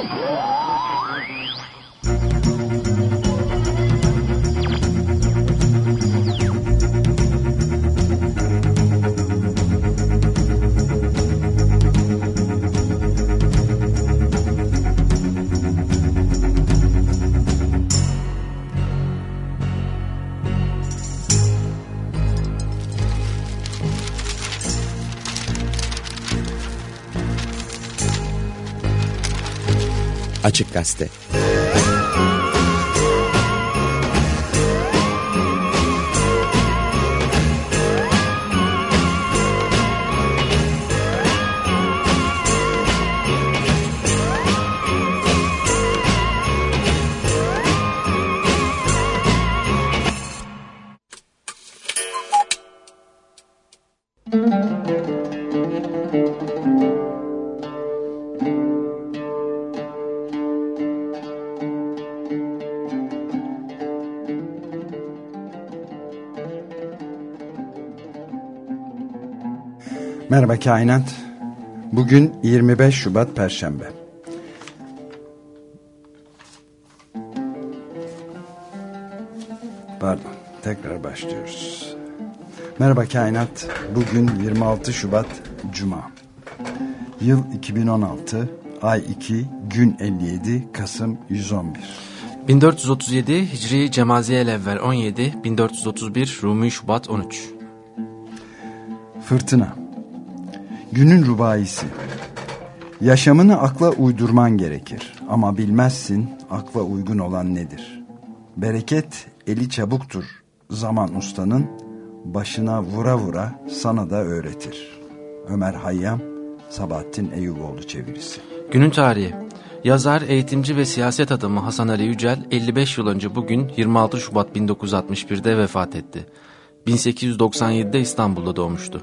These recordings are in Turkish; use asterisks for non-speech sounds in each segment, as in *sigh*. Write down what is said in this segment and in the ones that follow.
Oh! Açık Gazete Merhaba Kainat. Bugün 25 Şubat Perşembe. Pardon, tekrar başlıyoruz. Merhaba Kainat. Bugün 26 Şubat Cuma. Yıl 2016, ay 2, gün 57, Kasım 111. 1437 Hicri Cemaziyel evvel 17, 1431 Rumi Şubat 13. Fırtına Günün rubaisi Yaşamını akla uydurman gerekir ama bilmezsin akla uygun olan nedir. Bereket eli çabuktur zaman ustanın başına vura vura sana da öğretir. Ömer Hayyam Sabahattin Eyüboğlu çevirisi. Günün tarihi Yazar, eğitimci ve siyaset adamı Hasan Ali Yücel 55 yıl önce bugün 26 Şubat 1961'de vefat etti. 1897'de İstanbul'da doğmuştu.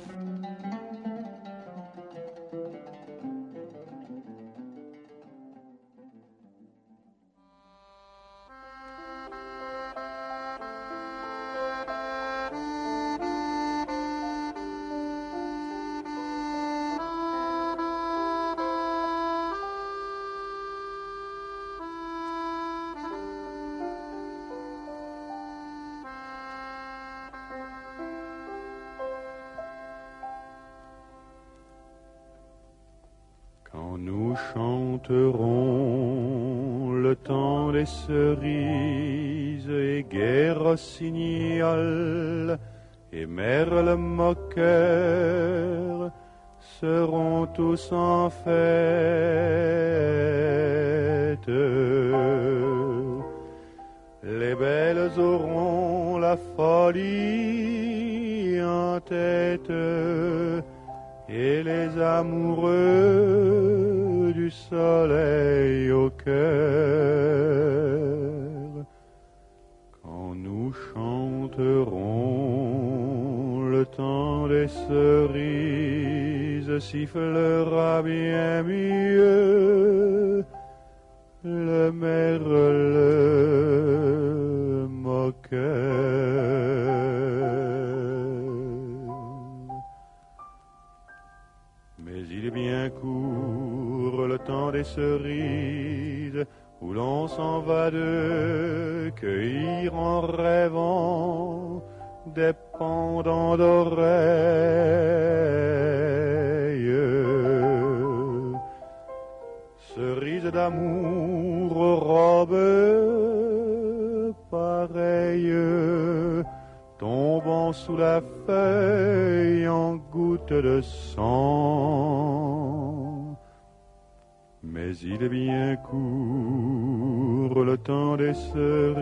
guerre signal et merle moqueur seront tous en fête. Les belles auront la folie en tête et les amoureux du soleil au cœur. Des cerises sifflera bien mieux le merle moqueur. Mais il est bien court le temps des cerises où l'on s'en va de cueillir en rêvant des pendants d'oreilles. Cerises d'amour aux robes pareilles tombant sous la feuille en gouttes de sang. Mais il est bien court le temps des cerises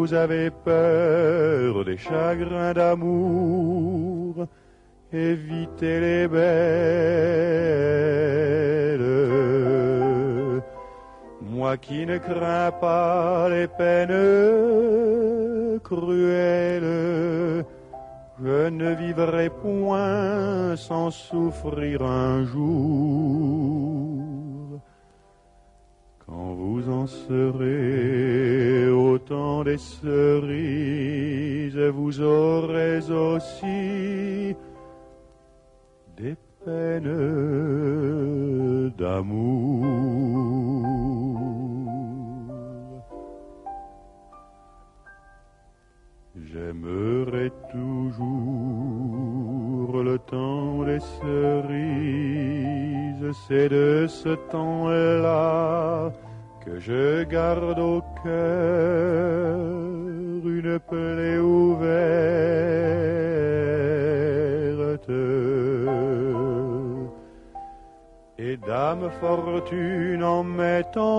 vous avez peur des chagrins d'amour, évitez les belles. Moi qui ne crains pas les peines cruelles, ne vivrai point sans souffrir un jour. Quand vous en serez cerises, vous aurez aussi des peines d'amour. J'aimerai toujours le temps des cerises, c'est de ce temps-là que je garde au cœur fortune en m'étant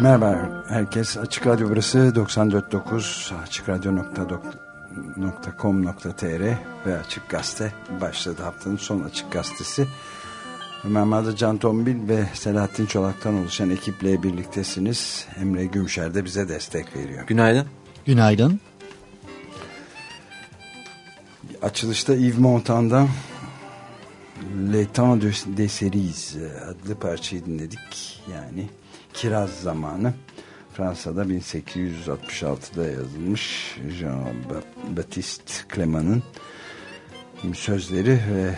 Merhaba herkes. Açık Radyo burası 94.9 açıkradyo.com.tr ve Açık Gazete başladı haftanın son Açık Gazetesi. Ömer Can Tombil ve Selahattin Çolak'tan oluşan ekiple birliktesiniz. Emre Gümşer de bize destek veriyor. Günaydın. Günaydın. Açılışta Yves Montan'dan Le Temps des Cerise adlı parçayı dinledik. Yani Kiraz Zamanı. Fransa'da 1866'da yazılmış Jean-Baptiste Clement'ın sözleri ve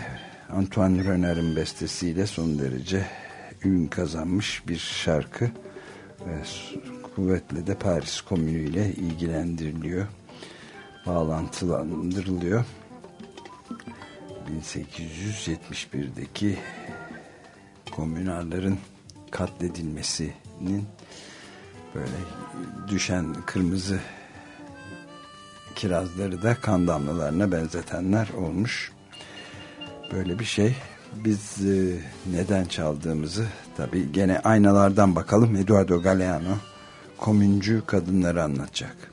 Antoine Renard'ın bestesiyle son derece ün kazanmış bir şarkı ve kuvvetle de Paris Komünü ile ilgilendiriliyor bağlantılandırılıyor 1871'deki komünarların katledilmesinin böyle düşen kırmızı kirazları da kan damlalarına benzetenler olmuş. Böyle bir şey. Biz e, neden çaldığımızı tabi gene aynalardan bakalım. Eduardo Galeano komüncü kadınları anlatacak.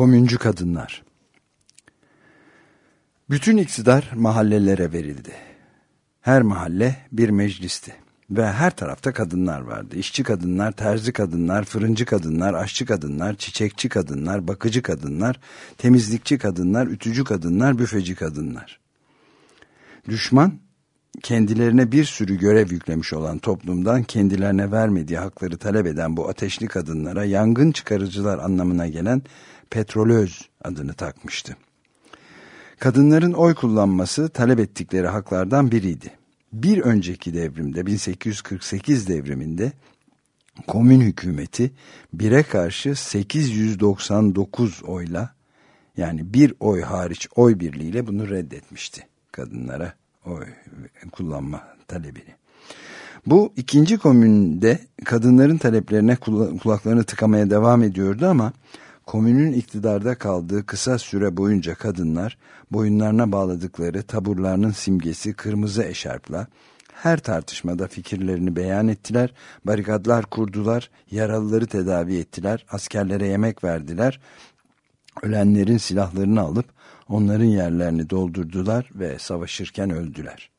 Komüncü kadınlar. Bütün iktidar mahallelere verildi. Her mahalle bir meclisti. Ve her tarafta kadınlar vardı. İşçi kadınlar, terzi kadınlar, fırıncı kadınlar, aşçı kadınlar, çiçekçi kadınlar, bakıcı kadınlar, temizlikçi kadınlar, ütücü kadınlar, büfeci kadınlar. Düşman kendilerine bir sürü görev yüklemiş olan toplumdan kendilerine vermediği hakları talep eden bu ateşli kadınlara yangın çıkarıcılar anlamına gelen petrolöz adını takmıştı. Kadınların oy kullanması talep ettikleri haklardan biriydi. Bir önceki devrimde 1848 devriminde komün hükümeti bire karşı 899 oyla yani bir oy hariç oy birliğiyle bunu reddetmişti kadınlara oy kullanma talebini. Bu ikinci komünde kadınların taleplerine kulaklarını tıkamaya devam ediyordu ama komünün iktidarda kaldığı kısa süre boyunca kadınlar boyunlarına bağladıkları taburlarının simgesi kırmızı eşarpla her tartışmada fikirlerini beyan ettiler, barikatlar kurdular, yaralıları tedavi ettiler, askerlere yemek verdiler, ölenlerin silahlarını alıp onların yerlerini doldurdular ve savaşırken öldüler.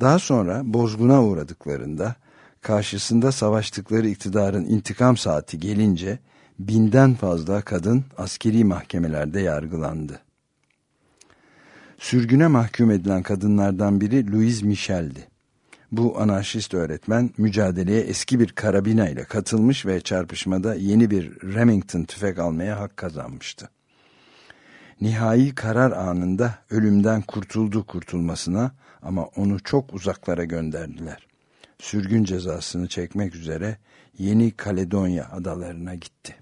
Daha sonra bozguna uğradıklarında karşısında savaştıkları iktidarın intikam saati gelince binden fazla kadın askeri mahkemelerde yargılandı. Sürgüne mahkum edilen kadınlardan biri Louise Michel'di. Bu anarşist öğretmen mücadeleye eski bir karabina ile katılmış ve çarpışmada yeni bir Remington tüfek almaya hak kazanmıştı. Nihai karar anında ölümden kurtuldu kurtulmasına ama onu çok uzaklara gönderdiler. Sürgün cezasını çekmek üzere Yeni Kaledonya adalarına gitti.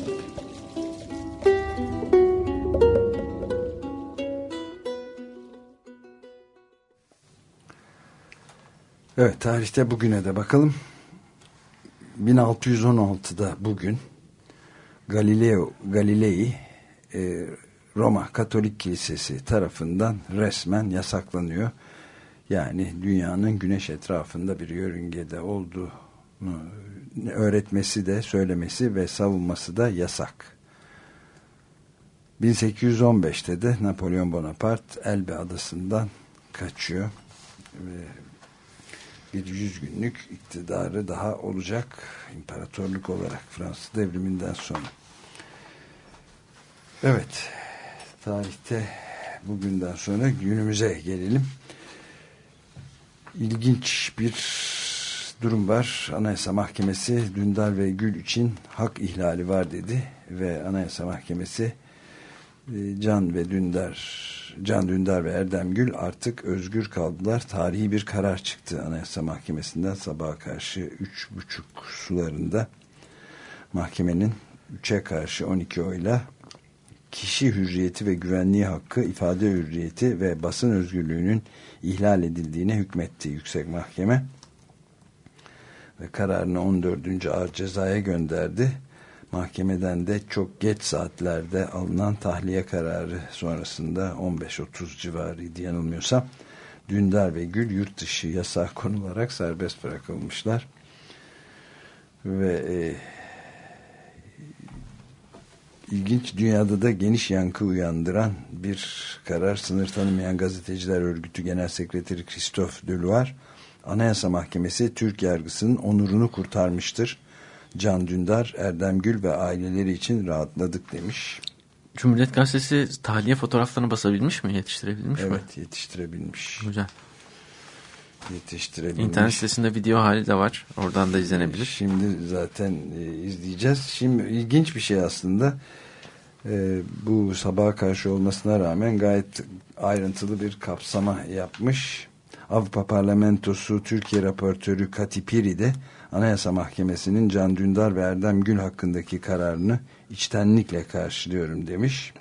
Evet tarihte bugüne de bakalım. 1616'da bugün Galileo Galilei e, Roma Katolik Kilisesi tarafından resmen yasaklanıyor. Yani dünyanın güneş etrafında bir yörüngede olduğunu öğretmesi de söylemesi ve savunması da yasak. 1815'te de Napolyon Bonaparte Elbe adasından kaçıyor ve bir yüz günlük iktidarı daha olacak imparatorluk olarak Fransız devriminden sonra. Evet tarihte bugünden sonra günümüze gelelim. İlginç bir durum var. Anayasa Mahkemesi Dündar ve Gül için hak ihlali var dedi ve Anayasa Mahkemesi Can ve Dündar Can Dündar ve Erdem Gül artık özgür kaldılar. Tarihi bir karar çıktı Anayasa Mahkemesi'nden sabaha karşı üç buçuk sularında mahkemenin 3'e karşı 12 oyla kişi hürriyeti ve güvenliği hakkı, ifade hürriyeti ve basın özgürlüğünün ihlal edildiğine hükmetti Yüksek Mahkeme. Ve kararını 14. Ağır Ceza'ya gönderdi. Mahkemeden de çok geç saatlerde alınan tahliye kararı sonrasında 15-30 civarıydı yanılmıyorsam Dündar ve Gül yurt dışı yasak konularak serbest bırakılmışlar. Ve e, ilginç dünyada da geniş yankı uyandıran bir karar sınır tanımayan gazeteciler örgütü genel sekreteri Christophe Deloire Anayasa Mahkemesi Türk yargısının onurunu kurtarmıştır. Can Dündar, Erdem Gül ve aileleri için rahatladık demiş. Cumhuriyet Gazetesi tahliye fotoğraflarını basabilmiş mi? Yetiştirebilmiş evet, mi? Evet yetiştirebilmiş. Güzel. Yetiştirebilmiş. İnternet sitesinde video hali de var. Oradan da izlenebilir. Şimdi zaten e, izleyeceğiz. Şimdi ilginç bir şey aslında. E, bu sabaha karşı olmasına rağmen gayet ayrıntılı bir kapsama yapmış. Avrupa Parlamentosu Türkiye raportörü Katipiri de Anayasa Mahkemesi'nin Can Dündar ve Erdem Gül hakkındaki kararını içtenlikle karşılıyorum demiş.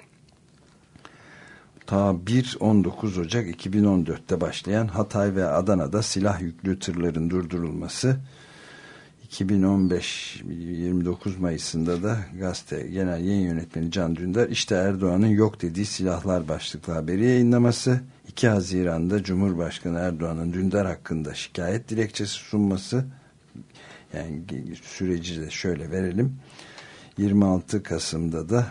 Ta 1-19 Ocak 2014'te başlayan Hatay ve Adana'da silah yüklü tırların durdurulması 2015 29 Mayıs'ında da gazete genel yayın yönetmeni Can Dündar işte Erdoğan'ın yok dediği silahlar başlıklı haberi yayınlaması 2 Haziran'da Cumhurbaşkanı Erdoğan'ın Dündar hakkında şikayet dilekçesi sunması yani süreci de şöyle verelim 26 Kasım'da da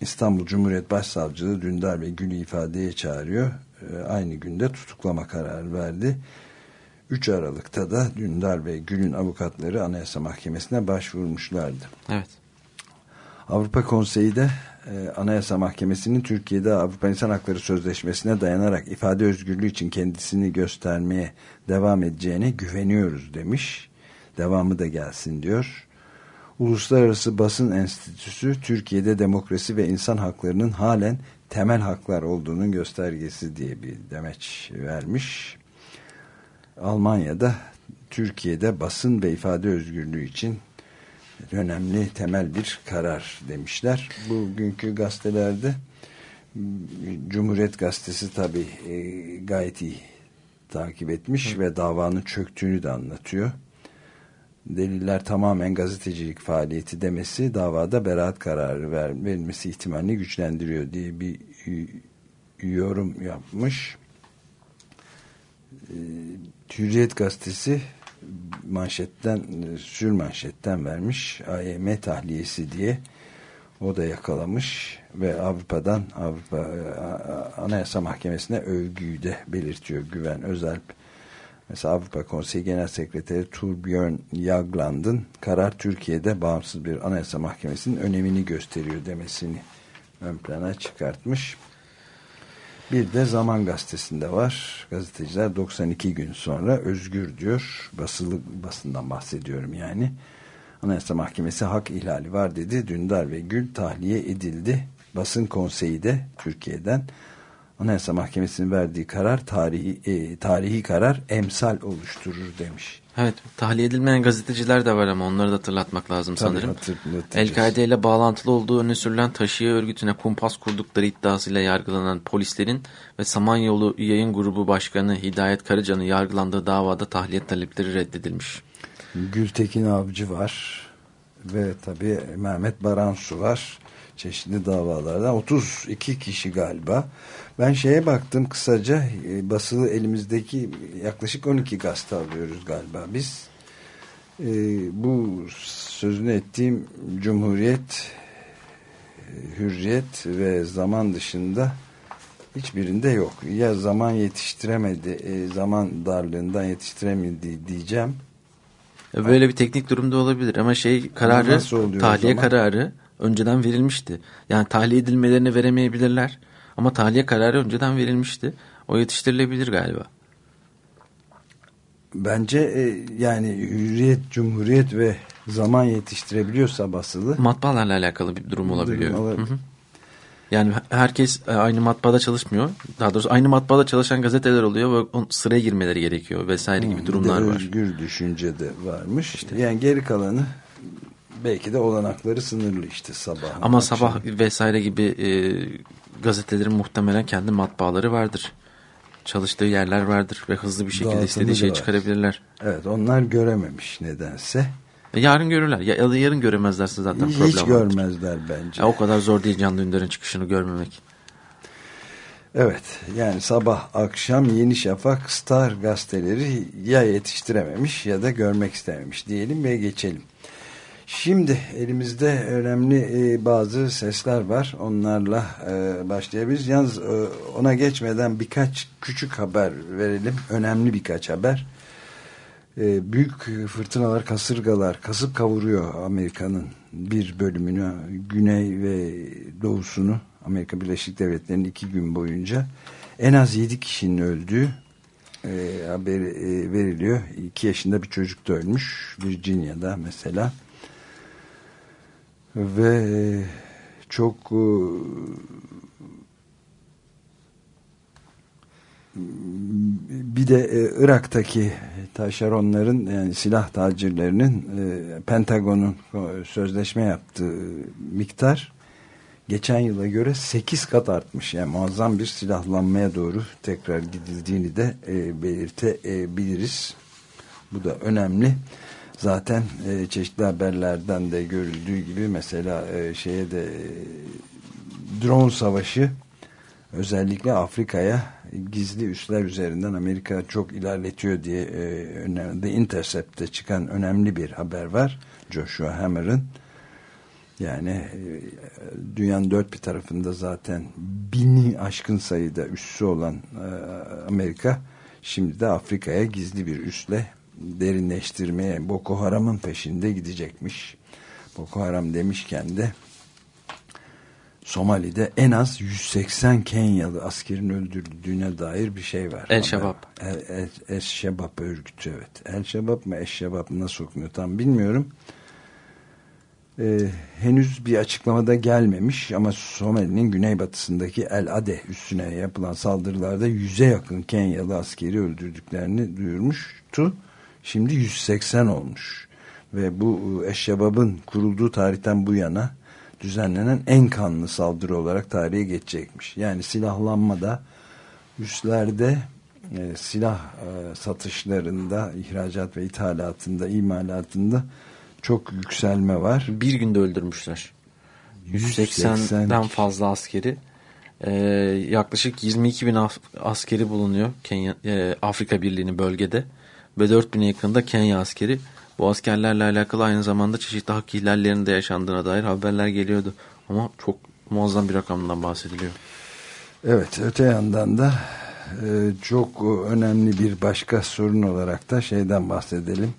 İstanbul Cumhuriyet Başsavcılığı Dündar ve Gül'ü ifadeye çağırıyor. E, aynı günde tutuklama kararı verdi. 3 Aralık'ta da Dündar ve Gül'ün avukatları Anayasa Mahkemesi'ne başvurmuşlardı. Evet. Avrupa Konseyi de e, Anayasa Mahkemesi'nin Türkiye'de Avrupa İnsan Hakları Sözleşmesi'ne dayanarak ifade özgürlüğü için kendisini göstermeye devam edeceğine güveniyoruz demiş. Devamı da gelsin diyor. Uluslararası Basın Enstitüsü Türkiye'de demokrasi ve insan haklarının halen temel haklar olduğunun göstergesi diye bir demeç vermiş. Almanya'da Türkiye'de basın ve ifade özgürlüğü için önemli temel bir karar demişler. Bugünkü gazetelerde Cumhuriyet Gazetesi tabi e, gayet iyi takip etmiş Hı. ve davanın çöktüğünü de anlatıyor. Deliller tamamen gazetecilik faaliyeti demesi davada beraat kararı ver, verilmesi ihtimalini güçlendiriyor diye bir yorum yapmış. E, Hürriyet Gazetesi manşetten sür manşetten vermiş AYM tahliyesi diye o da yakalamış ve Avrupa'dan Avrupa e, Anayasa Mahkemesi'ne övgüyü de belirtiyor Güven Özelp. Mesela Avrupa Konseyi Genel Sekreteri Torbjörn Jagland'ın karar Türkiye'de bağımsız bir anayasa mahkemesinin önemini gösteriyor demesini ön plana çıkartmış. Bir de Zaman Gazetesi'nde var. Gazeteciler 92 gün sonra özgür diyor. Basılı basından bahsediyorum yani. Anayasa Mahkemesi hak ihlali var dedi. Dündar ve Gül tahliye edildi. Basın konseyi de Türkiye'den Anayasa Mahkemesi'nin verdiği karar tarihi, e, tarihi karar emsal oluşturur demiş. Evet tahliye edilmeyen gazeteciler de var ama onları da hatırlatmak lazım Tabii sanırım. El-Kaide ile bağlantılı olduğu öne sürülen taşıya örgütüne kumpas kurdukları iddiasıyla yargılanan polislerin ve Samanyolu Yayın Grubu Başkanı Hidayet Karıcan'ın yargılandığı davada tahliye talepleri reddedilmiş. Gültekin Avcı var ve tabii Mehmet Baransu var çeşitli davalardan 32 kişi galiba. Ben şeye baktım kısaca e, basılı elimizdeki yaklaşık 12 gazete alıyoruz galiba biz. E, bu sözünü ettiğim Cumhuriyet, e, Hürriyet ve zaman dışında hiçbirinde yok. Ya zaman yetiştiremedi, e, zaman darlığından yetiştiremedi diyeceğim. Böyle bir teknik durumda olabilir ama şey kararı, tahliye kararı önceden verilmişti. Yani tahliye edilmelerini veremeyebilirler. Ama tahliye kararı önceden verilmişti. O yetiştirilebilir galiba. Bence e, yani hürriyet, cumhuriyet ve zaman yetiştirebiliyorsa basılı. Matbaalarla alakalı bir durum olabiliyor. Durum hı hı. Yani herkes e, aynı matbaada çalışmıyor. Daha doğrusu aynı matbaada çalışan gazeteler oluyor ve sıraya girmeleri gerekiyor vesaire gibi durumlar var. Özgür düşünce de varmış. İşte. Yani geri kalanı belki de olanakları sınırlı işte sabah. Ama akşam. sabah vesaire gibi e, gazetelerin muhtemelen kendi matbaaları vardır. Çalıştığı yerler vardır ve hızlı bir şekilde istediği şeyi çıkarabilirler. Evet onlar görememiş nedense. E, yarın görürler. Ya, da yarın göremezlerse zaten Hiç problem Hiç görmezler vardır. bence. Ya, o kadar zor değil Can Dündar'ın çıkışını görmemek. Evet yani sabah akşam Yeni Şafak Star gazeteleri ya yetiştirememiş ya da görmek istememiş diyelim ve geçelim. Şimdi elimizde önemli e, bazı sesler var. Onlarla e, başlayabiliriz. Yalnız e, ona geçmeden birkaç küçük haber verelim. Önemli birkaç haber. E, büyük fırtınalar, kasırgalar kasıp kavuruyor Amerika'nın bir bölümünü, güney ve doğusunu. Amerika Birleşik Devletleri'nin iki gün boyunca en az yedi kişinin öldüğü e, haberi e, veriliyor. İki yaşında bir çocuk da ölmüş. Virginia'da mesela ve e, çok e, bir de e, Irak'taki taşeronların yani silah tacirlerinin Pentagon'un sözleşme yaptığı miktar geçen yıla göre 8 kat artmış. Yani muazzam bir silahlanmaya doğru tekrar gidildiğini de belirtebiliriz. Bu da önemli. Zaten e, çeşitli haberlerden de görüldüğü gibi mesela e, şeye de e, drone savaşı özellikle Afrika'ya gizli üsler üzerinden Amerika çok ilerletiyor diye e, The Intercept'te çıkan önemli bir haber var. Joshua Hammer'ın Yani e, dünyanın dört bir tarafında zaten bini aşkın sayıda üssü olan e, Amerika şimdi de Afrika'ya gizli bir üsle derinleştirmeye Boko Haram'ın peşinde gidecekmiş. Boko Haram demişken de Somali'de en az 180 Kenyalı askerin öldürüldüğüne dair bir şey var. El Şebab. El, El, El Şebab örgütü evet. El Şebab mı El Şebab nasıl okunuyor tam bilmiyorum. Ee, henüz bir açıklamada gelmemiş ama Somali'nin güneybatısındaki El Ade üstüne yapılan saldırılarda yüze yakın Kenyalı askeri öldürdüklerini duyurmuştu. Şimdi 180 olmuş. Ve bu Eşşebab'ın kurulduğu tarihten bu yana düzenlenen en kanlı saldırı olarak tarihe geçecekmiş. Yani silahlanmada, üslerde, e, silah e, satışlarında, ihracat ve ithalatında, imalatında çok yükselme var. Bir günde öldürmüşler. 180'den fazla askeri. Ee, yaklaşık 22 bin askeri bulunuyor Kenya, e, Afrika Birliği'nin bölgede ve 4 bine yakında Kenya askeri. Bu askerlerle alakalı aynı zamanda çeşitli hak ihlallerinin de yaşandığına dair haberler geliyordu. Ama çok muazzam bir rakamdan bahsediliyor. Evet öte yandan da e, çok önemli bir başka sorun olarak da şeyden bahsedelim.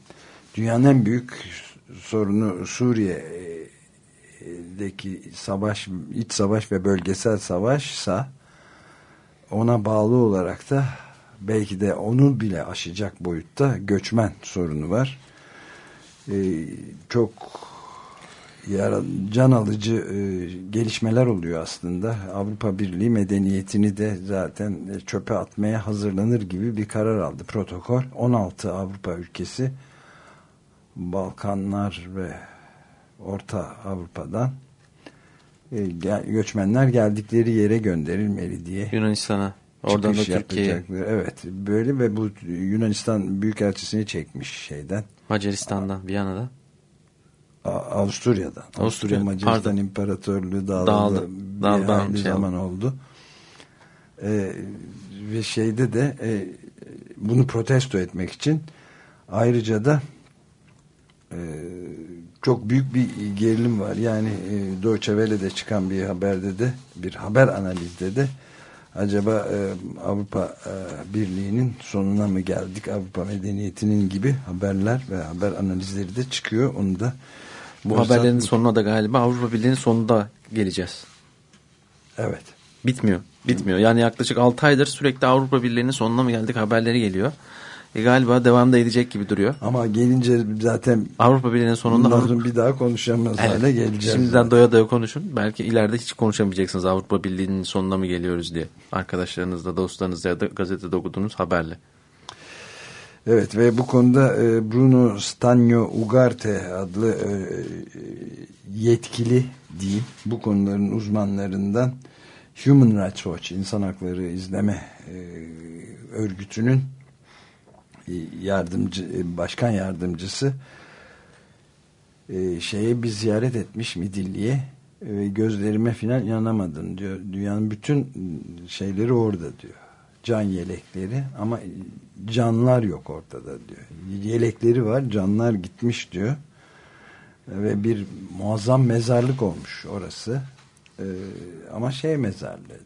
Dünyanın en büyük sorunu Suriye'deki savaş, iç savaş ve bölgesel savaşsa ona bağlı olarak da belki de onu bile aşacak boyutta göçmen sorunu var. Ee, çok can alıcı e, gelişmeler oluyor aslında. Avrupa Birliği medeniyetini de zaten çöpe atmaya hazırlanır gibi bir karar aldı. Protokol 16 Avrupa ülkesi Balkanlar ve Orta Avrupa'dan e, göçmenler geldikleri yere gönderilmeli diye. Yunanistan'a. Oradan da Türkiye'ye. Evet böyle ve bu Yunanistan Büyükelçisini çekmiş şeyden. Macaristan'dan Viyana'da. Avusturya'dan. Avusturya, Avusturya Macaristan Pardon. İmparatorluğu dağıldı. Dağıldı. Bir Dağıldı, hayli şey zaman oldu. Ee, ve şeyde de e, bunu protesto etmek için ayrıca da e, çok büyük bir gerilim var. Yani e, Deutsche Welle'de çıkan bir haberde de bir haber analizde de acaba e, Avrupa e, Birliği'nin sonuna mı geldik Avrupa medeniyetinin gibi haberler ve haber analizleri de çıkıyor. Onu da bu haberlerin sonuna da galiba Avrupa Birliği'nin sonunda geleceğiz. Evet. Bitmiyor. Bitmiyor. Yani yaklaşık 6 aydır sürekli Avrupa Birliği'nin sonuna mı geldik haberleri geliyor. E galiba devam da edecek gibi duruyor. Ama gelince zaten Avrupa Birliği'nin sonunda Avrupa... bir daha konuşamaz evet. hale geleceğiz. Şimdiden zaten. doya doya konuşun. Belki ileride hiç konuşamayacaksınız Avrupa Birliği'nin sonuna mı geliyoruz diye. Arkadaşlarınızla, dostlarınızla ya da gazetede okuduğunuz haberle. Evet ve bu konuda e, Bruno Stagno Ugarte adlı e, yetkili diyeyim bu konuların uzmanlarından Human Rights Watch insan hakları izleme e, örgütünün yardımcı başkan yardımcısı şeye bir ziyaret etmiş Midilli'ye ve gözlerime filan inanamadım diyor. Dünyanın bütün şeyleri orada diyor can yelekleri ama canlar yok ortada diyor. Yelekleri var canlar gitmiş diyor. Ve bir muazzam mezarlık olmuş orası. Ee, ama şey mezarlığı.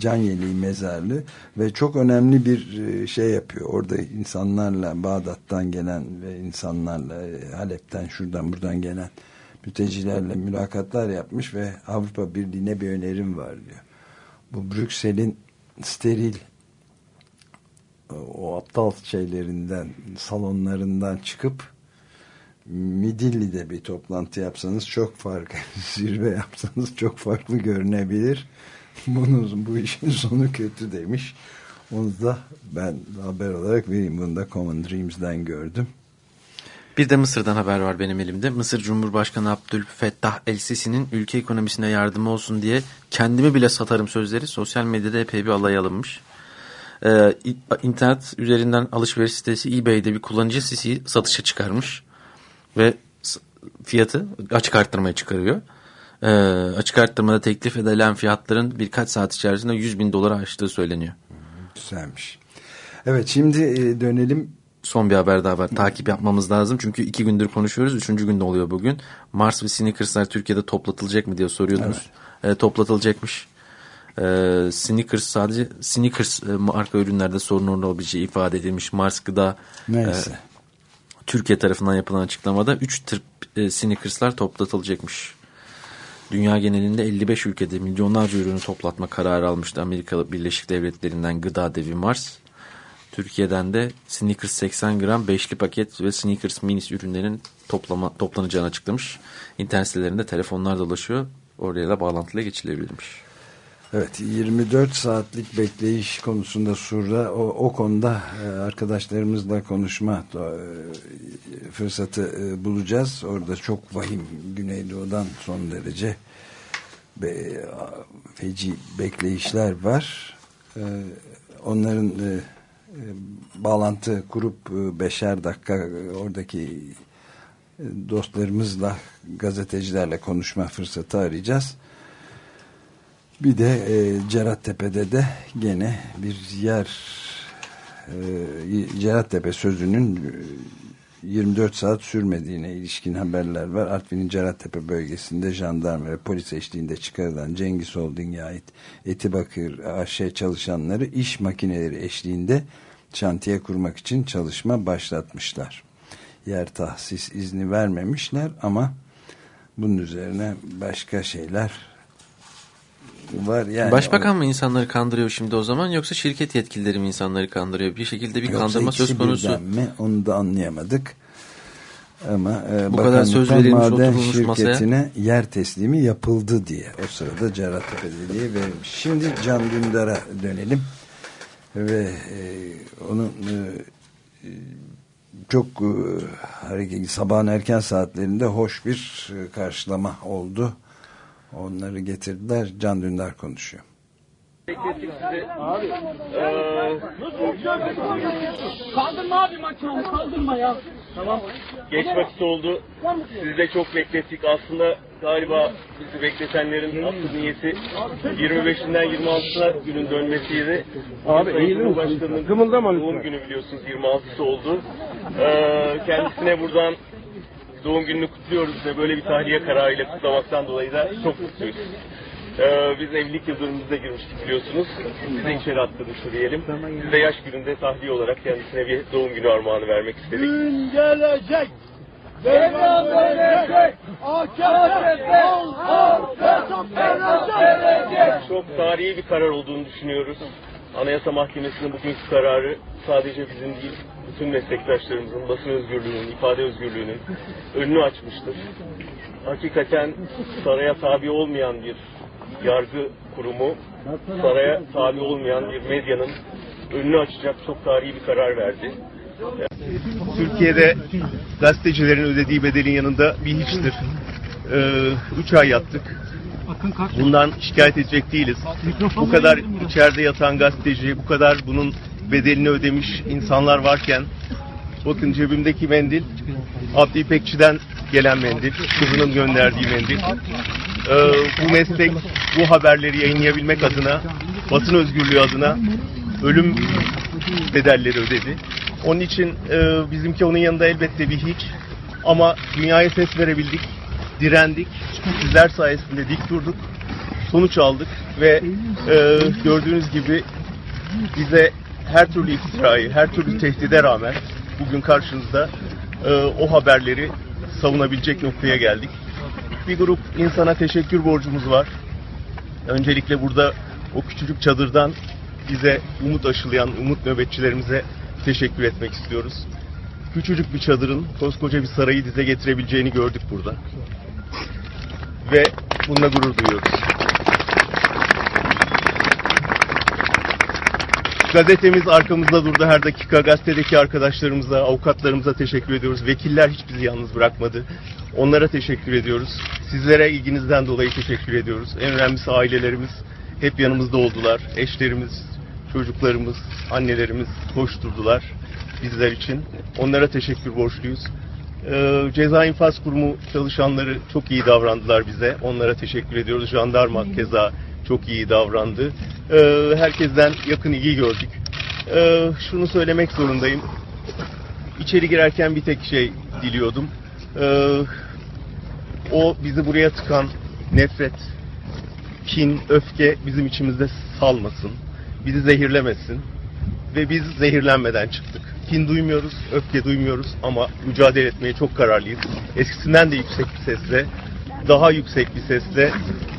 Can yeleği mezarlığı ve çok önemli bir e, şey yapıyor. Orada insanlarla Bağdat'tan gelen ve insanlarla e, Halep'ten şuradan buradan gelen mültecilerle mülakatlar yapmış ve Avrupa Birliği'ne bir önerim var diyor bu Brüksel'in steril o aptal şeylerinden salonlarından çıkıp Midilli'de bir toplantı yapsanız çok farklı *laughs* zirve yapsanız çok farklı görünebilir. *laughs* Bunun bu işin sonu kötü demiş. Onu da ben haber olarak vereyim. Bunu da Common Dreams'den gördüm. Bir de Mısır'dan haber var benim elimde. Mısır Cumhurbaşkanı Abdülfettah El-Sisi'nin ülke ekonomisine yardımı olsun diye kendimi bile satarım sözleri sosyal medyada epey bir alay alınmış. Ee, internet üzerinden alışveriş sitesi eBay'de bir kullanıcı Sisi'yi satışa çıkarmış. Ve fiyatı açık arttırmaya çıkarıyor. Ee, açık arttırmada teklif edilen fiyatların birkaç saat içerisinde 100 bin dolara aştığı söyleniyor. Güzelmiş. Evet şimdi e, dönelim son bir haber daha var. Takip yapmamız lazım. Çünkü iki gündür konuşuyoruz. Üçüncü günde oluyor bugün. Mars ve Snickers'lar Türkiye'de toplatılacak mı diye soruyordunuz. E, toplatılacakmış. E, Snickers sadece Snickers e, marka ürünlerde sorun olabileceği ifade edilmiş. Mars Gıda Neyse. Türkiye tarafından yapılan açıklamada 3 tır e, Snickers'lar toplatılacakmış. Dünya genelinde 55 ülkede milyonlarca ürünü toplatma kararı almıştı Amerika Birleşik Devletleri'nden gıda devi Mars. Türkiye'den de Snickers 80 gram beşli paket ve Snickers minis ürünlerin toplama, toplanacağını açıklamış. İnternet sitelerinde telefonlar dolaşıyor. Oraya da bağlantıyla geçilebilirmiş. Evet 24 saatlik bekleyiş konusunda Sur'da o, o konuda e, arkadaşlarımızla konuşma e, fırsatı e, bulacağız. Orada çok vahim Güneydoğu'dan son derece be, feci bekleyişler var. Onların bağlantı kurup beşer dakika oradaki dostlarımızla gazetecilerle konuşma fırsatı arayacağız. Bir de e, Cerattepe'de de gene bir yer e, Cerattepe sözünün e, 24 saat sürmediğine ilişkin haberler var. Artvin'in Cerattepe bölgesinde jandarma ve polis eşliğinde çıkarılan Cengiz Holding'e ait Etibakır AŞ çalışanları iş makineleri eşliğinde şantiye kurmak için çalışma başlatmışlar. Yer tahsis izni vermemişler ama bunun üzerine başka şeyler var. Yani Başbakan mı insanları kandırıyor şimdi o zaman yoksa şirket yetkilileri mi insanları kandırıyor? Bir şekilde bir Yoksa kandırma söz konusu. mi onu da anlayamadık. Ama e, Bu kadar söz verilmiş, maden oturulmuş masaya. şirketine yer teslimi yapıldı diye o sırada Cerattepe'de diye verilmiş. Şimdi Can Dündar'a dönelim ve e, onun e, e, çok e, hareket sabahın erken saatlerinde hoş bir e, karşılama oldu. Onları getirdiler. Can Dündar konuşuyor. Kaldırma abi makinamı kaldırma ya. Tamam. Geç vakit oldu. Sizi de çok beklettik. Aslında galiba bizi bekletenlerin asıl niyeti 25'inden 26'sına günün dönmesiydi. Abi Sayın Cumhurbaşkanı'nın doğum günü biliyorsunuz 26'sı oldu. Ee, kendisine buradan doğum gününü kutluyoruz ve böyle bir tahliye kararıyla kutlamaktan dolayı da çok mutluyuz. Ee, biz evlilik yıldönümümüze girmiştik biliyorsunuz. Size içeri attırmıştı diyelim. Biz de yaş gününde tahliye olarak kendisine bir doğum günü armağanı vermek istedik. Gün gelecek. Devran dönecek. AKP verecek. Çok tarihi bir karar olduğunu düşünüyoruz. Anayasa Mahkemesi'nin bugünkü kararı sadece bizim değil, bütün meslektaşlarımızın basın özgürlüğünün, ifade özgürlüğünün önünü açmıştır. Hakikaten saraya tabi olmayan bir yargı kurumu, saraya tabi olmayan bir medyanın önünü açacak çok tarihi bir karar verdi. Türkiye'de gazetecilerin ödediği bedelin yanında bir hiçtir. Ee, üç ay yattık. Bundan şikayet edecek değiliz. Bu kadar içeride yatan gazeteci, bu kadar bunun bedelini ödemiş insanlar varken bakın cebimdeki mendil Abdi İpekçi'den gelen mendil, kızının gönderdiği mendil. Ee, bu meslek bu haberleri yayınlayabilmek adına, basın özgürlüğü adına ölüm bedelleri ödedi. Onun için e, bizimki onun yanında elbette bir hiç. Ama dünyaya ses verebildik, direndik. Sizler sayesinde dik durduk, sonuç aldık ve e, gördüğünüz gibi bize her türlü iftirayı, her türlü tehdide rağmen bugün karşınızda e, o haberleri savunabilecek noktaya geldik. Bir grup insana teşekkür borcumuz var. Öncelikle burada o küçücük çadırdan bize umut aşılayan umut nöbetçilerimize teşekkür etmek istiyoruz. Küçücük bir çadırın koskoca bir sarayı dize getirebileceğini gördük burada. Ve bununla gurur duyuyoruz. Gazetemiz arkamızda durdu her dakika. Gazetedeki arkadaşlarımıza, avukatlarımıza teşekkür ediyoruz. Vekiller hiç bizi yalnız bırakmadı. Onlara teşekkür ediyoruz. Sizlere ilginizden dolayı teşekkür ediyoruz. En önemlisi ailelerimiz hep yanımızda oldular. Eşlerimiz, çocuklarımız, annelerimiz koşturdular bizler için. Onlara teşekkür borçluyuz. Ee, Ceza İnfaz Kurumu çalışanları çok iyi davrandılar bize. Onlara teşekkür ediyoruz. Jandarma keza çok iyi davrandı. Ee, herkesten yakın ilgi gördük. Ee, şunu söylemek zorundayım. içeri girerken bir tek şey diliyordum. O bizi buraya tıkan nefret, kin, öfke bizim içimizde salmasın. Bizi zehirlemesin. Ve biz zehirlenmeden çıktık. Kin duymuyoruz, öfke duymuyoruz ama mücadele etmeye çok kararlıyız. Eskisinden de yüksek bir sesle, daha yüksek bir sesle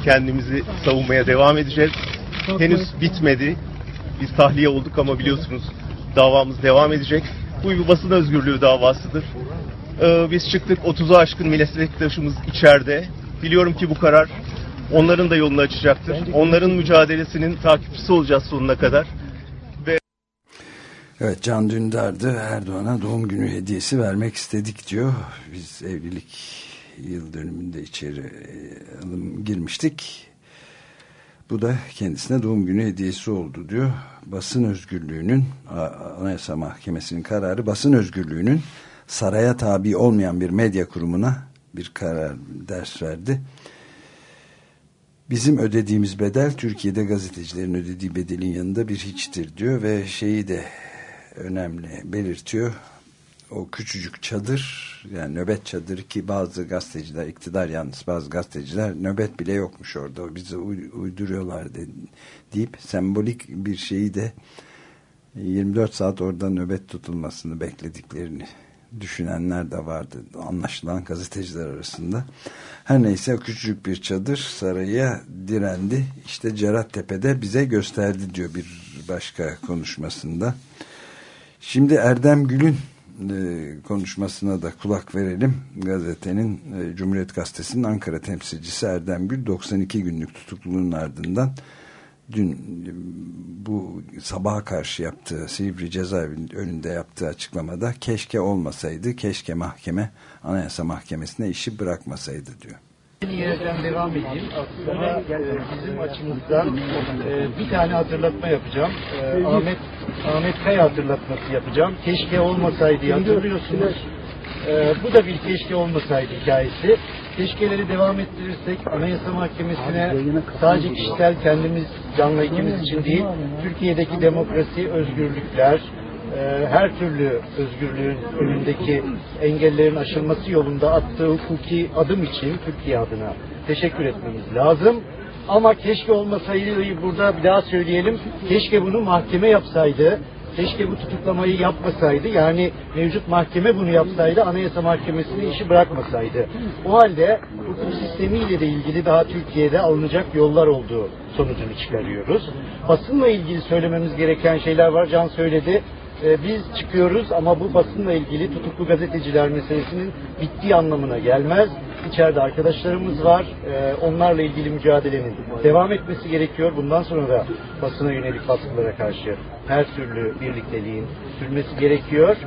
kendimizi savunmaya devam edeceğiz. Henüz bitmedi. Biz tahliye olduk ama biliyorsunuz davamız devam edecek. Bu bir basın özgürlüğü davasıdır. Ee, biz çıktık 30'u aşkın milletvekiltaşımız içeride. Biliyorum ki bu karar onların da yolunu açacaktır. Onların mücadelesinin takipçisi olacağız sonuna kadar. Evet Can Dündar'dı Erdoğan'a doğum günü hediyesi vermek istedik diyor. Biz evlilik yıl dönümünde içeri e, alım girmiştik. Bu da kendisine doğum günü hediyesi oldu diyor. Basın özgürlüğünün Anayasa Mahkemesi'nin kararı basın özgürlüğünün saraya tabi olmayan bir medya kurumuna bir karar ders verdi. Bizim ödediğimiz bedel Türkiye'de gazetecilerin ödediği bedelin yanında bir hiçtir diyor ve şeyi de önemli belirtiyor. O küçücük çadır yani nöbet çadırı ki bazı gazeteciler iktidar yalnız bazı gazeteciler nöbet bile yokmuş orada bizi uyduruyorlar de, deyip sembolik bir şeyi de 24 saat orada nöbet tutulmasını beklediklerini düşünenler de vardı anlaşılan gazeteciler arasında. Her neyse küçücük bir çadır saraya direndi. İşte Cerattepe'de bize gösterdi diyor bir başka konuşmasında. Şimdi Erdem Gül'ün e, konuşmasına da kulak verelim. Gazetenin e, Cumhuriyet Gazetesi'nin Ankara temsilcisi Erdem Gül 92 günlük tutukluluğun ardından dün e, bu sabaha karşı yaptığı Silivri cezaevinin önünde yaptığı açıklamada keşke olmasaydı, keşke mahkeme Anayasa Mahkemesi'ne işi bırakmasaydı diyor. Yerden devam edeyim. Aslında bizim açımızdan bir tane hatırlatma yapacağım. Ahmet Ahmet Kaya hatırlatması yapacağım. Keşke olmasaydı hatırlıyorsunuz. Bu da bir keşke olmasaydı hikayesi. Keşkeleri devam ettirirsek Anayasa Mahkemesi'ne sadece kişisel kendimiz canlı ikimiz için değil, Türkiye'deki demokrasi, özgürlükler, her türlü özgürlüğün önündeki engellerin aşılması yolunda attığı hukuki adım için Türkiye adına teşekkür etmemiz lazım. Ama keşke olmasaydı burada bir daha söyleyelim. Keşke bunu mahkeme yapsaydı. Keşke bu tutuklamayı yapmasaydı. Yani mevcut mahkeme bunu yapsaydı. Anayasa Mahkemesi'ne işi bırakmasaydı. O halde hukuk sistemiyle de ilgili daha Türkiye'de alınacak yollar olduğu sonucunu çıkarıyoruz. Basınla ilgili söylememiz gereken şeyler var. Can söyledi e, biz çıkıyoruz ama bu basınla ilgili tutuklu gazeteciler meselesinin bittiği anlamına gelmez. İçeride arkadaşlarımız var. E, onlarla ilgili mücadelenin devam etmesi gerekiyor. Bundan sonra da basına yönelik baskılara karşı her türlü birlikteliğin sürmesi gerekiyor.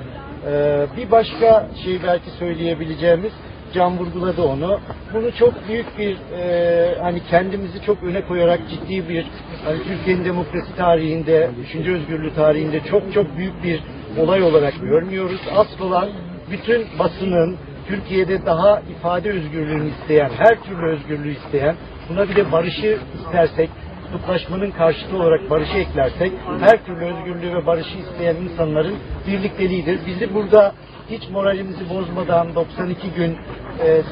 E, bir başka şey belki söyleyebileceğimiz Can vurguladı onu. Bunu çok büyük bir e, hani kendimizi çok öne koyarak ciddi bir hani Türkiye'nin demokrasi tarihinde, düşünce özgürlüğü tarihinde çok çok büyük bir olay olarak görmüyoruz. Asıl olan bütün basının Türkiye'de daha ifade özgürlüğünü isteyen, her türlü özgürlüğü isteyen, buna bir de barışı istersek, kutuplaşmanın karşıtı olarak barışı eklersek, her türlü özgürlüğü ve barışı isteyen insanların birlikteliğidir. Bizi burada hiç moralimizi bozmadan 92 gün e,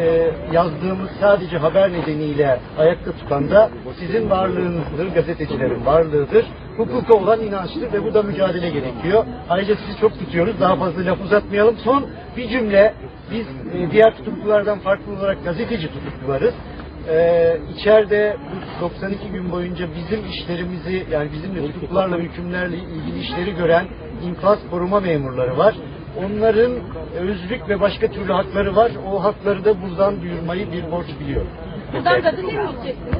e, yazdığımız sadece haber nedeniyle ayakta tutan da sizin varlığınızdır, gazetecilerin varlığıdır. Hukuka olan inançtır ve bu da mücadele gerekiyor. Ayrıca sizi çok tutuyoruz. Daha fazla laf uzatmayalım. Son bir cümle. Biz e, diğer tutuklulardan farklı olarak gazeteci tutuklularız. Ee, içeride bu 92 gün boyunca bizim işlerimizi yani bizim tutuklularla hükümlerle ilgili işleri gören infaz koruma memurları var. Onların özlük ve başka türlü hakları var. O hakları da buradan duyurmayı bir borç biliyorum. Buradan gazeteye mi gideceksiniz?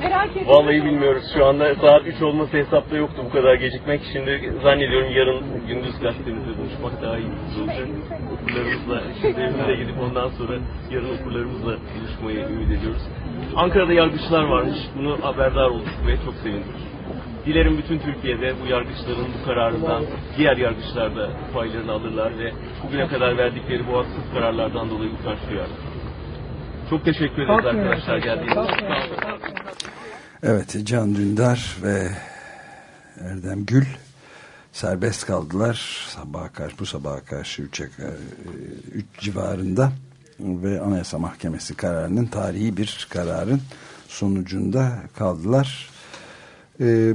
Merak ediyorum. Vallahi bilmiyoruz. Şu anda saat 3 olması hesapta yoktu bu kadar gecikmek. Şimdi zannediyorum yarın gündüz gazetemizde buluşmak daha iyi olacak. Okurlarımızla, şimdi evimize gidip ondan sonra yarın okurlarımızla buluşmayı ümit ediyoruz. Ankara'da yargıçlar varmış. Bunu haberdar olduk ve çok sevindik. Dilerim bütün Türkiye'de bu yargıçların bu kararından diğer yargıçlar da paylarını alırlar ve bugüne kadar verdikleri bu haksız kararlardan dolayı utanç duyarlar. Çok teşekkür ederiz arkadaşlar geldiğiniz için. Evet Can Dündar ve Erdem Gül serbest kaldılar sabaha karşı bu sabaha karşı 3 3 civarında ve Anayasa Mahkemesi kararının tarihi bir kararın sonucunda kaldılar. Ee,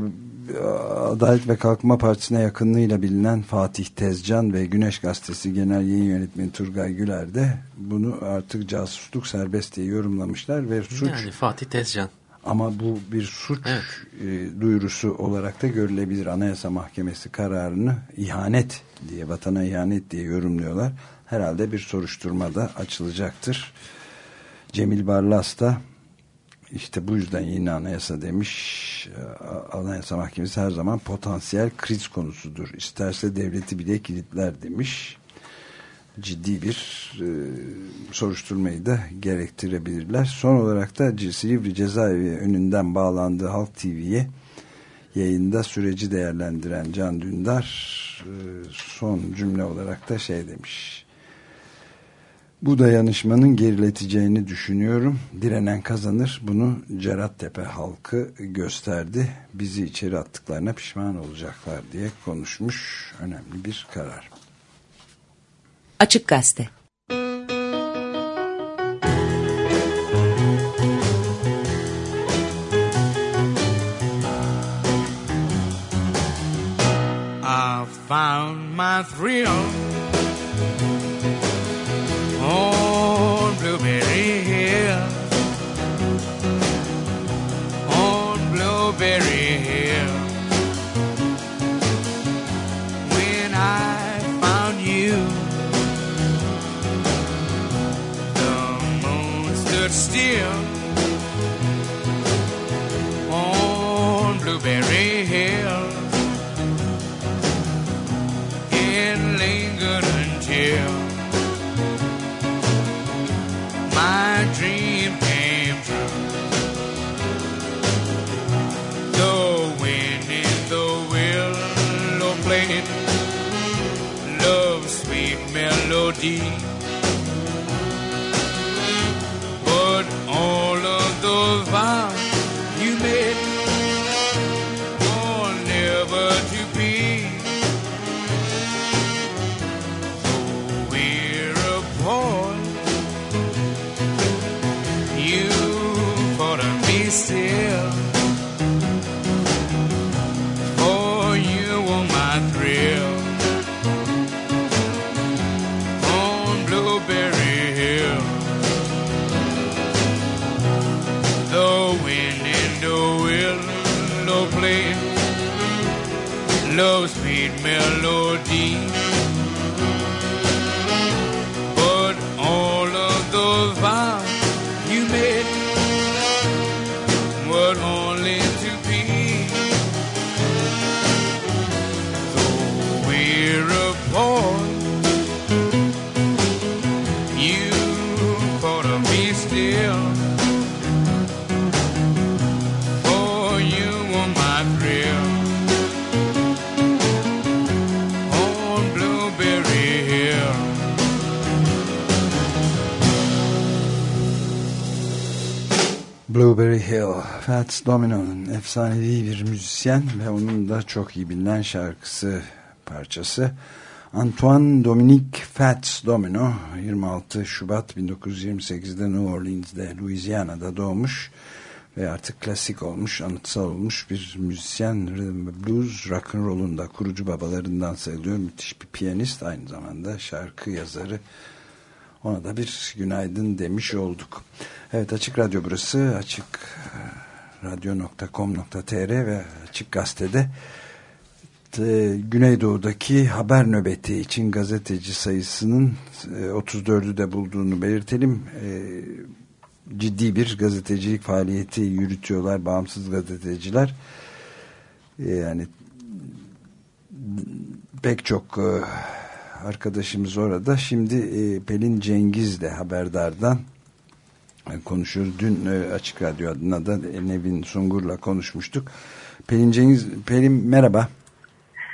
Adalet ve Kalkınma Partisi'ne yakınlığıyla bilinen Fatih Tezcan ve Güneş Gazetesi Genel Yayın Yönetmeni Turgay Güler de bunu artık casusluk serbest diye yorumlamışlar ve suç Yani Fatih Tezcan. ama bu bir suç Evet. e, duyurusu olarak da görülebilir. Anayasa Mahkemesi kararını ihanet diye, vatana ihanet diye yorumluyorlar. Herhalde bir soruşturma da açılacaktır. Cemil Barlas da işte bu yüzden yeni anayasa demiş. E, Anayasa Mahkemesi her zaman potansiyel kriz konusudur. İsterse devleti bile kilitler demiş. Ciddi bir e, soruşturmayı da gerektirebilirler. Son olarak da Silivri cezaevi önünden bağlandığı Halk TV'ye yayında süreci değerlendiren Can Dündar e, son cümle olarak da şey demiş. Bu dayanışmanın gerileteceğini düşünüyorum. Direnen kazanır. Bunu Cerattepe halkı gösterdi. Bizi içeri attıklarına pişman olacaklar diye konuşmuş. Önemli bir karar. Açık Gazete I found my thrill Domino'nun efsanevi bir müzisyen ve onun da çok iyi bilinen şarkısı parçası. Antoine Dominique Fats Domino 26 Şubat 1928'de New Orleans'de Louisiana'da doğmuş ve artık klasik olmuş, anıtsal olmuş bir müzisyen. Rhythm Blues, rock and roll'un da kurucu babalarından sayılıyor. Müthiş bir piyanist, aynı zamanda şarkı yazarı. Ona da bir günaydın demiş olduk. Evet Açık Radyo burası. Açık e, radyo.com.tr ve Açık Gazete'de e, Güneydoğu'daki haber nöbeti için gazeteci sayısının e, 34'ü de bulduğunu belirtelim. E, ciddi bir gazetecilik faaliyeti yürütüyorlar bağımsız gazeteciler. E, yani pek çok e, arkadaşımız orada. Şimdi e, Pelin Cengiz de Haberdar'dan e, konuşuyoruz. Dün e, Açık Radyo adına da Nevin Sungur'la konuşmuştuk. Pelin Cengiz, Pelin merhaba.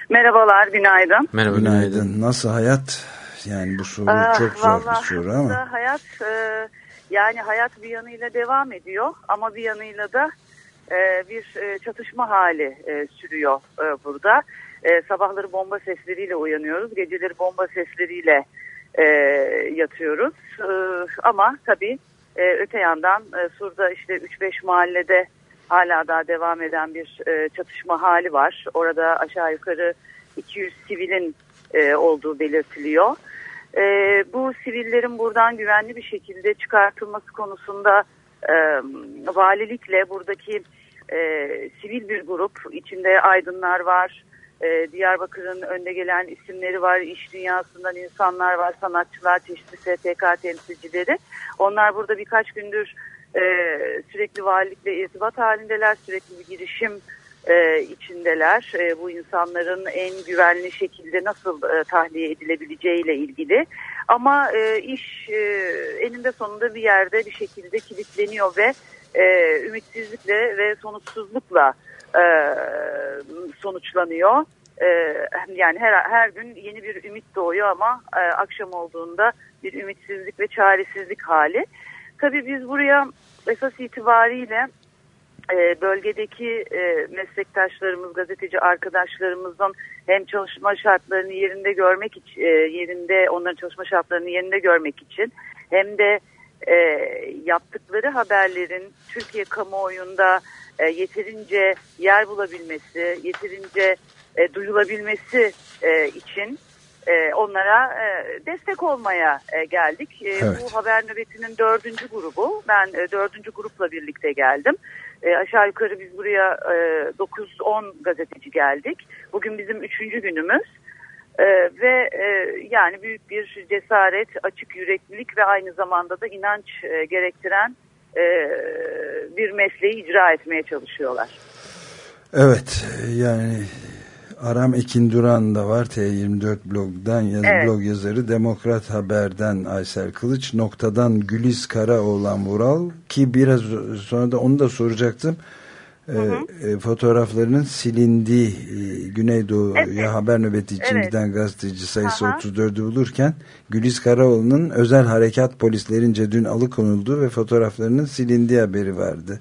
Merhabalar, günaydın. Merhaba Günaydın. günaydın. Nasıl hayat? Yani bu soru Ah, çok zor bir soru ama. hayat e, yani hayat bir yanıyla devam ediyor ama bir yanıyla da e, bir e, çatışma hali e, sürüyor e, burada. E, sabahları bomba sesleriyle uyanıyoruz, geceleri bomba sesleriyle e, yatıyoruz. E, ama tabii e, öte yandan e, Sur'da işte 3-5 mahallede hala daha devam eden bir e, çatışma hali var. Orada aşağı yukarı 200 sivilin e, olduğu belirtiliyor. E, bu sivillerin buradan güvenli bir şekilde çıkartılması konusunda e, valilikle buradaki e, sivil bir grup içinde aydınlar var, e, Diyarbakır'ın önde gelen isimleri var, iş dünyasından insanlar var, sanatçılar, çeşitli STK temsilcileri. Onlar burada birkaç gündür e, sürekli valilikle irtibat halindeler, sürekli bir girişim e, içindeler. E, bu insanların en güvenli şekilde nasıl e, tahliye edilebileceğiyle ilgili. Ama iş e, eninde sonunda bir yerde bir şekilde kilitleniyor ve ümitsizlikle ve sonuçsuzlukla e, sonuçlanıyor. E, yani her, her gün yeni bir ümit doğuyor ama e, akşam olduğunda bir ümitsizlik ve çaresizlik hali. Tabii biz buraya esas itibariyle e, bölgedeki e, meslektaşlarımız, gazeteci arkadaşlarımızın hem çalışma şartlarını yerinde görmek için, e, yerinde onların çalışma şartlarını yerinde görmek için hem de e, yaptıkları haberlerin Türkiye kamuoyunda e, yeterince yer bulabilmesi, yeterince e, duyulabilmesi e, için e, onlara e, destek olmaya e, geldik. E, Evet. Bu haber nöbetinin dördüncü grubu. Ben e, dördüncü grupla birlikte geldim. E, aşağı yukarı biz buraya e, 9-10 gazeteci geldik. Bugün bizim üçüncü günümüz. E, ve e, yani büyük bir cesaret, açık yüreklilik ve aynı zamanda da inanç e, gerektiren e, bir mesleği icra etmeye çalışıyorlar. Evet yani Aram Ekin Duran da var T24 blogdan yaz, Evet. blog yazarı Demokrat Haber'den Aysel Kılıç noktadan Güliz Karaoğlan Vural ki biraz sonra da onu da soracaktım Ee, e, fotoğraflarının silindiği e, Güneydoğu Evet. Haber Nöbeti için Evet. giden gazeteci sayısı Aha. 34'ü bulurken Güliz Karaoğlu'nun özel harekat polislerince dün alıkonulduğu ve fotoğraflarının silindiği haberi vardı.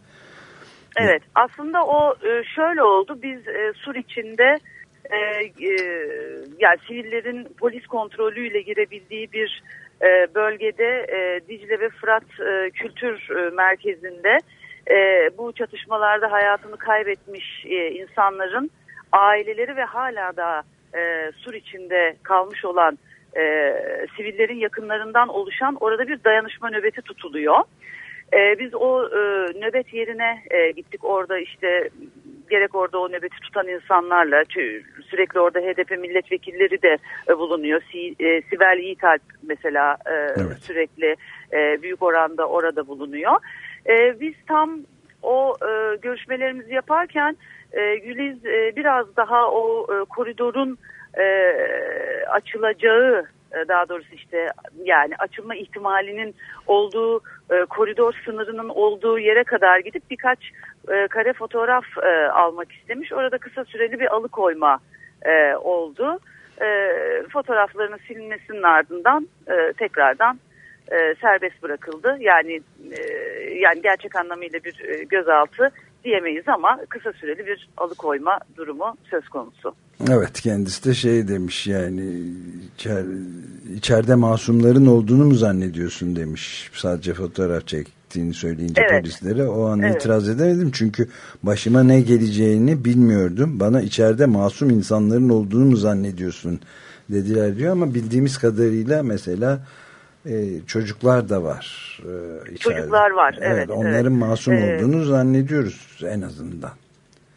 Evet aslında o e, şöyle oldu biz e, Sur içinde e, e, yani sivillerin polis kontrolüyle girebildiği bir e, bölgede e, Dicle ve Fırat e, Kültür e, Merkezi'nde e, bu çatışmalarda hayatını kaybetmiş e, insanların aileleri ve hala da e, Sur içinde kalmış olan e, sivillerin yakınlarından oluşan orada bir dayanışma nöbeti tutuluyor. Ee, biz o e, nöbet yerine e, gittik. Orada işte gerek orada o nöbeti tutan insanlarla sürekli orada HDP milletvekilleri de e, bulunuyor. Si, e, Sibel Yiğitalp mesela e, sürekli e, büyük oranda orada bulunuyor. E, biz tam o e, görüşmelerimizi yaparken e, Güliz e, biraz daha o e, koridorun e, açılacağı e, daha doğrusu işte yani açılma ihtimalinin olduğu e, koridor sınırının olduğu yere kadar gidip birkaç e, kare fotoğraf e, almak istemiş. Orada kısa süreli bir alıkoyma e, oldu. E, fotoğraflarının silinmesinin ardından e, tekrardan e, serbest bırakıldı. Yani e, yani gerçek anlamıyla bir e, gözaltı diyemeyiz ama kısa süreli bir alıkoyma durumu söz konusu. Evet kendisi de şey demiş yani içer, içeride masumların olduğunu mu zannediyorsun demiş sadece fotoğraf çektiğini söyleyince Evet. polislere o an Evet. itiraz edemedim çünkü başıma ne geleceğini bilmiyordum bana içeride masum insanların olduğunu mu zannediyorsun dediler diyor ama bildiğimiz kadarıyla mesela e, çocuklar da var e, içeride. Çocuklar var, evet, onların evet. masum Ee, olduğunu zannediyoruz en azından.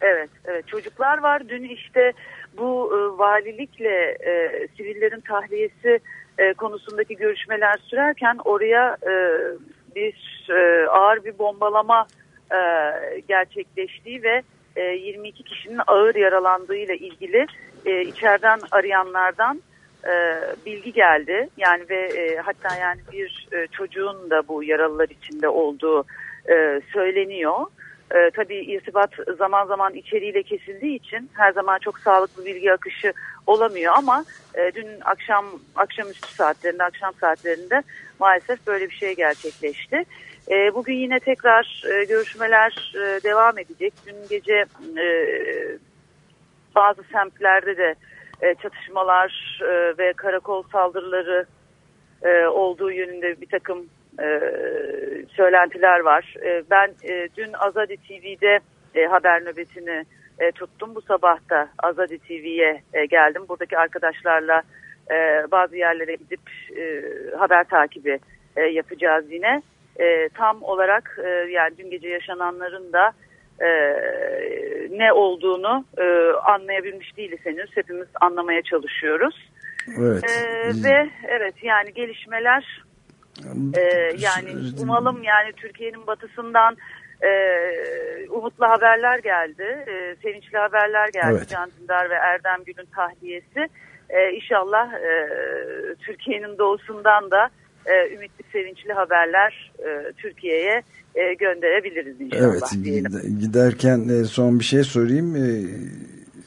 Evet, evet çocuklar var. Dün işte bu e, valilikle e, sivillerin tahliyesi e, konusundaki görüşmeler sürerken oraya e, bir e, ağır bir bombalama e, gerçekleştiği ve e, 22 kişinin ağır yaralandığıyla ilgili e, içeriden arayanlardan e, bilgi geldi. Yani ve e, hatta yani bir e, çocuğun da bu yaralılar içinde olduğu e, söyleniyor. E, tabii irtibat zaman zaman içeriğiyle kesildiği için her zaman çok sağlıklı bilgi akışı olamıyor ama e, dün akşam akşamüstü saatlerinde akşam saatlerinde maalesef böyle bir şey gerçekleşti. E, bugün yine tekrar e, görüşmeler e, devam edecek. Dün gece e, bazı semtlerde de e, çatışmalar e, ve karakol saldırıları e, olduğu yönünde bir takım söylentiler var. Ben dün Azadi TV'de haber nöbetini tuttum. Bu sabah da Azadi TV'ye geldim. Buradaki arkadaşlarla bazı yerlere gidip haber takibi yapacağız yine. Tam olarak yani dün gece yaşananların da e, ne olduğunu e, anlayabilmiş değiliz henüz. Hepimiz anlamaya çalışıyoruz. Evet. E, ve evet yani gelişmeler e, yani umalım yani Türkiye'nin batısından e, umutlu haberler geldi. E, sevinçli haberler geldi. Evet. Can Dündar ve Erdem Gül'ün tahliyesi. E, inşallah e, Türkiye'nin doğusundan da e, ümitli sevinçli haberler e, Türkiye'ye e, gönderebiliriz inşallah Evet diyelim. giderken e, son bir şey sorayım. E,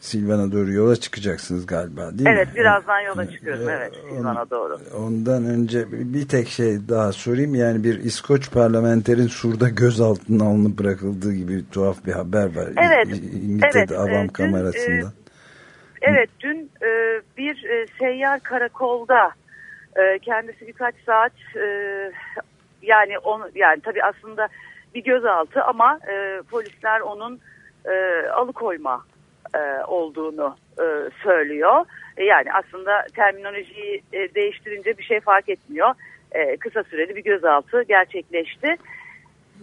Silvan'a doğru yola çıkacaksınız galiba değil Evet mi? birazdan yola çıkıyorum e, evet Silvan'a doğru. Ondan önce bir tek şey daha sorayım. Yani bir İskoç parlamenterin Sur'da gözaltına alınıp bırakıldığı gibi tuhaf bir haber var. Evet, İngiltere'de evet, avam e, dün, kamerasından. Evet dün e, bir e, seyyar karakolda e, kendisi birkaç saat e, yani onu yani tabii aslında bir gözaltı ama e, polisler onun e, alıkoyma e, olduğunu e, söylüyor. E, yani aslında terminolojiyi e, değiştirince bir şey fark etmiyor. E, kısa süreli bir gözaltı gerçekleşti.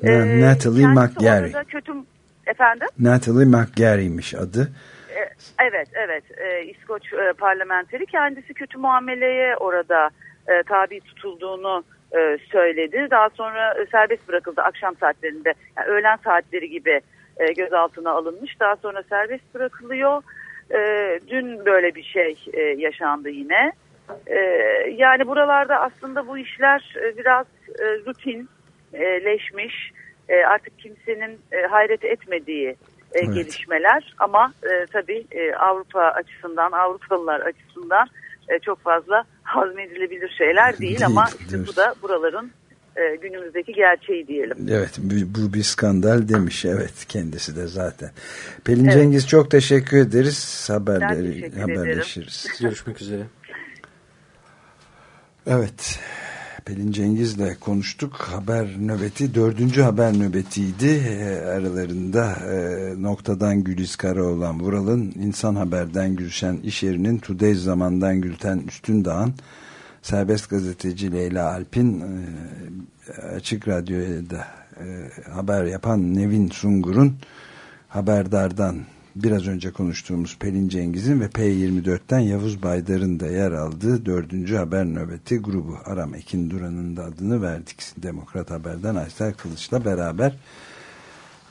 Yani E, Natalie McGarry. kötü efendim. Natalie McGarry'miş adı. E, Evet, evet. E, İskoç e, parlamenteri kendisi kötü muameleye orada e, tabi tutulduğunu e, söyledi. Daha sonra e, serbest bırakıldı akşam saatlerinde. Yani öğlen saatleri gibi e, gözaltına alınmış. Daha sonra serbest bırakılıyor. E, dün böyle bir şey e, yaşandı yine. E, yani buralarda aslında bu işler e, biraz e, rutinleşmiş. E, artık kimsenin e, hayret etmediği e, Evet. gelişmeler ama e, tabii e, Avrupa açısından, Avrupalılar açısından e, çok fazla hazmedilebilir şeyler değil, Değil, ama işte bu da buraların e, günümüzdeki gerçeği diyelim. Evet bu, bir skandal demiş. Evet kendisi de zaten. Pelin Evet. Cengiz çok teşekkür ederiz. Haberleri teşekkür haberleşiriz. Görüşmek üzere. Evet. Pelin Cengiz'le konuştuk. Haber nöbeti dördüncü haber nöbetiydi. E, aralarında e, noktadan Güliz Karaoğlan Vural'ın İnsan Haber'den Gülşen iş yerinin Today Zaman'dan Gülten Üstündağ'ın serbest gazeteci Leyla Alp'in e, Açık Radyo'ya da e, haber yapan Nevin Sungur'un Haberdar'dan biraz önce konuştuğumuz Pelin Cengiz'in ve P24'ten Yavuz Baydar'ın da yer aldığı dördüncü haber nöbeti grubu Aram Ekin Duran'ın da adını verdik. Demokrat Haber'den Aysel Kılıç'la beraber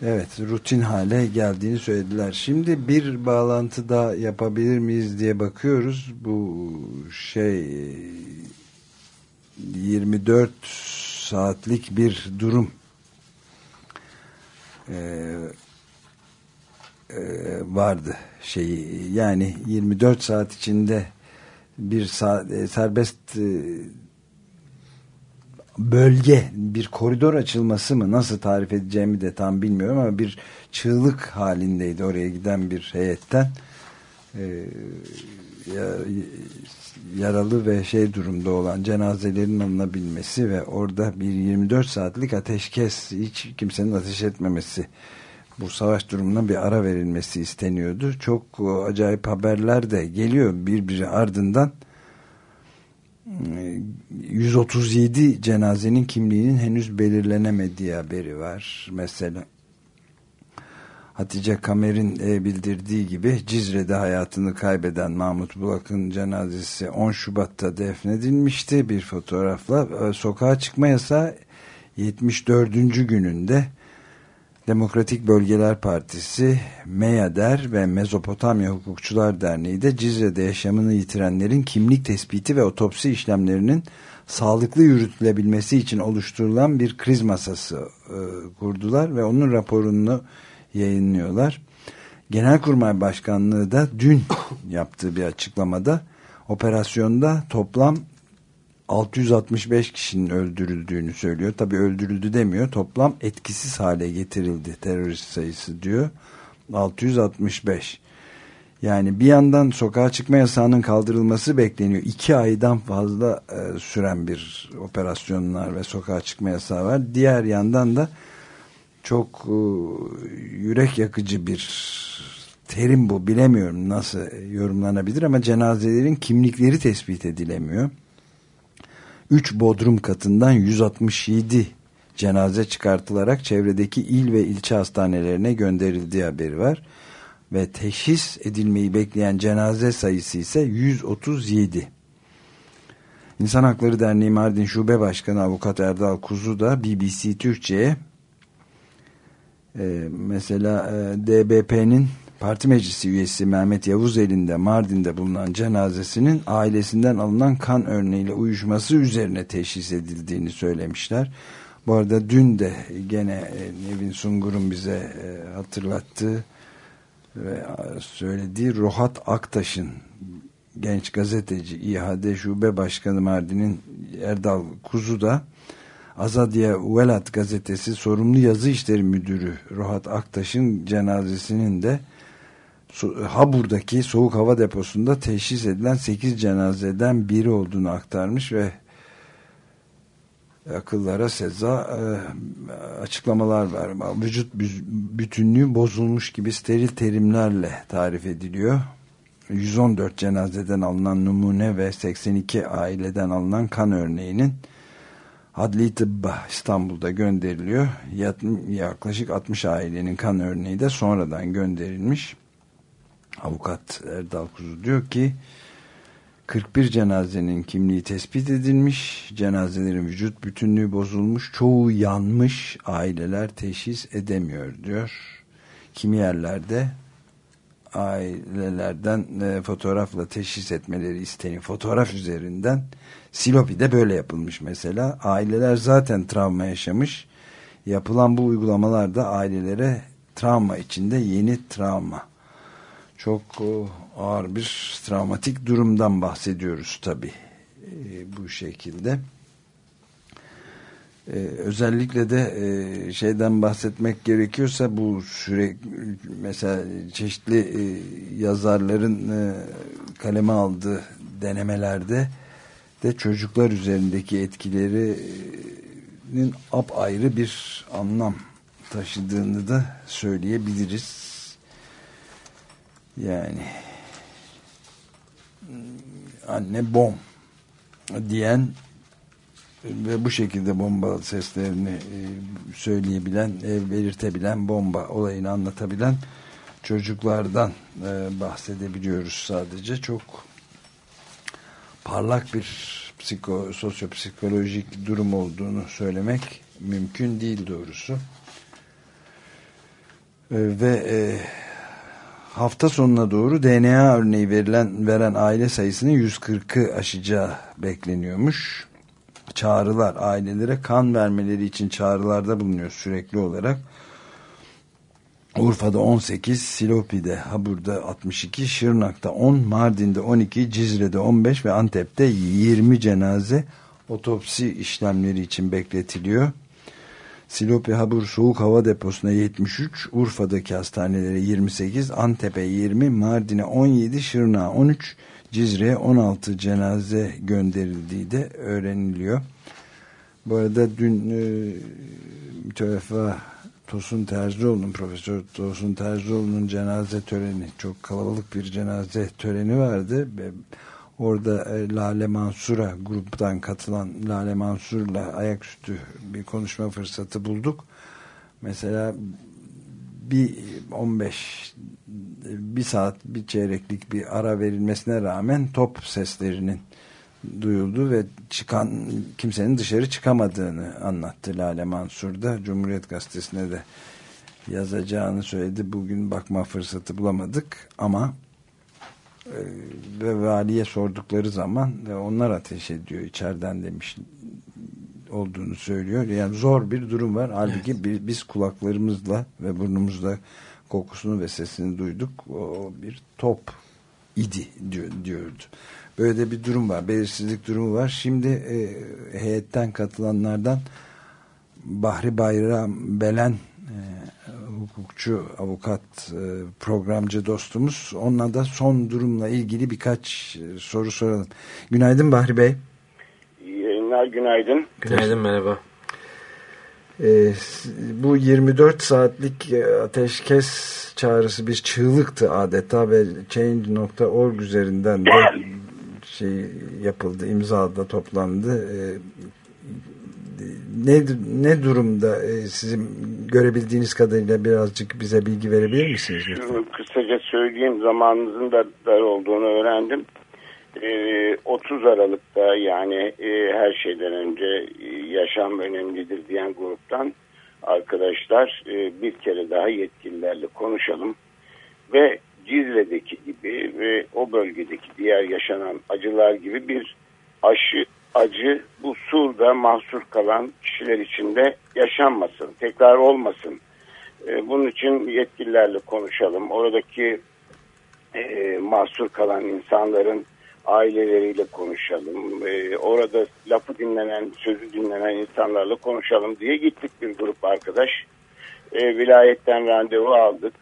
evet rutin hale geldiğini söylediler. Şimdi bir bağlantı daha yapabilir miyiz diye bakıyoruz. Bu şey 24 saatlik bir durum eee e, vardı şeyi. Yani 24 saat içinde bir e, serbest e, bölge bir koridor açılması mı nasıl tarif edeceğimi de tam bilmiyorum ama bir çığlık halindeydi oraya giden bir heyetten. E, ya- yaralı ve şey durumda olan cenazelerin alınabilmesi ve orada bir 24 saatlik ateşkes hiç kimsenin ateş etmemesi bu savaş durumuna bir ara verilmesi isteniyordu. Çok e, acayip haberler de geliyor birbiri ardından. E, 137 cenazenin kimliğinin henüz belirlenemediği haberi var. Mesela Hatice Kamer'in e, bildirdiği gibi Cizre'de hayatını kaybeden Mahmut Bulak'ın cenazesi 10 Şubat'ta defnedilmişti bir fotoğrafla. E, Sokağa çıkma yasağı 74. gününde Demokratik Bölgeler Partisi, MEYADER ve Mezopotamya Hukukçular Derneği de Cizre'de yaşamını yitirenlerin kimlik tespiti ve otopsi işlemlerinin sağlıklı yürütülebilmesi için oluşturulan bir kriz masası e, kurdular ve onun raporunu yayınlıyorlar. Genelkurmay Başkanlığı da dün *coughs* yaptığı bir açıklamada operasyonda toplam 665 kişinin öldürüldüğünü söylüyor. Tabi öldürüldü demiyor. Toplam etkisiz hale getirildi terörist sayısı diyor. 665. Yani bir yandan sokağa çıkma yasağının kaldırılması bekleniyor. İki aydan fazla e, süren bir operasyonlar ve sokağa çıkma yasağı var. Diğer yandan da çok e, yürek yakıcı bir terim bu. Bilemiyorum nasıl yorumlanabilir ama cenazelerin kimlikleri tespit edilemiyor. 3 bodrum katından 167 cenaze çıkartılarak çevredeki il ve ilçe hastanelerine gönderildiği haberi var. Ve teşhis edilmeyi bekleyen cenaze sayısı ise 137. İnsan Hakları Derneği Mardin Şube Başkanı Avukat Erdal Kuzu da BBC Türkçe'ye e, mesela e, DBP'nin Parti Meclisi üyesi Mehmet Yavuz elinde Mardin'de bulunan cenazesinin ailesinden alınan kan örneğiyle uyuşması üzerine teşhis edildiğini söylemişler. Bu arada dün de gene e, Nevin Sungur'un bize e, hatırlattığı ve söylediği Rohat Aktaş'ın genç gazeteci İHAD Şube Başkanı Mardin'in Erdal Kuzu da Azadiye Velat gazetesi sorumlu yazı işleri müdürü Rohat Aktaş'ın cenazesinin de Habur'daki soğuk hava deposunda teşhis edilen 8 cenazeden biri olduğunu aktarmış ve akıllara seza e, açıklamalar var. Vücut bütünlüğü bozulmuş gibi steril terimlerle tarif ediliyor. 114 cenazeden alınan numune ve 82 aileden alınan kan örneğinin Adli Tıbba İstanbul'da gönderiliyor. Yaklaşık 60 ailenin kan örneği de sonradan gönderilmiş. Avukat Erdal Kuzu diyor ki 41 cenazenin kimliği tespit edilmiş, cenazelerin vücut bütünlüğü bozulmuş, çoğu yanmış, aileler teşhis edemiyor diyor. Kimi yerlerde ailelerden e, fotoğrafla teşhis etmeleri isteniyor. Fotoğraf üzerinden Silopi'de böyle yapılmış mesela. Aileler zaten travma yaşamış. Yapılan bu uygulamalarda ailelere travma içinde yeni travma çok e, ağır bir travmatik durumdan bahsediyoruz tabi e, bu şekilde. Ee, özellikle de e, şeyden bahsetmek gerekiyorsa bu sürekli mesela çeşitli e, yazarların e, kaleme aldığı denemelerde de çocuklar üzerindeki etkilerinin apayrı bir anlam taşıdığını da söyleyebiliriz. Yani anne bom diyen ve bu şekilde bomba seslerini e, söyleyebilen, e, belirtebilen, bomba olayını anlatabilen çocuklardan e, bahsedebiliyoruz sadece. Çok parlak bir psiko, sosyopsikolojik durum olduğunu söylemek mümkün değil doğrusu. Ve hafta sonuna doğru DNA örneği verilen veren aile sayısını 140'ı aşacağı bekleniyormuş. Çağrılar ailelere kan vermeleri için çağrılarda bulunuyor sürekli olarak. Urfa'da 18, Silopi'de, Habur'da 62, Şırnak'ta 10, Mardin'de 12, Cizre'de 15 ve Antep'te 20 cenaze otopsi işlemleri için bekletiliyor. Silopi Habur Soğuk Hava Deposu'na 73, Urfa'daki hastanelere 28, Antep'e 20, Mardin'e 17, Şırnak'a 13, Cizre'ye 16 cenaze gönderildiği de öğreniliyor. Bu arada dün e, müteveffa Tosun Terzioğlu'nun, Profesör Tosun Terzioğlu'nun cenaze töreni, çok kalabalık bir cenaze töreni vardı. Ve Orada e, Lale Mansur'a gruptan katılan Lale Mansur'la ayaküstü bir konuşma fırsatı bulduk. Mesela bir 15 bir saat bir çeyreklik bir ara verilmesine rağmen top seslerinin duyuldu ve çıkan kimsenin dışarı çıkamadığını anlattı Lale Mansur'da Cumhuriyet Gazetesi'ne de yazacağını söyledi. Bugün bakma fırsatı bulamadık ama ve valiye sordukları zaman onlar ateş ediyor içeriden demiş olduğunu söylüyor. Yani zor bir durum var. Halbuki evet. biz kulaklarımızla ve burnumuzla kokusunu ve sesini duyduk. O bir top idi diyor, diyordu. Böyle de bir durum var. Belirsizlik durumu var. Şimdi e, heyetten katılanlardan Bahri Bayram Belen e, hukukçu, avukat, e, programcı dostumuz. Onunla da son durumla ilgili birkaç e, soru soralım. Günaydın Bahri Bey. İyi yayınlar, günaydın. Günaydın, merhaba. E, bu 24 saatlik e, ateşkes çağrısı bir çığlıktı adeta ve Change.org üzerinden de *coughs* şey yapıldı, imzada toplandı. E, ne, ne durumda e, sizin görebildiğiniz kadarıyla birazcık bize bilgi verebilir misiniz? Lütfen? Kısaca söyleyeyim zamanınızın da dar olduğunu öğrendim. E, 30 Aralık'ta yani e, her şeyden önce e, yaşam önemlidir diyen gruptan arkadaşlar e, bir kere daha yetkililerle konuşalım ve Cizre'deki gibi ve o bölgedeki diğer yaşanan acılar gibi bir aşı acı bu surda mahsur kalan kişiler içinde yaşanmasın, tekrar olmasın. E, bunun için yetkililerle konuşalım. Oradaki e, mahsur kalan insanların aileleriyle konuşalım. E, orada lafı dinlenen, sözü dinlenen insanlarla konuşalım diye gittik bir grup arkadaş. Vilayetten randevu aldık.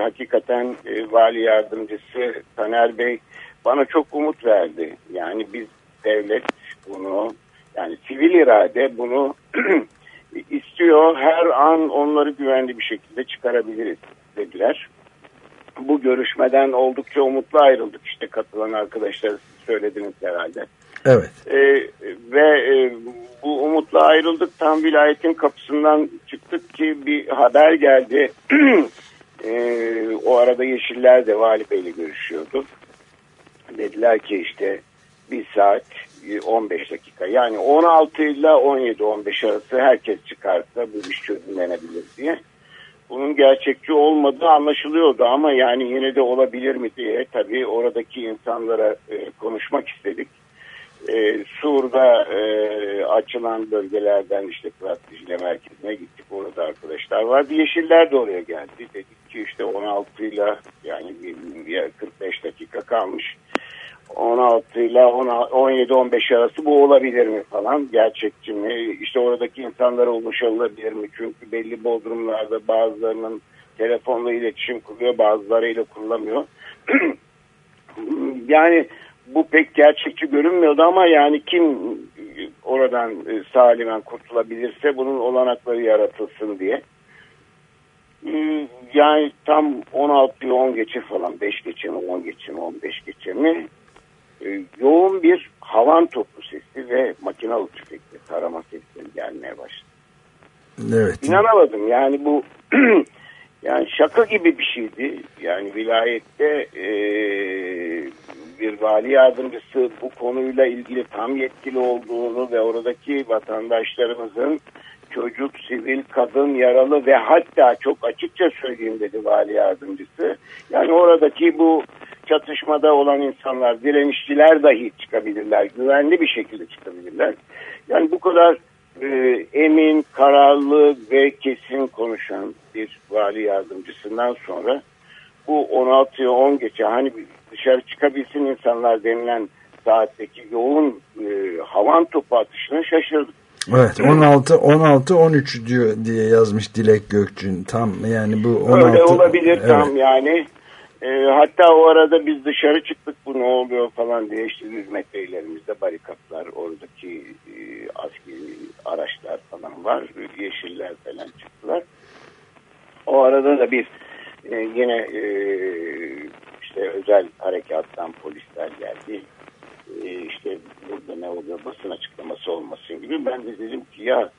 Hakikaten vali yardımcısı Taner Bey bana çok umut verdi. Yani biz devlet bunu yani sivil irade bunu *clears throat* istiyor. Her an onları güvenli bir şekilde çıkarabiliriz dediler. Bu görüşmeden oldukça umutlu ayrıldık. İşte katılan arkadaşlar söylediniz herhalde. Evet. Ee, ve e, bu umutla ayrıldık. Tam vilayetin kapısından çıktık ki bir haber geldi. *clears throat* ee, o arada Yeşiller de Vali Bey'le görüşüyordu. Dediler ki işte bir saat 15 dakika yani 16 ile 17-15 arası herkes çıkarsa bu iş çözümlenebilir diye. Bunun gerçekçi olmadığı anlaşılıyordu ama yani yine de olabilir mi diye tabii oradaki insanlara e, konuşmak istedik. E, Sur'da e, açılan bölgelerden işte Kıratıcı'yla merkezine gittik. Orada arkadaşlar vardı. Yeşiller de oraya geldi. Dedik ki işte 16 ile yani 45 dakika kalmış. 16 ile 17-15 arası bu olabilir mi falan? Gerçekçi mi? İşte oradaki insanlara ulaşılabilir mi? Çünkü belli bodrumlarda bazılarının telefonla iletişim kuruyor bazılarıyla kurulamıyor. *clears throat* Yani bu pek gerçekçi görünmüyordu ama yani kim oradan salimen kurtulabilirse bunun olanakları yaratılsın diye. Yani tam 16 10 geçe falan 5 geçe mi 10 geçe mi 15 geçe mi e, yoğun bir havan topu sesi ve makinalı tüfekli tarama sesleri gelmeye başladı. Evet. İnanamadım yani bu *clears throat* yani şaka gibi bir şeydi. Yani vilayette e, bir vali yardımcısı bu konuyla ilgili tam yetkili olduğunu ve oradaki vatandaşlarımızın çocuk, sivil, kadın, yaralı ve hatta çok açıkça söyleyeyim dedi vali yardımcısı. Yani oradaki bu çatışmada olan insanlar, direnişçiler dahi çıkabilirler. Güvenli bir şekilde çıkabilirler. Yani bu kadar e, emin, kararlı ve kesin konuşan bir vali yardımcısından sonra bu 16'ya 10 geçe hani dışarı çıkabilsin insanlar denilen saatteki yoğun e, havan topu atışına şaşırdık. Evet 16 16 13 diyor diye yazmış Dilek Gökçün tam yani bu 16 Öyle olabilir evet. tam yani e, hatta o arada biz dışarı çıktık bu ne oluyor falan diye işte 100 metre barikatlar oradaki e, askeri araçlar falan var. Yeşiller falan çıktılar. O arada da bir e, yine e, işte özel harekattan polisler geldi. E, işte burada ne oluyor basın açıklaması olmasın gibi. Ben de dedim ki ya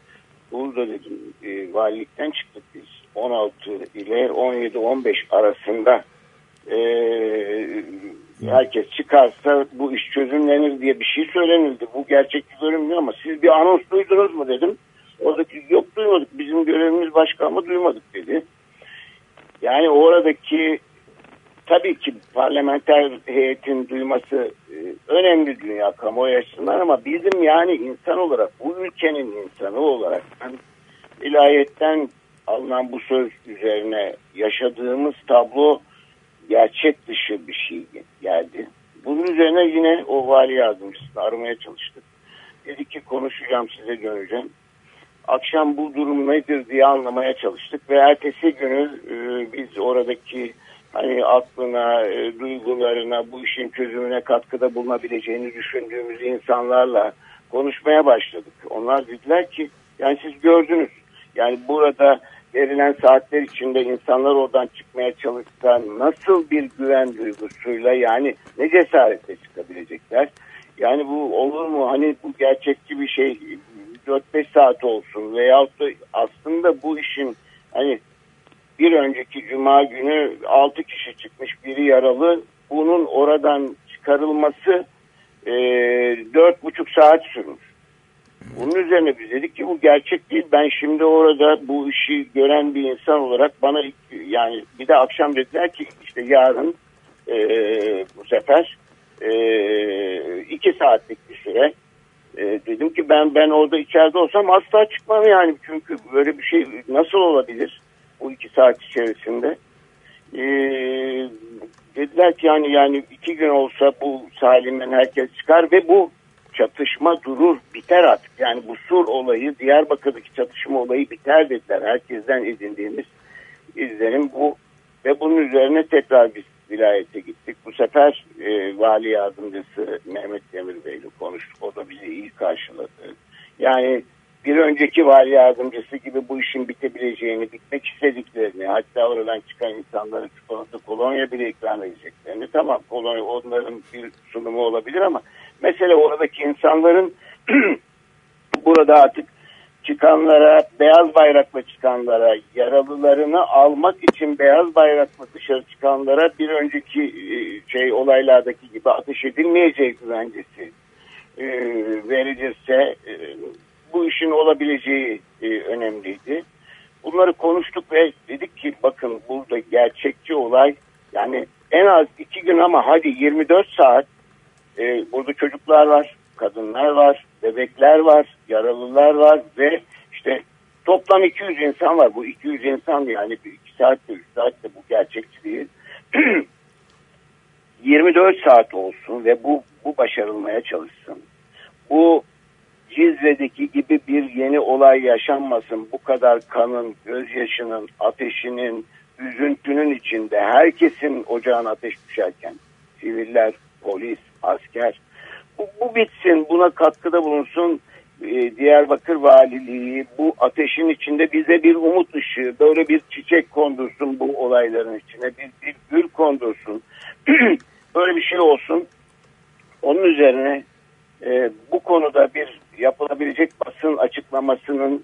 burada dedim e, valilikten çıktık biz. 16 ile 17-15 arasında e, herkes çıkarsa bu iş çözümlenir diye bir şey söylenildi. Bu gerçekçi görünmüyor ama siz bir anons duydunuz mu dedim. Oradaki yok duymadık bizim görevimiz başka ama duymadık dedi. Yani oradaki tabii ki parlamenter heyetin duyması e, önemli dünya kamuoyu açısından ama bizim yani insan olarak bu ülkenin insanı olarak ilahiyetten alınan bu söz üzerine yaşadığımız tablo gerçek dışı bir şey geldi. Bunun üzerine yine o vali yardımcısını aramaya çalıştık. Dedi ki konuşacağım size döneceğim. Akşam bu durum nedir diye anlamaya çalıştık ve ertesi günü e, biz oradaki hani aklına, e, duygularına, bu işin çözümüne katkıda bulunabileceğini düşündüğümüz insanlarla konuşmaya başladık. Onlar dediler ki yani siz gördünüz. Yani burada verilen saatler içinde insanlar oradan çıkmaya çalışsa nasıl bir güven duygusuyla yani ne cesaretle çıkabilecekler? Yani bu olur mu? Hani bu gerçekçi bir şey 4-5 saat olsun veyahut da aslında bu işin hani bir önceki cuma günü 6 kişi çıkmış biri yaralı. Bunun oradan çıkarılması e, 4,5 saat sürmüş. Bunun üzerine biz dedik ki bu gerçek değil. Ben şimdi orada bu işi gören bir insan olarak bana yani bir de akşam dediler ki işte yarın e, bu sefer e, iki saatlik bir süre. E, dedim ki ben ben orada içeride olsam asla çıkmam yani. Çünkü böyle bir şey nasıl olabilir bu iki saat içerisinde? E, dediler ki yani yani iki gün olsa bu salimen herkes çıkar ve bu çatışma durur biter artık yani bu sur olayı Diyarbakır'daki çatışma olayı biter dediler herkesten edindiğimiz izlenim bu ve bunun üzerine tekrar biz vilayete gittik. Bu sefer e, vali yardımcısı Mehmet Demir Bey ile konuştuk. O da bizi iyi karşıladı. Yani bir önceki vali yardımcısı gibi bu işin bitebileceğini, bitmek istediklerini, hatta oradan çıkan insanlara çikolata kolonya bile ikram edeceklerini. Tamam kolonya onların bir sunumu olabilir ama mesele oradaki insanların *clears throat* burada artık çıkanlara, beyaz bayrakla çıkanlara, yaralılarını almak için beyaz bayrakla dışarı çıkanlara bir önceki e, şey olaylardaki gibi ateş edilmeyeceği güvencesi e, verilirse e, bu işin olabileceği e, önemliydi. Bunları konuştuk ve dedik ki bakın burada gerçekçi olay yani en az iki gün ama hadi 24 saat e, burada çocuklar var, kadınlar var, bebekler var, yaralılar var ve işte toplam 200 insan var. Bu 200 insan yani 2 saatte 3 saatte bu gerçekçi değil. *clears throat* 24 saat olsun ve bu, bu başarılmaya çalışsın. Bu Cizre'deki gibi bir yeni olay yaşanmasın. Bu kadar kanın, gözyaşının, ateşinin, üzüntünün içinde herkesin ocağına ateş düşerken siviller, polis, asker. Bu, bu bitsin buna katkıda bulunsun e, Diyarbakır Valiliği. Bu ateşin içinde bize bir umut ışığı böyle bir çiçek kondursun bu olayların içine bir, bir gül kondursun. *clears throat* Böyle bir şey olsun. Onun üzerine e, bu konuda bir yapılabilecek basın açıklamasının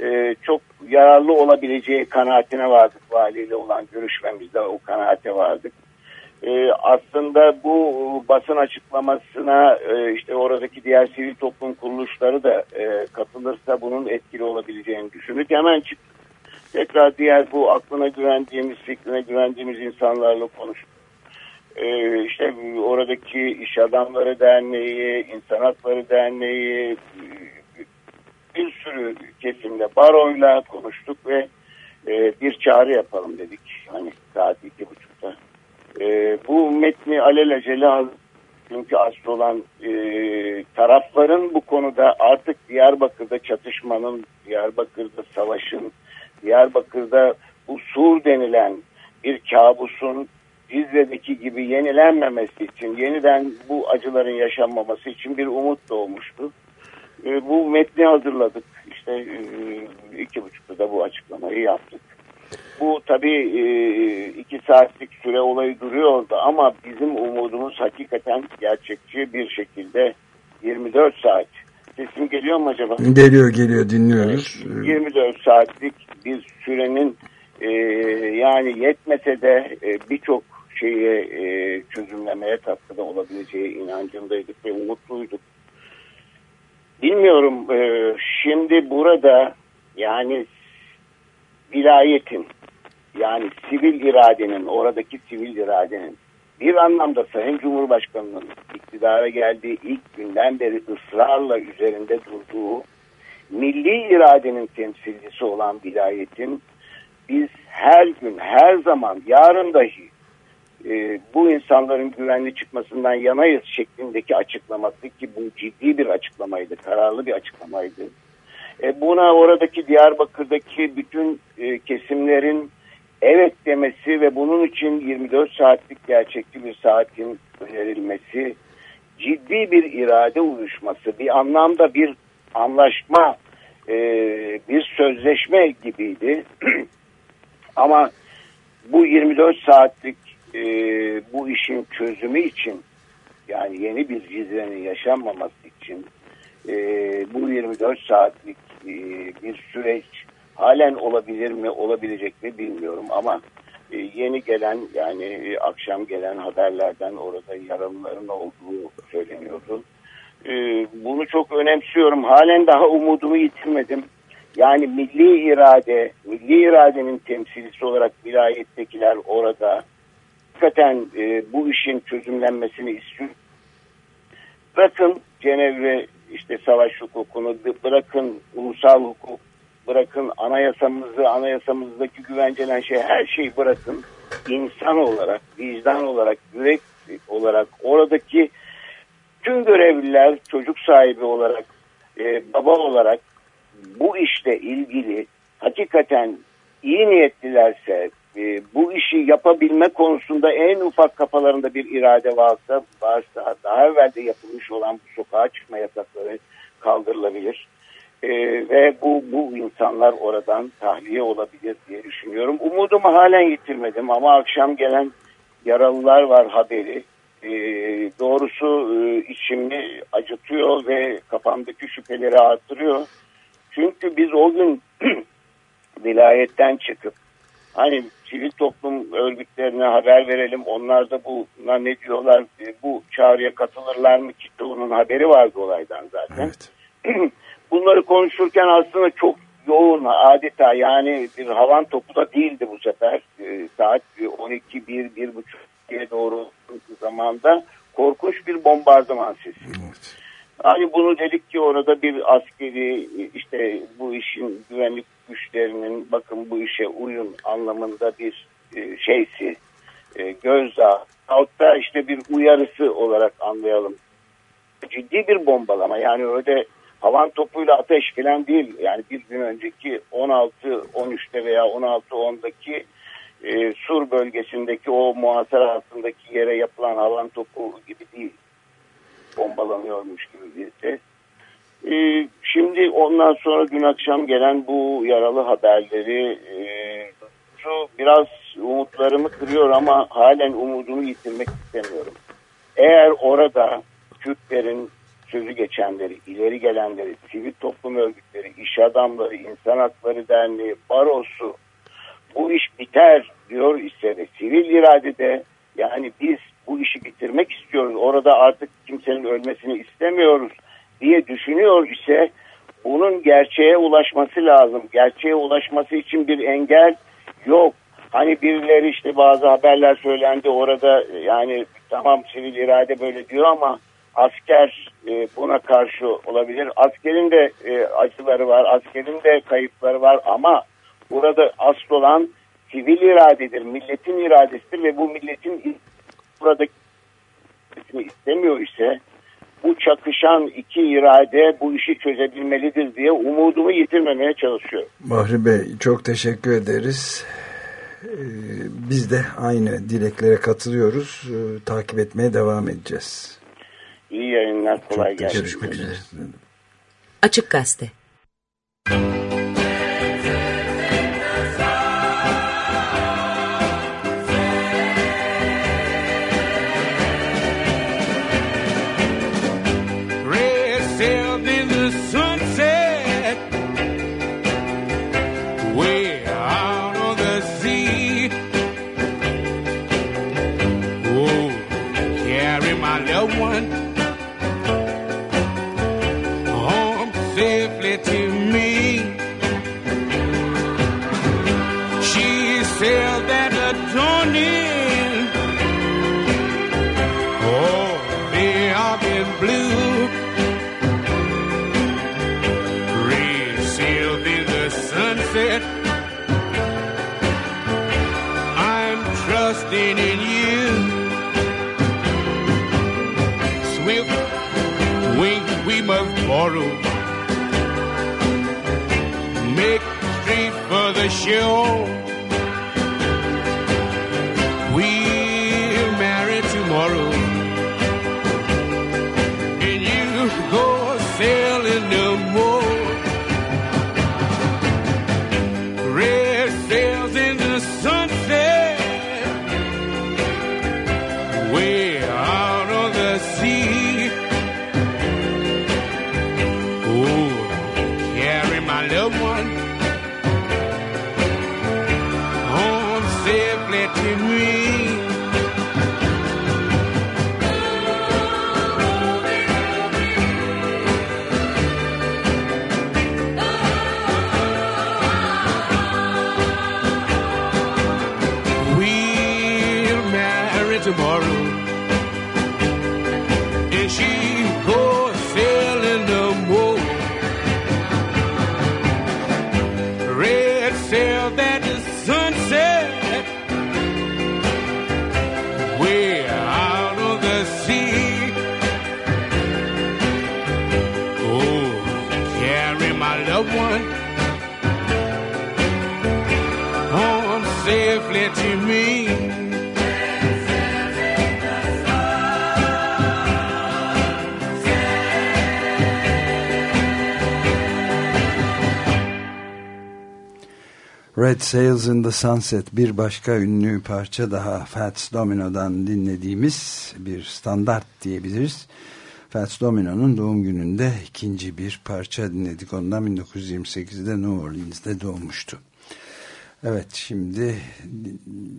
e, çok yararlı olabileceği kanaatine vardık valiyle olan görüşmemizde o kanaate vardık. E, aslında bu basın açıklamasına e, işte oradaki diğer sivil toplum kuruluşları da e, katılırsa bunun etkili olabileceğini düşündük. Hemen çıktık. Tekrar diğer bu aklına güvendiğimiz, fikrine güvendiğimiz insanlarla konuştuk. E, işte oradaki iş adamları derneği, insan hakları derneği, bir sürü kesimde baroyla konuştuk ve e, bir çağrı yapalım dedik. Hani saat iki buçukta. E, bu metni alelacele al çünkü asıl olan e, tarafların bu konuda artık Diyarbakır'da çatışmanın, Diyarbakır'da savaşın, Diyarbakır'da bu sur denilen bir kabusun Cizre'deki gibi yenilenmemesi için, yeniden bu acıların yaşanmaması için bir umut doğmuştu. E, bu metni hazırladık. İşte e, iki buçukta da bu açıklamayı yaptık. Bu tabii e, iki saatlik süre olayı duruyordu ama bizim umudumuz hakikaten gerçekçi bir şekilde 24 saat. Sesim geliyor mu acaba? Geliyor geliyor dinliyoruz. 24 saatlik bir sürenin e, yani yetmese de e, birçok şeyi e, çözümlemeye katkıda olabileceği inancındaydık ve umutluyduk. Bilmiyorum e, şimdi burada yani vilayetin yani sivil iradenin oradaki sivil iradenin bir anlamda Sayın Cumhurbaşkanı'nın iktidara geldiği ilk günden beri ısrarla üzerinde durduğu milli iradenin temsilcisi olan vilayetin biz her gün her zaman yarın dahi e, bu insanların güvenli çıkmasından yanayız şeklindeki açıklaması ki bu ciddi bir açıklamaydı, kararlı bir açıklamaydı. E, buna oradaki Diyarbakır'daki bütün e, kesimlerin evet demesi ve bunun için 24 saatlik gerçekçi bir saatin önerilmesi, ciddi bir irade uyuşması, bir anlamda bir anlaşma, e, bir sözleşme gibiydi. *clears throat* Ama bu 24 saatlik bu işin çözümü için yani yeni bir cizrenin yaşanmaması için e, bu 24 saatlik e, bir süreç halen olabilir mi olabilecek mi bilmiyorum ama e, yeni gelen yani e, akşam gelen haberlerden orada yaralıların olduğu söyleniyordu. E, bunu çok önemsiyorum. Halen daha umudumu yitirmedim. Yani milli irade, milli iradenin temsilcisi olarak vilayettekiler orada hakikaten e, bu işin çözümlenmesini istiyor. Bırakın Cenevre işte savaş hukukunu, bırakın ulusal hukuk, bırakın anayasamızı, anayasamızdaki güvencelen şey her şeyi bırakın. insan olarak, vicdan olarak, yürek olarak oradaki tüm görevliler çocuk sahibi olarak, e, baba olarak bu işle ilgili hakikaten iyi niyetlilerse e, bu işi yapabilme konusunda en ufak kafalarında bir irade varsa, varsa daha evvel de yapılmış olan bu sokağa çıkma yasakları kaldırılabilir. E, ve bu, bu insanlar oradan tahliye olabilir diye düşünüyorum. Umudumu halen yitirmedim ama akşam gelen yaralılar var haberi. E, doğrusu e, içimi acıtıyor ve kafamdaki şüpheleri artırıyor. Çünkü biz o gün *clears throat* vilayetten çıkıp hani sivil toplum örgütlerine haber verelim. Onlar da buna ne diyorlar? E, bu çağrıya katılırlar mı? ki onun haberi vardı olaydan zaten. Evet. *clears throat* Bunları konuşurken aslında çok yoğun adeta yani bir havan topu da değildi bu sefer. E, saat 12 1 1 buçuk diye doğru zamanda korkunç bir bombardıman sesi. Evet. Hani bunu dedik ki orada bir askeri işte bu işin güvenlik güçlerinin bakın bu işe uyun anlamında bir e, şeysi e, gözdağı da işte bir uyarısı olarak anlayalım. Ciddi bir bombalama yani öyle havan topuyla ateş falan değil. Yani bir gün önceki 16-13'te veya 16-10'daki e, Sur bölgesindeki o muhasara altındaki yere yapılan havan topu gibi değil bombalanıyormuş gibi bir ses. Ee, şimdi ondan sonra dün akşam gelen bu yaralı haberleri e, biraz umutlarımı kırıyor ama halen umudumu yitirmek istemiyorum. Eğer orada Kürtlerin sözü geçenleri, ileri gelenleri, sivil toplum örgütleri, iş adamları, insan hakları derneği, barosu bu iş biter diyor ise de sivil iradede yani biz bu işi bitirmek istiyoruz. Orada artık kimsenin ölmesini istemiyoruz diye düşünüyor ise bunun gerçeğe ulaşması lazım. Gerçeğe ulaşması için bir engel yok. Hani birileri işte bazı haberler söylendi orada yani tamam sivil irade böyle diyor ama asker e, buna karşı olabilir. Askerin de e, acıları var, askerin de kayıpları var ama burada asıl olan sivil iradedir, milletin iradesidir ve bu milletin burada istemiyor ise bu çakışan iki irade bu işi çözebilmelidir diye umudumu yitirmemeye çalışıyorum. Bahri Bey çok teşekkür ederiz. Ee, biz de aynı dileklere katılıyoruz. Ee, takip etmeye devam edeceğiz. İyi yayınlar kolay gelsin. Görüşmek üzere. Açık Gazete Red Sails in the Sunset bir başka ünlü parça daha Fats Domino'dan dinlediğimiz bir standart diyebiliriz. Fats Domino'nun doğum gününde ikinci bir parça dinledik. Ondan 1928'de New Orleans'de doğmuştu. Evet şimdi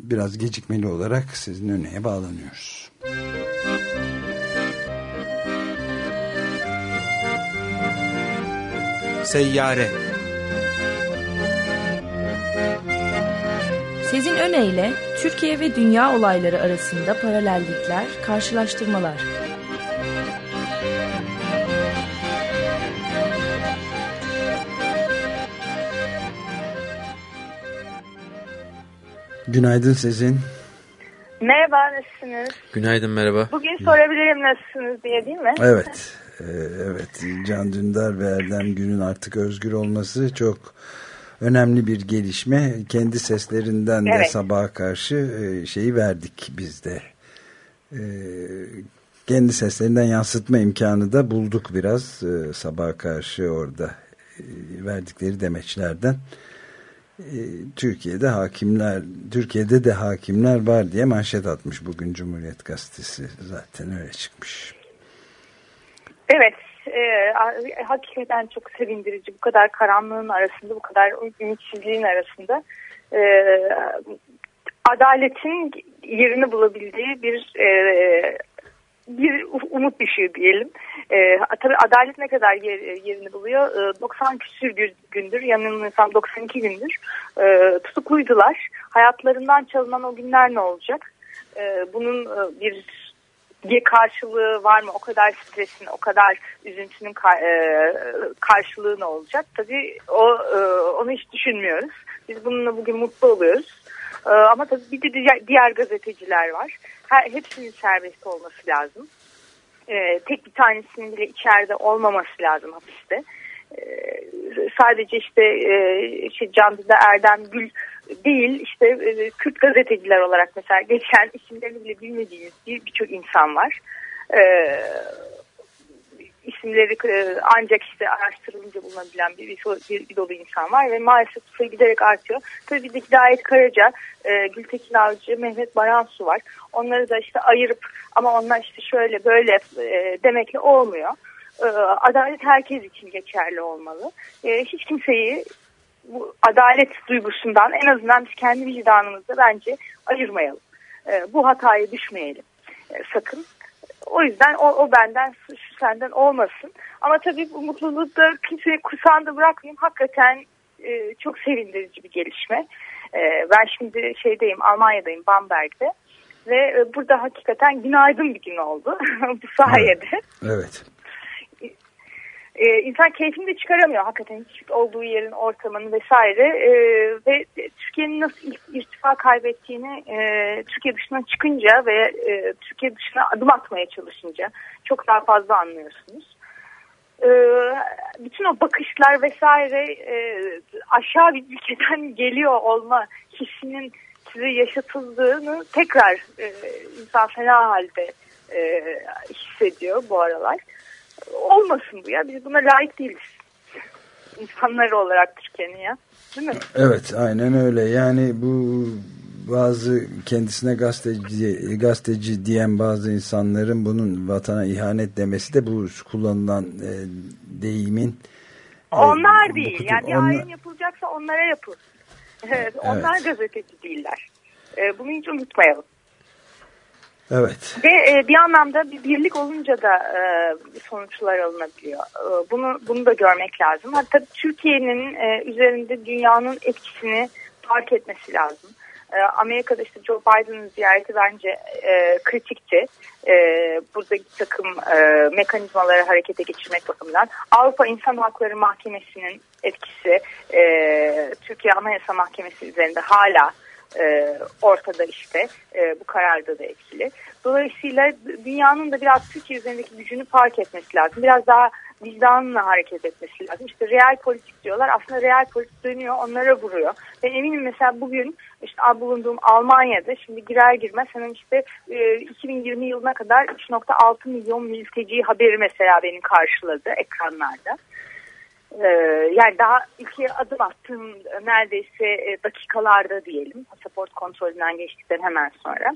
biraz gecikmeli olarak sizin öneye bağlanıyoruz. Seyyare Sezin Öne Türkiye ve dünya olayları arasında paralellikler, karşılaştırmalar. Günaydın Sezin. Merhaba nasılsınız? Günaydın merhaba. Bugün sorabilirim nasılsınız diye değil mi? Evet. e, Evet. Can Dündar ve Erdem Gün'ün artık özgür olması çok önemli bir gelişme. Kendi seslerinden de Evet. sabaha karşı e, şeyi verdik biz de. E, Kendi seslerinden yansıtma imkanı da bulduk biraz e, sabaha karşı orada verdikleri demeçlerden. Türkiye'de hakimler, Türkiye'de de hakimler var diye manşet atmış bugün Cumhuriyet Gazetesi. Zaten öyle çıkmış. Evet. E, hakikaten çok sevindirici. Bu kadar karanlığın arasında, bu kadar ümitsizliğin arasında e, adaletin yerini bulabildiği bir e, bir umut düşüyor diyelim. E, tabii adalet ne kadar yer- yerini buluyor? E, 90 küsür gü- gündür, yanılmıyorsam 92 gündür e, tutukluydular. Hayatlarından çalınan o günler ne olacak? E, bunun e, bir bir karşılığı var mı? O kadar stresin, o kadar üzüntünün e, karşılığı ne olacak? Tabii o e, onu hiç düşünmüyoruz. Biz bununla bugün mutlu oluyoruz. E, ama tabii bir de diğer, diğer gazeteciler var. Her, hepsinin serbest olması lazım. Tek bir tanesinin bile içeride olmaması lazım hapiste. Sadece işte e, şey Candı'da Erdem Gül değil işte e, Kürt gazeteciler olarak mesela geçen isimlerini bile bilmediğimiz bir birçok insan var. E, isimleri e, ancak işte araştırılınca bulunabilen bir, bir, bir dolu insan var ve maalesef bu sayı giderek artıyor. Tabii bir de Hidayet Karaca, e, Gültekin Avcı, Mehmet Baransu var. Onları da işte ayırıp ama onlar işte şöyle böyle demekle olmuyor. E, adalet herkes için geçerli olmalı. E, hiç kimseyi bu adalet duygusundan en azından biz kendi vicdanımızda bence ayırmayalım. E, bu hataya düşmeyelim sakın. O yüzden o, o benden şu senden olmasın. Ama tabii bu mutluluğu da kimseye kursağında bırakmayayım. Hakikaten e, çok sevindirici bir gelişme. E, ben şimdi şeydeyim Almanya'dayım Bamberg'de. Ve burada hakikaten günaydın bir gün oldu *laughs* bu sayede. Evet. Ee, insan keyfini de çıkaramıyor hakikaten hiç olduğu yerin ortamını vesaire Ee, ve Türkiye'nin nasıl ir- irtifa kaybettiğini e, Türkiye dışına çıkınca ve e, Türkiye dışına adım atmaya çalışınca çok daha fazla anlıyorsunuz. e, bütün o bakışlar vesaire e, aşağı bir ülkeden *laughs* geliyor olma hissinin size yaşatıldığını tekrar e, insan fena halde e, hissediyor bu aralar. Olmasın bu ya. Biz buna layık değiliz. İnsanları olarak Türkiye'nin ya. Değil mi? Evet aynen öyle. Yani bu bazı kendisine gazeteci, gazeteci diyen bazı insanların bunun vatana ihanet demesi de bu kullanılan e, deyimin e, onlar e, değil. Yani bir onlar... yapılacaksa onlara yapılsın. Evet, onlar evet. gazeteci değiller. E, bunu hiç unutmayalım. Evet. Ve e, bir anlamda bir birlik olunca da e, sonuçlar alınabiliyor. E, bunu bunu da görmek lazım. Hatta Türkiye'nin e, üzerinde dünyanın etkisini fark etmesi lazım. E, Amerika'da işte Joe Biden'ın ziyareti bence e, kritikti. E, buradaki takım e, mekanizmaları harekete geçirmek bakımından. Avrupa İnsan Hakları Mahkemesi'nin etkisi e, Türkiye Anayasa Mahkemesi üzerinde hala e, ortada işte e, bu kararda da etkili. Dolayısıyla dünyanın da biraz Türkiye üzerindeki gücünü fark etmesi lazım. Biraz daha vicdanla hareket etmesi lazım. İşte real politik diyorlar. Aslında real politik dönüyor, onlara vuruyor. Ben eminim mesela bugün işte bulunduğum Almanya'da şimdi girer girmez hemen işte e, 2020 yılına kadar 3.6 milyon mülteci haberi mesela beni karşıladı ekranlarda. Ee, yani daha ülkeye adım attığım neredeyse e, dakikalarda diyelim pasaport kontrolünden geçtikten hemen sonra.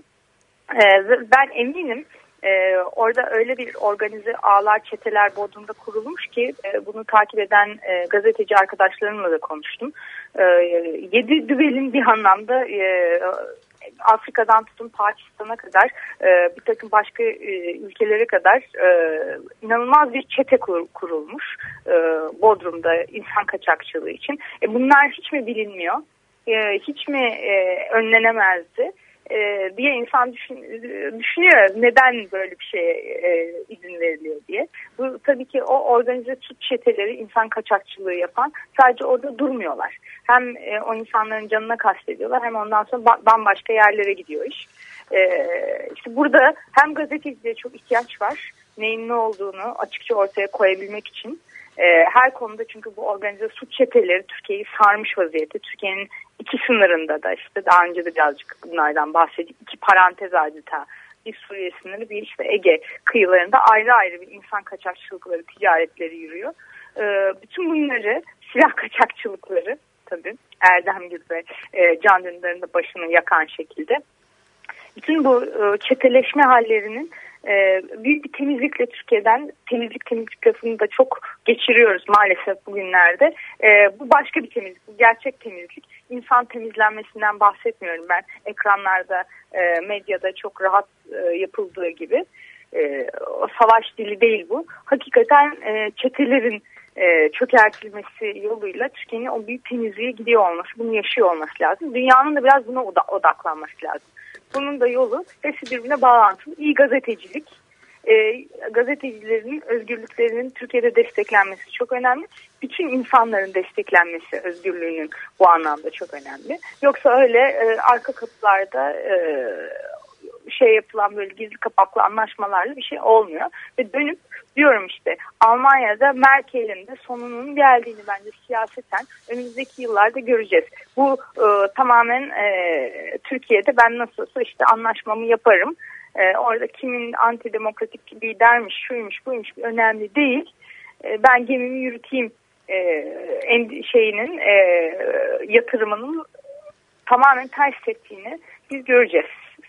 Ee, ben eminim e, orada öyle bir organize ağlar çeteler Bodrum'da kurulmuş ki e, bunu takip eden gazeteci arkadaşlarımla da konuştum. E, yedi düvelin bir anlamda Afrika'dan tutun Pakistan'a kadar e, bir takım başka e, ülkelere kadar e, inanılmaz bir çete kur, kurulmuş e, Bodrum'da insan kaçakçılığı için. E, bunlar hiç mi bilinmiyor? E, hiç mi e, önlenemezdi? E, diye insan düşün, düşünüyor neden böyle bir şeye e, izin veriliyor diye. Bu tabii ki o organize suç çeteleri insan kaçakçılığı yapan sadece orada durmuyorlar. Hem e, o insanların canına kastediyorlar hem ondan sonra ba bambaşka yerlere gidiyor iş. E, işte burada hem gazeteciliğe çok ihtiyaç var neyin ne olduğunu açıkça ortaya koyabilmek için. E, her konuda çünkü bu organize suç çeteleri Türkiye'yi sarmış vaziyette. Türkiye'nin iki sınırında da işte daha önce de birazcık bunlardan bahsedip iki parantez adeta. Bir Suriye sınırı bir işte Ege kıyılarında ayrı ayrı bir insan kaçakçılıkları, ticaretleri yürüyor. Ee, bütün bunları silah kaçakçılıkları tabii Erdem gibi e, Can Dündar'ın da başını yakan şekilde. Bütün bu e, çeteleşme hallerinin e, büyük bir temizlikle Türkiye'den temizlik temizlik lafını da çok geçiriyoruz maalesef bugünlerde. E, bu başka bir temizlik, bu gerçek temizlik. İnsan temizlenmesinden bahsetmiyorum ben ekranlarda, e, medyada çok rahat e, yapıldığı gibi. E, savaş dili değil bu. Hakikaten e, çetelerin e, çökertilmesi yoluyla Türkiye'nin o büyük temizliğe gidiyor olması, bunu yaşıyor olması lazım. Dünyanın da biraz buna odaklanması lazım. Bunun da yolu hepsi birbirine bağlantılı. İyi gazetecilik, e, gazetecilerin özgürlüklerinin Türkiye'de desteklenmesi çok önemli. Bütün insanların desteklenmesi özgürlüğünün bu anlamda çok önemli. Yoksa öyle e, arka kapılarda e, şey yapılan böyle gizli kapaklı anlaşmalarla bir şey olmuyor. Ve dönüp diyorum işte Almanya'da Merkel'in de sonunun geldiğini bence siyaseten önümüzdeki yıllarda göreceğiz. Bu e, tamamen e, Türkiye'de ben nasılsa işte anlaşmamı yaparım. E, orada kimin antidemokratik lidermiş, şuymuş, buymuş önemli değil. E, ben gemimi yürüteyim e, şeyinin e, yatırımının tamamen ters ettiğini biz göreceğiz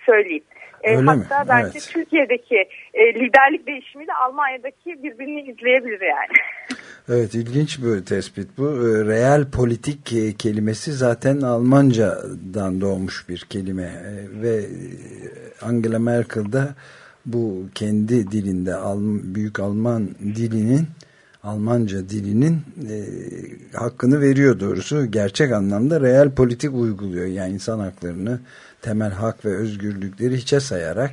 söyleyeyim. E, Öyle hatta mi? bence Evet. Türkiye'deki e, liderlik değişimi de Almanya'daki birbirini izleyebilir yani. *laughs* Evet ilginç bir tespit bu. Ee, Real politik e, kelimesi zaten Almancadan doğmuş bir kelime ve Angela Merkel de bu kendi dilinde büyük Alman dilinin Almanca dilinin e, hakkını veriyor doğrusu. Gerçek anlamda real politik uyguluyor. Yani insan haklarını, temel hak ve özgürlükleri hiçe sayarak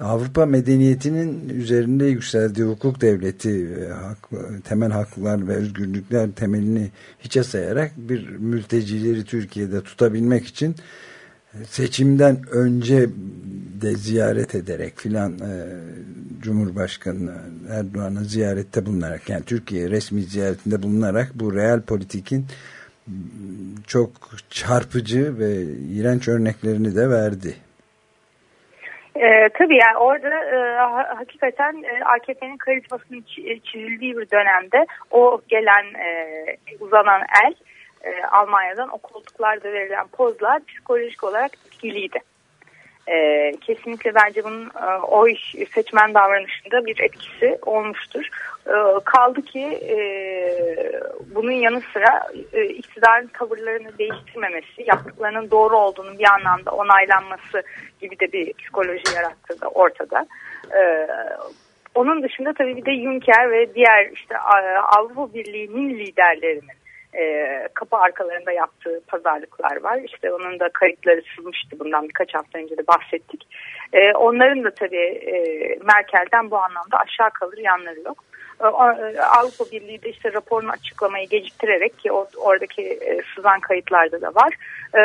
Avrupa medeniyetinin üzerinde yükseldiği hukuk devleti, hak, temel haklar ve özgürlükler temelini hiçe sayarak bir mültecileri Türkiye'de tutabilmek için seçimden önce de ziyaret ederek filan e, Cumhurbaşkanı Erdoğan'a ziyarette bulunarak yani Türkiye resmi ziyaretinde bulunarak bu real politikin çok çarpıcı ve iğrenç örneklerini de verdi. E, tabii yani orada e, hakikaten e, AKP'nin karizmasının çizildiği bir dönemde o gelen e, uzanan el e, Almanya'dan o koltuklarda verilen pozlar psikolojik olarak etkiliydi. E, kesinlikle bence bunun e, oy seçmen davranışında bir etkisi olmuştur. E, kaldı ki e, bunun yanı sıra e, iktidarın tavırlarını değiştirmemesi, yaptıklarının doğru olduğunu bir anlamda onaylanması gibi de bir psikoloji yarattığı da ortada. E, onun dışında tabii bir de Juncker ve diğer işte Avrupa Birliği'nin liderlerinin e, kapı arkalarında yaptığı pazarlıklar var. İşte onun da kayıtları sızmıştı bundan birkaç hafta önce de bahsettik. E, onların da tabii e, Merkel'den bu anlamda aşağı kalır yanları yok. E, e, Avrupa Birliği de işte raporunu açıklamayı geciktirerek ki oradaki e, sızan kayıtlarda da var. E,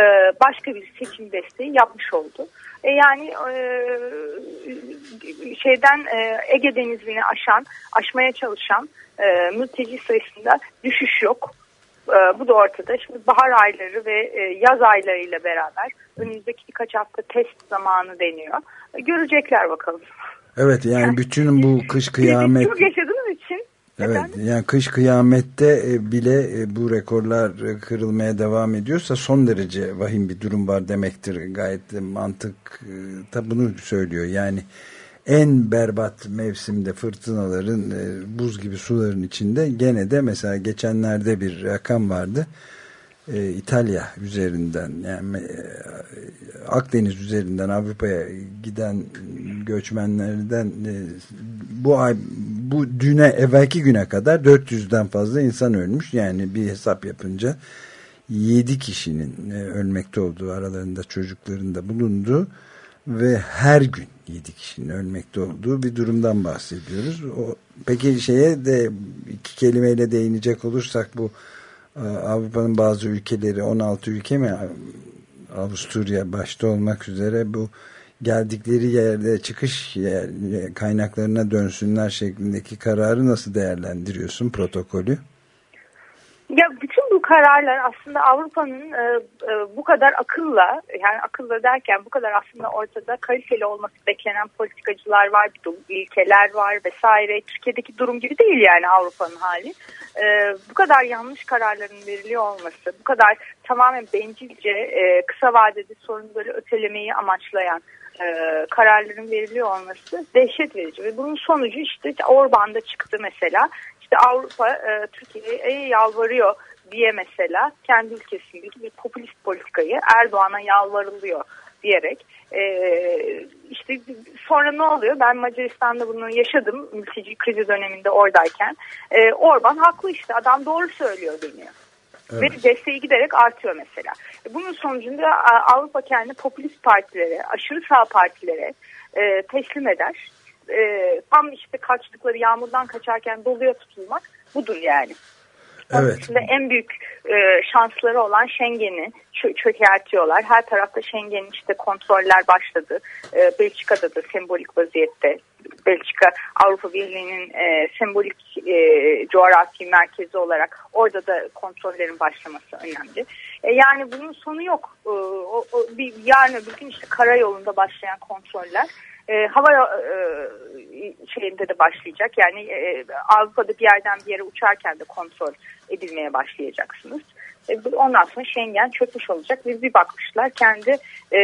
başka bir seçim desteği yapmış oldu. E, yani e, şeyden e, Ege Denizi'ni aşan, aşmaya çalışan e, mülteci sayısında düşüş yok. E, bu da ortada. Şimdi bahar ayları ve e, yaz aylarıyla beraber önümüzdeki birkaç hafta test zamanı deniyor. E, görecekler bakalım. Evet yani bütün bu kış kıyamet... Çok yaşadığımız için Evet Efendim? yani kış kıyamette bile bu rekorlar kırılmaya devam ediyorsa son derece vahim bir durum var demektir. Gayet mantık da bunu söylüyor. Yani en berbat mevsimde fırtınaların e, buz gibi suların içinde gene de mesela geçenlerde bir rakam vardı. E, İtalya üzerinden yani e, Akdeniz üzerinden Avrupa'ya giden göçmenlerden e, bu ay bu düne evvelki güne kadar 400'den fazla insan ölmüş. Yani bir hesap yapınca 7 kişinin e, ölmekte olduğu aralarında çocukların da bulunduğu ve her gün 7 kişinin ölmekte olduğu bir durumdan bahsediyoruz. O, peki şeye de iki kelimeyle değinecek olursak bu e, Avrupa'nın bazı ülkeleri 16 ülke mi Avusturya başta olmak üzere bu geldikleri yerde çıkış kaynaklarına dönsünler şeklindeki kararı nasıl değerlendiriyorsun protokolü? Ya bütün bu kararlar aslında Avrupa'nın e, e, bu kadar akılla yani akılla derken bu kadar aslında ortada kaliteli olması beklenen politikacılar var, ilkeler var vesaire. Türkiye'deki durum gibi değil yani Avrupa'nın hali. E, bu kadar yanlış kararların veriliyor olması, bu kadar tamamen bencilce e, kısa vadede sorunları ötelemeyi amaçlayan e, kararların veriliyor olması dehşet verici ve bunun sonucu işte Orban'da çıktı mesela işte Avrupa e, Türkiye'ye yalvarıyor diye mesela kendi ülkesindeki bir popülist politikayı Erdoğan'a yalvarılıyor diyerek e, işte sonra ne oluyor ben Macaristan'da bunu yaşadım mülteci krizi döneminde oradayken e, Orban haklı işte adam doğru söylüyor deniyor. Evet. Ve desteği giderek artıyor mesela. E, bunun sonucunda Avrupa kendi popülist partilere, aşırı sağ partilere e, teslim eder e, tam işte kaçtıkları yağmurdan kaçarken doluya tutulmak budur yani. Evet. Aslında en büyük e, şansları olan Schengen'i çö çökertiyorlar. Her tarafta Schengen işte kontroller başladı. E, Belçika'da da sembolik vaziyette. Belçika Avrupa Birliği'nin e, sembolik e, coğrafi merkezi olarak orada da kontrollerin başlaması önemli. E, yani bunun sonu yok. E, o, o, bir, yarın öbür gün işte karayolunda başlayan kontroller e, hava e, şeyinde de başlayacak. Yani e, Avrupa'da bir yerden bir yere uçarken de kontrol edilmeye başlayacaksınız. E, ondan sonra Schengen çökmüş olacak ve bir bakmışlar kendi e,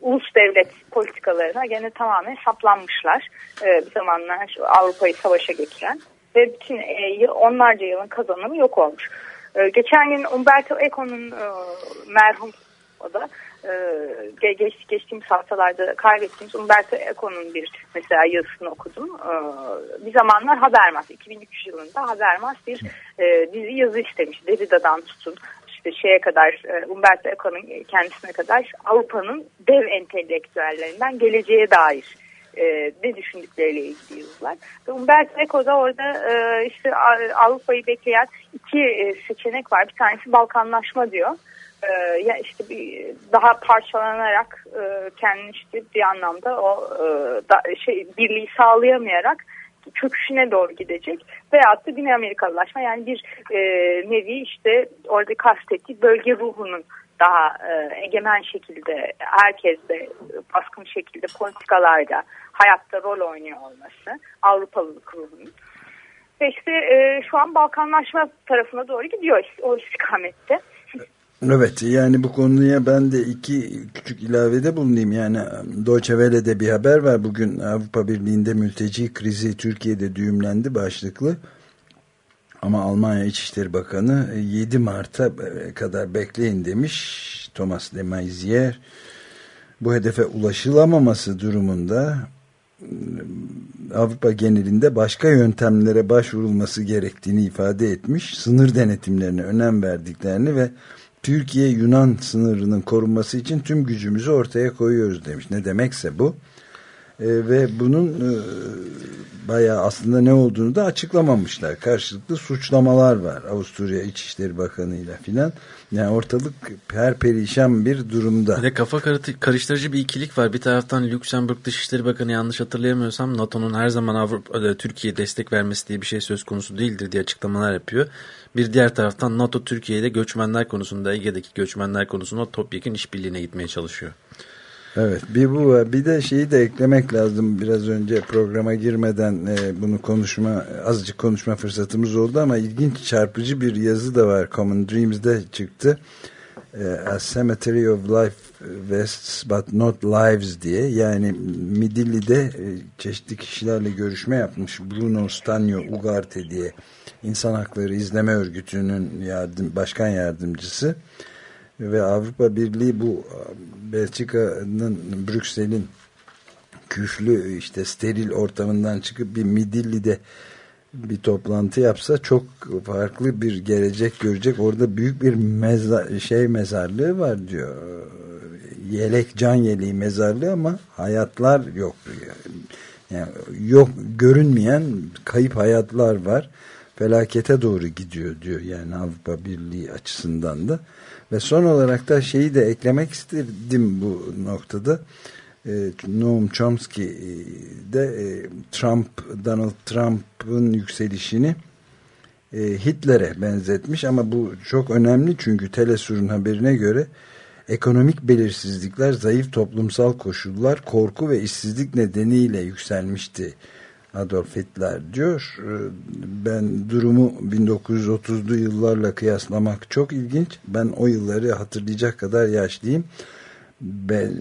ulus devlet politikalarına gene tamamen saplanmışlar. E, bir zamanlar Avrupa'yı savaşa geçiren ve bütün e, onlarca yılın kazanımı yok olmuş. E, geçen gün Umberto Eco'nun e, merhum o da e, geç, geçtiğimiz haftalarda kaybettiğimiz Umberto Eco'nun bir mesela yazısını okudum. E, bir zamanlar Habermas, 2003 yılında Habermas bir e, dizi yazı istemiş. Derrida'dan tutun işte şeye kadar e, Umberto Eco'nun kendisine kadar Avrupa'nın dev entelektüellerinden geleceğe dair e, ne düşündükleriyle ilgili yazılar. Umberto Eco da orada e, işte Avrupa'yı bekleyen iki e, seçenek var. Bir tanesi Balkanlaşma diyor. E, ya işte bir, daha parçalanarak e, kendini işte bir anlamda o e, da, şey birliği sağlayamayarak çöküşüne doğru gidecek veyahut da Güney Amerikalılaşma yani bir e, nevi işte orada kastettiği bölge ruhunun daha e, egemen şekilde herkeste baskın şekilde politikalarda hayatta rol oynuyor olması Avrupalılık ruhunun ve işte e, şu an Balkanlaşma tarafına doğru gidiyor o istikamette. Evet yani bu konuya ben de iki küçük ilavede bulunayım. Yani Deutsche Welle'de bir haber var. Bugün Avrupa Birliği'nde mülteci krizi Türkiye'de düğümlendi başlıklı. Ama Almanya İçişleri Bakanı 7 Mart'a kadar bekleyin demiş Thomas de Maizière. Bu hedefe ulaşılamaması durumunda Avrupa genelinde başka yöntemlere başvurulması gerektiğini ifade etmiş. Sınır denetimlerine önem verdiklerini ve Türkiye-Yunan sınırının korunması için tüm gücümüzü ortaya koyuyoruz demiş. Ne demekse bu. E, ve bunun e, bayağı aslında ne olduğunu da açıklamamışlar. Karşılıklı suçlamalar var Avusturya İçişleri Bakanı ile filan. Yani ortalık her perişan bir durumda. Bir de kafa karıştırıcı bir ikilik var. Bir taraftan Lüksemburg Dışişleri Bakanı yanlış hatırlayamıyorsam NATO'nun her zaman Avrupa, e, Türkiye'ye destek vermesi diye bir şey söz konusu değildir diye açıklamalar yapıyor. Bir diğer taraftan NATO Türkiye'de göçmenler konusunda Ege'deki göçmenler konusunda topyekun işbirliğine gitmeye çalışıyor. Evet bir bu var. Bir de şeyi de eklemek lazım. Biraz önce programa girmeden e, bunu konuşma azıcık konuşma fırsatımız oldu ama ilginç çarpıcı bir yazı da var. Common Dreams'de çıktı. E, A Cemetery of Life Vests but Not Lives diye. Yani Midilli'de e, çeşitli kişilerle görüşme yapmış Bruno Stanio Ugarte diye İnsan Hakları İzleme Örgütü'nün yardım, başkan yardımcısı ve Avrupa Birliği bu Belçika'nın Brüksel'in küflü işte steril ortamından çıkıp bir Midilli'de bir toplantı yapsa çok farklı bir gelecek görecek. Orada büyük bir meza şey mezarlığı var diyor. Yelek can yeleği mezarlığı ama hayatlar yok. Yani yok görünmeyen kayıp hayatlar var. Felakete doğru gidiyor diyor yani Avrupa Birliği açısından da. Ve son olarak da şeyi de eklemek istedim bu noktada. E, Noam Chomsky de e, Trump, Donald Trump'ın yükselişini e, Hitler'e benzetmiş ama bu çok önemli çünkü Telesur'un haberine göre ekonomik belirsizlikler, zayıf toplumsal koşullar, korku ve işsizlik nedeniyle yükselmişti Adolf Hitler diyor. Ee, ben durumu 1930'lu yıllarla kıyaslamak çok ilginç. Ben o yılları hatırlayacak kadar yaşlıyım.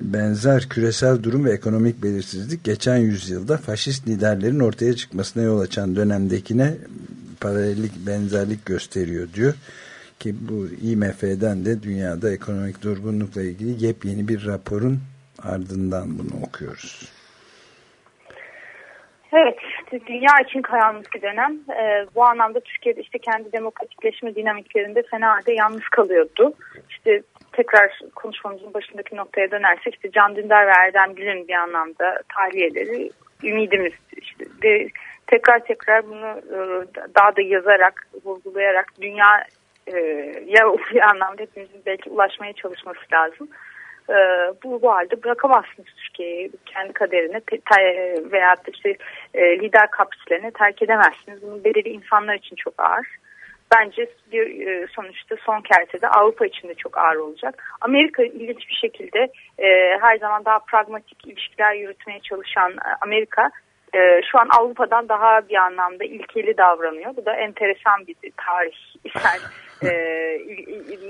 Benzer küresel durum ve ekonomik belirsizlik geçen yüzyılda faşist liderlerin ortaya çıkmasına yol açan dönemdekine paralellik, benzerlik gösteriyor diyor. Ki bu IMF'den de dünyada ekonomik durgunlukla ilgili yepyeni bir raporun ardından bunu okuyoruz. Evet, dünya için karanlık bir dönem. Ee, bu anlamda Türkiye'de işte kendi demokratikleşme dinamiklerinde fena halde yalnız kalıyordu. İşte tekrar konuşmamızın başındaki noktaya dönersek işte Can Dündar ve Erdem Gül'ün bir anlamda tahliyeleri ümidimiz. İşte ve tekrar tekrar bunu e, daha da yazarak, vurgulayarak dünya e, ya *laughs* bir anlamda hepimizin belki ulaşmaya çalışması lazım e, bu, bu halde bırakamazsınız Türkiye'yi kendi kaderine veya işte e, lider kapsüllerine terk edemezsiniz. Bunun bedeli insanlar için çok ağır. Bence bir e, sonuçta son kertede Avrupa için de çok ağır olacak. Amerika ilginç bir şekilde e, her zaman daha pragmatik ilişkiler yürütmeye çalışan e, Amerika e, şu an Avrupa'dan daha bir anlamda ilkeli davranıyor. Bu da enteresan bir tarih. *laughs* Yani e,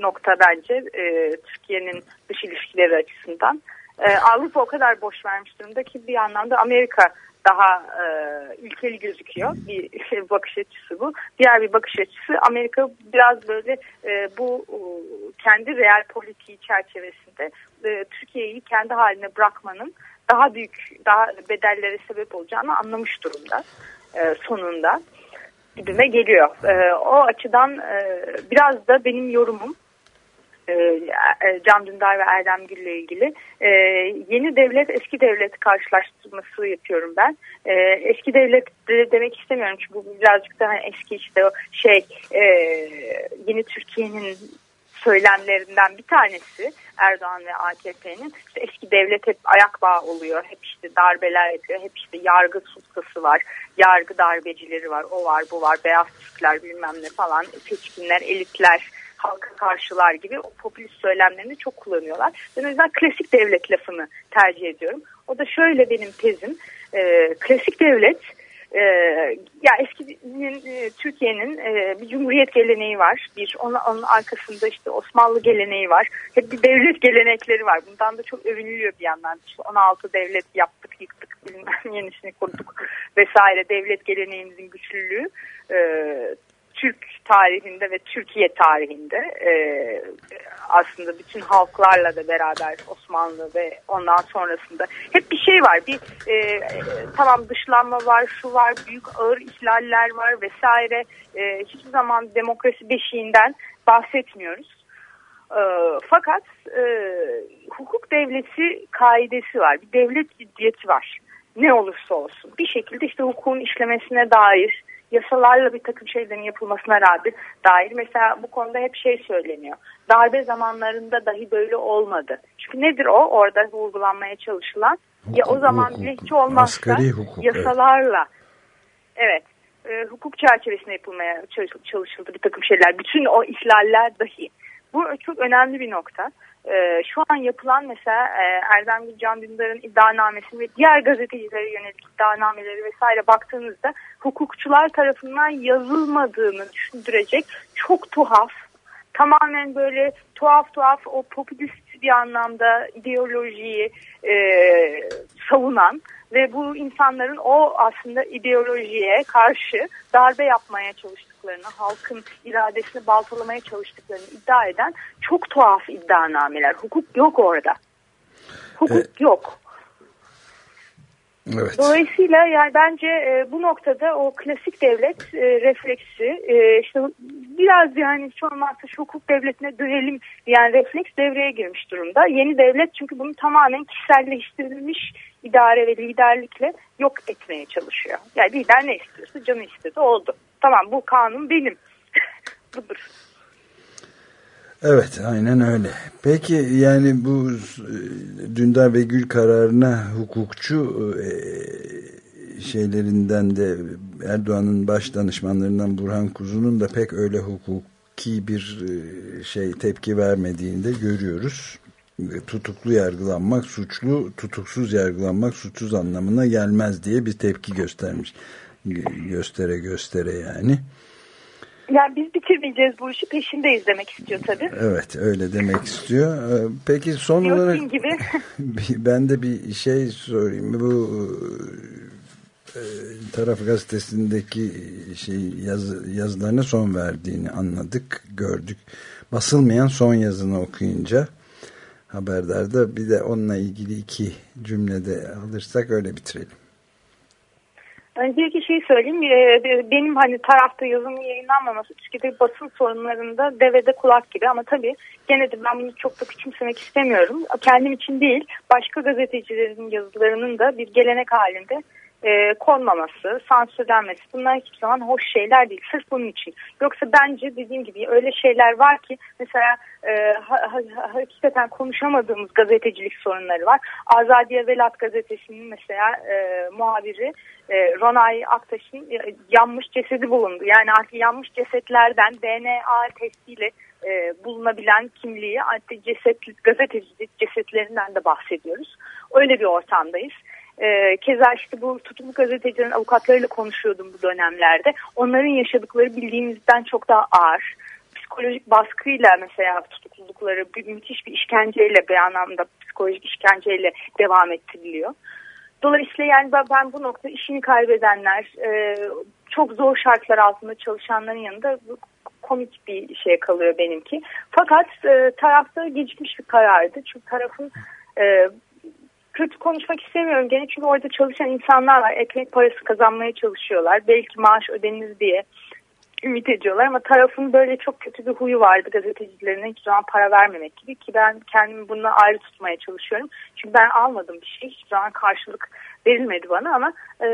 nokta bence e, Türkiye'nin dış ilişkileri açısından. E, Avrupa o kadar boş vermiş durumda ki bir anlamda Amerika daha e, ülkeli gözüküyor. Bir şey, *laughs* bakış açısı bu. Diğer bir bakış açısı Amerika biraz böyle e, bu e, kendi real politiği çerçevesinde e, Türkiye'yi kendi haline bırakmanın daha büyük, daha bedellere sebep olacağını anlamış durumda e, sonunda gibime geliyor. E, o açıdan e, biraz da benim yorumum e, e Can Dündar ve Erdem Gül ile ilgili e, yeni devlet eski devlet karşılaştırması yapıyorum ben. E, eski devlet de demek istemiyorum çünkü bu birazcık daha eski işte o şey e, yeni Türkiye'nin söylemlerinden bir tanesi Erdoğan ve AKP'nin işte eski devlet hep ayak bağı oluyor. Hep işte darbeler yapıyor. Hep işte yargı suskası var. Yargı darbecileri var. O var bu var. Beyaz Türkler bilmem ne falan. Seçkinler, elitler halka karşılar gibi o popülist söylemlerini çok kullanıyorlar. Ben o yüzden klasik devlet lafını tercih ediyorum. O da şöyle benim tezim. E, klasik devlet e, ya eskinin e, Türkiye'nin e, bir cumhuriyet geleneği var. Bir onun, onun arkasında işte Osmanlı geleneği var. Hep bir devlet gelenekleri var. Bundan da çok övünülüyor bir yandan. İşte 16 devlet yaptık, yıktık, bilmem yenisini kurduk vesaire. Devlet geleneğimizin güçlülüğü e, Türk tarihinde ve Türkiye tarihinde e, aslında bütün halklarla da beraber Osmanlı ve ondan sonrasında hep bir şey var. Bir e, tamam dışlanma var, şu var, büyük ağır ihlaller var vesaire. E, hiçbir zaman demokrasi beşiğinden bahsetmiyoruz. E, fakat e, hukuk devleti kaidesi var. Bir devlet ciddiyeti var. Ne olursa olsun. Bir şekilde işte hukukun işlemesine dair yasalarla bir takım şeylerin yapılmasına rağmen dair mesela bu konuda hep şey söyleniyor. Darbe zamanlarında dahi böyle olmadı. Çünkü nedir o orada vurgulanmaya çalışılan? Hukuk, ya o zaman bile hiç olmazsa hukuk, yasalarla evet e, hukuk çerçevesinde yapılmaya çalışıldı bir takım şeyler. Bütün o ihlaller dahi. Bu çok önemli bir nokta e, şu an yapılan mesela e, Erdem Gülcan Dündar'ın iddianamesi ve diğer gazetecilere yönelik iddianameleri vesaire baktığınızda hukukçular tarafından yazılmadığını düşündürecek çok tuhaf, tamamen böyle tuhaf tuhaf o popülist bir anlamda ideolojiyi e, savunan ve bu insanların o aslında ideolojiye karşı darbe yapmaya çalıştıklarını, halkın iradesini baltalamaya çalıştıklarını iddia eden çok tuhaf iddianameler. Hukuk yok orada. Hukuk evet. yok. Evet. Dolayısıyla yani bence e, bu noktada o klasik devlet e, refleksi e, işte biraz yani şu an artık hukuk devletine dönelim yani refleks devreye girmiş durumda. Yeni devlet çünkü bunu tamamen kişiselleştirilmiş idare ve liderlikle yok etmeye çalışıyor. Yani lider ne istiyorsa canı istedi oldu. Tamam bu kanun benim. *laughs* Budur. Evet aynen öyle. Peki yani bu e, Dündar ve Gül kararına hukukçu e, şeylerinden de Erdoğan'ın baş danışmanlarından Burhan Kuzu'nun da pek öyle hukuki bir e, şey tepki vermediğini de görüyoruz. Tutuklu yargılanmak suçlu, tutuksuz yargılanmak suçsuz anlamına gelmez diye bir tepki göstermiş. Göstere göstere yani. Yani biz bitirmeyeceğiz bu işi peşindeyiz demek istiyor tabii. Evet öyle demek istiyor. Ee, peki son olarak gibi. *laughs* ben de bir şey sorayım. Bu e, taraf gazetesindeki şey yazı, yazılarına son verdiğini anladık, gördük. Basılmayan son yazını okuyunca haberdar bir de onunla ilgili iki cümlede alırsak öyle bitirelim. Öncelikle şey söyleyeyim, e, benim hani tarafta yazımın yayınlanmaması Türkiye'de basın sorunlarında devede kulak gibi ama tabii gene de ben bunu çok da küçümsemek istemiyorum. Kendim için değil, başka gazetecilerin yazılarının da bir gelenek halinde e, konmaması, sansürlenmesi bunlar hiçbir zaman hoş şeyler değil. Sırf bunun için. Yoksa bence dediğim gibi öyle şeyler var ki mesela e, ha, ha, hakikaten konuşamadığımız gazetecilik sorunları var. Azadiye Velat gazetesinin mesela e, muhabiri e, Ronay Aktaş'ın e, yanmış cesedi bulundu. Yani artık yanmış cesetlerden DNA testiyle e, bulunabilen kimliği artık ceset, gazetecilik cesetlerinden de bahsediyoruz. Öyle bir ortamdayız. E, keza işte bu tutuklu gazetecilerin avukatlarıyla konuşuyordum bu dönemlerde. Onların yaşadıkları bildiğimizden çok daha ağır. Psikolojik baskıyla mesela tutuklulukları bir, müthiş bir işkenceyle bir anlamda psikolojik işkenceyle devam ettiriliyor. Dolayısıyla yani ben bu nokta işini kaybedenler, e, çok zor şartlar altında çalışanların yanında komik bir şey kalıyor benimki. Fakat e, tarafta gecikmiş bir karardı. Çünkü tarafın e, kötü konuşmak istemiyorum gene çünkü orada çalışan insanlar var. Ekmek parası kazanmaya çalışıyorlar. Belki maaş ödenir diye ümit ediyorlar ama tarafın böyle çok kötü bir huyu vardı gazetecilerine hiç zaman para vermemek gibi ki ben kendimi bununla ayrı tutmaya çalışıyorum. Çünkü ben almadım bir şey hiç zaman karşılık verilmedi bana ama e,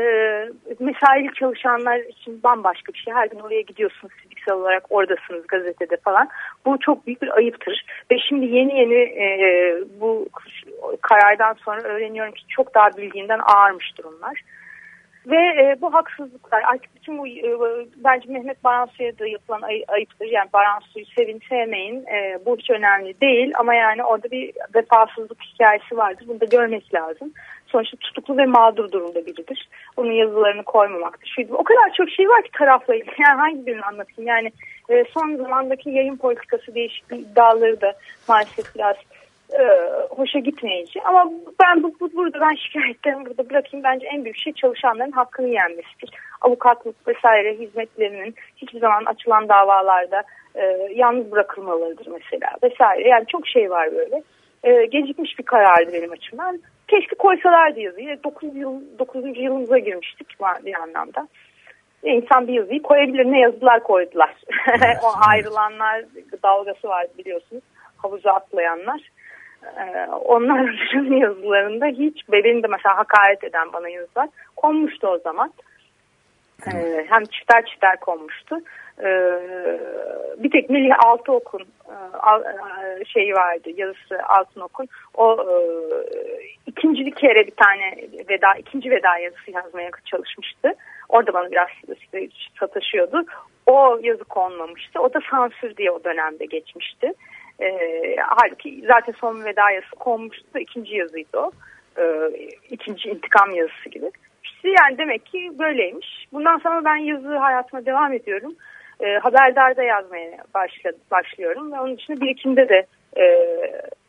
mesaili çalışanlar için bambaşka bir şey. Her gün oraya gidiyorsunuz fiziksel olarak oradasınız gazetede falan. Bu çok büyük bir ayıptır. Ve şimdi yeni yeni e, bu karardan sonra öğreniyorum ki çok daha bildiğinden ağırmış durumlar. Ve e, bu haksızlıklar artık bütün bu e, bence Mehmet Baransu'ya da yapılan ay, ayıptır. Yani Baransu'yu sevin sevmeyin e, bu hiç önemli değil ama yani orada bir vefasızlık hikayesi vardır. Bunu da görmek lazım. Sonuçta tutuklu ve mağdur durumda biridir. Onun yazılarını koymamaktır. Şuydu. O kadar çok şey var ki tarafla ilgili. *laughs* Yani hangi birini anlatayım? Yani e, son zamandaki yayın politikası değişikliği iddiaları da maalesef biraz e, hoşa gitmeyici. Ama ben bu, bu burada ben şikayetlerimi burada bırakayım. Bence en büyük şey çalışanların hakkını yenmesidir. Avukatlık vesaire hizmetlerinin hiçbir zaman açılan davalarda e, yalnız bırakılmalarıdır mesela vesaire. Yani çok şey var böyle. E, gecikmiş bir karardı benim açımdan. Keşke koysalardı yazıyı. 9 yıl 9. yılımıza girmiştik bir anlamda. E, insan bir yazıyı koyabilir. Ne yazılar koydular. *laughs* o ayrılanlar dalgası var biliyorsunuz. Havuza atlayanlar. Ee, onların *laughs* yazılarında hiç benim de mesela hakaret eden bana yazılar konmuştu o zaman. Ee, hem çifter çifter konmuştu. Ee, bir tek Melih Altıok'un e, şeyi vardı yazısı Altınok'un o e, ikinci kere bir tane veda ikinci veda yazısı yazmaya çalışmıştı. Orada bana biraz sataşıyordu. O yazı konmamıştı. O da sansür diye o dönemde geçmişti. E, halbuki zaten son veda yazısı konmuştu ikinci yazıydı o. E, ikinci intikam yazısı gibi. İşte yani demek ki böyleymiş. Bundan sonra ben yazı hayatıma devam ediyorum. E, haberdarda yazmaya başladı, başlıyorum ve onun için birikimde de e,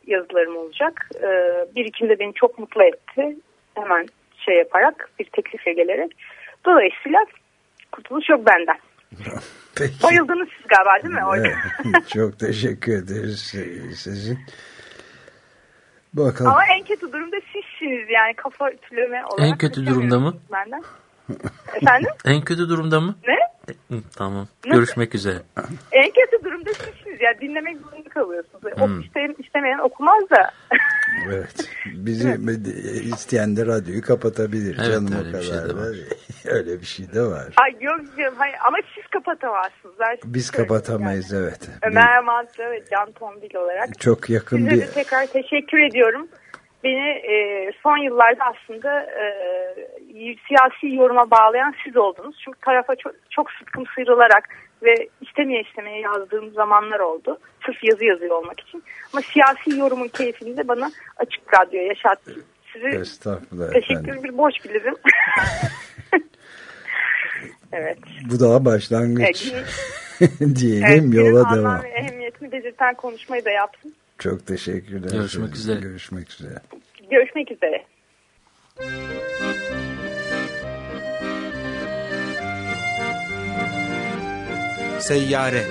yazılarım olacak. E, birikimde beni çok mutlu etti. Hemen şey yaparak bir teklifle gelerek. Dolayısıyla kurtuluş yok benden. Peki. Bayıldınız siz galiba değil mi? Evet, *laughs* çok teşekkür ederiz sizin. Bakalım. Ama en kötü durumda sizsiniz yani kafa ütüleme olarak. En kötü durumda mı? Benden. Efendim? En kötü durumda mı? Ne? Tamam. Nasıl? Görüşmek üzere. En kötü durumda sizsiniz. Yani dinlemek zorunda kalıyorsunuz. Hmm. O isteyen, istemeyen okumaz da. *laughs* evet. Bizi isteyen de radyoyu kapatabilir. Evet, Canım öyle o kadar bir şey de var. *laughs* öyle bir şey de var. Ay yok canım. Hayır. Ama siz kapatamazsınız. Ben Biz kapatamayız yani. evet. Ömer Mantı ve Can Tombil olarak. Çok yakın Size bir... de tekrar teşekkür ediyorum. Beni e, son yıllarda aslında e, siyasi yoruma bağlayan siz oldunuz. Çünkü tarafa çok, çok sıtkım sıyrılarak ve istemeye istemeye yazdığım zamanlar oldu. Sırf yazı yazıyor olmak için. Ama siyasi yorumun keyfini de bana açık radyo yaşattı. Sizi Estağfurullah teşekkür efendim. bir borç bilirim. *laughs* evet. Bu daha başlangıç. Evet, *laughs* Diyelim evet, yola devam. ve ehemmiyetini belirten konuşmayı da yaptım. Çok teşekkürler. Görüşmek üzere. Görüşmek üzere. Görüşmek üzere. Seyyare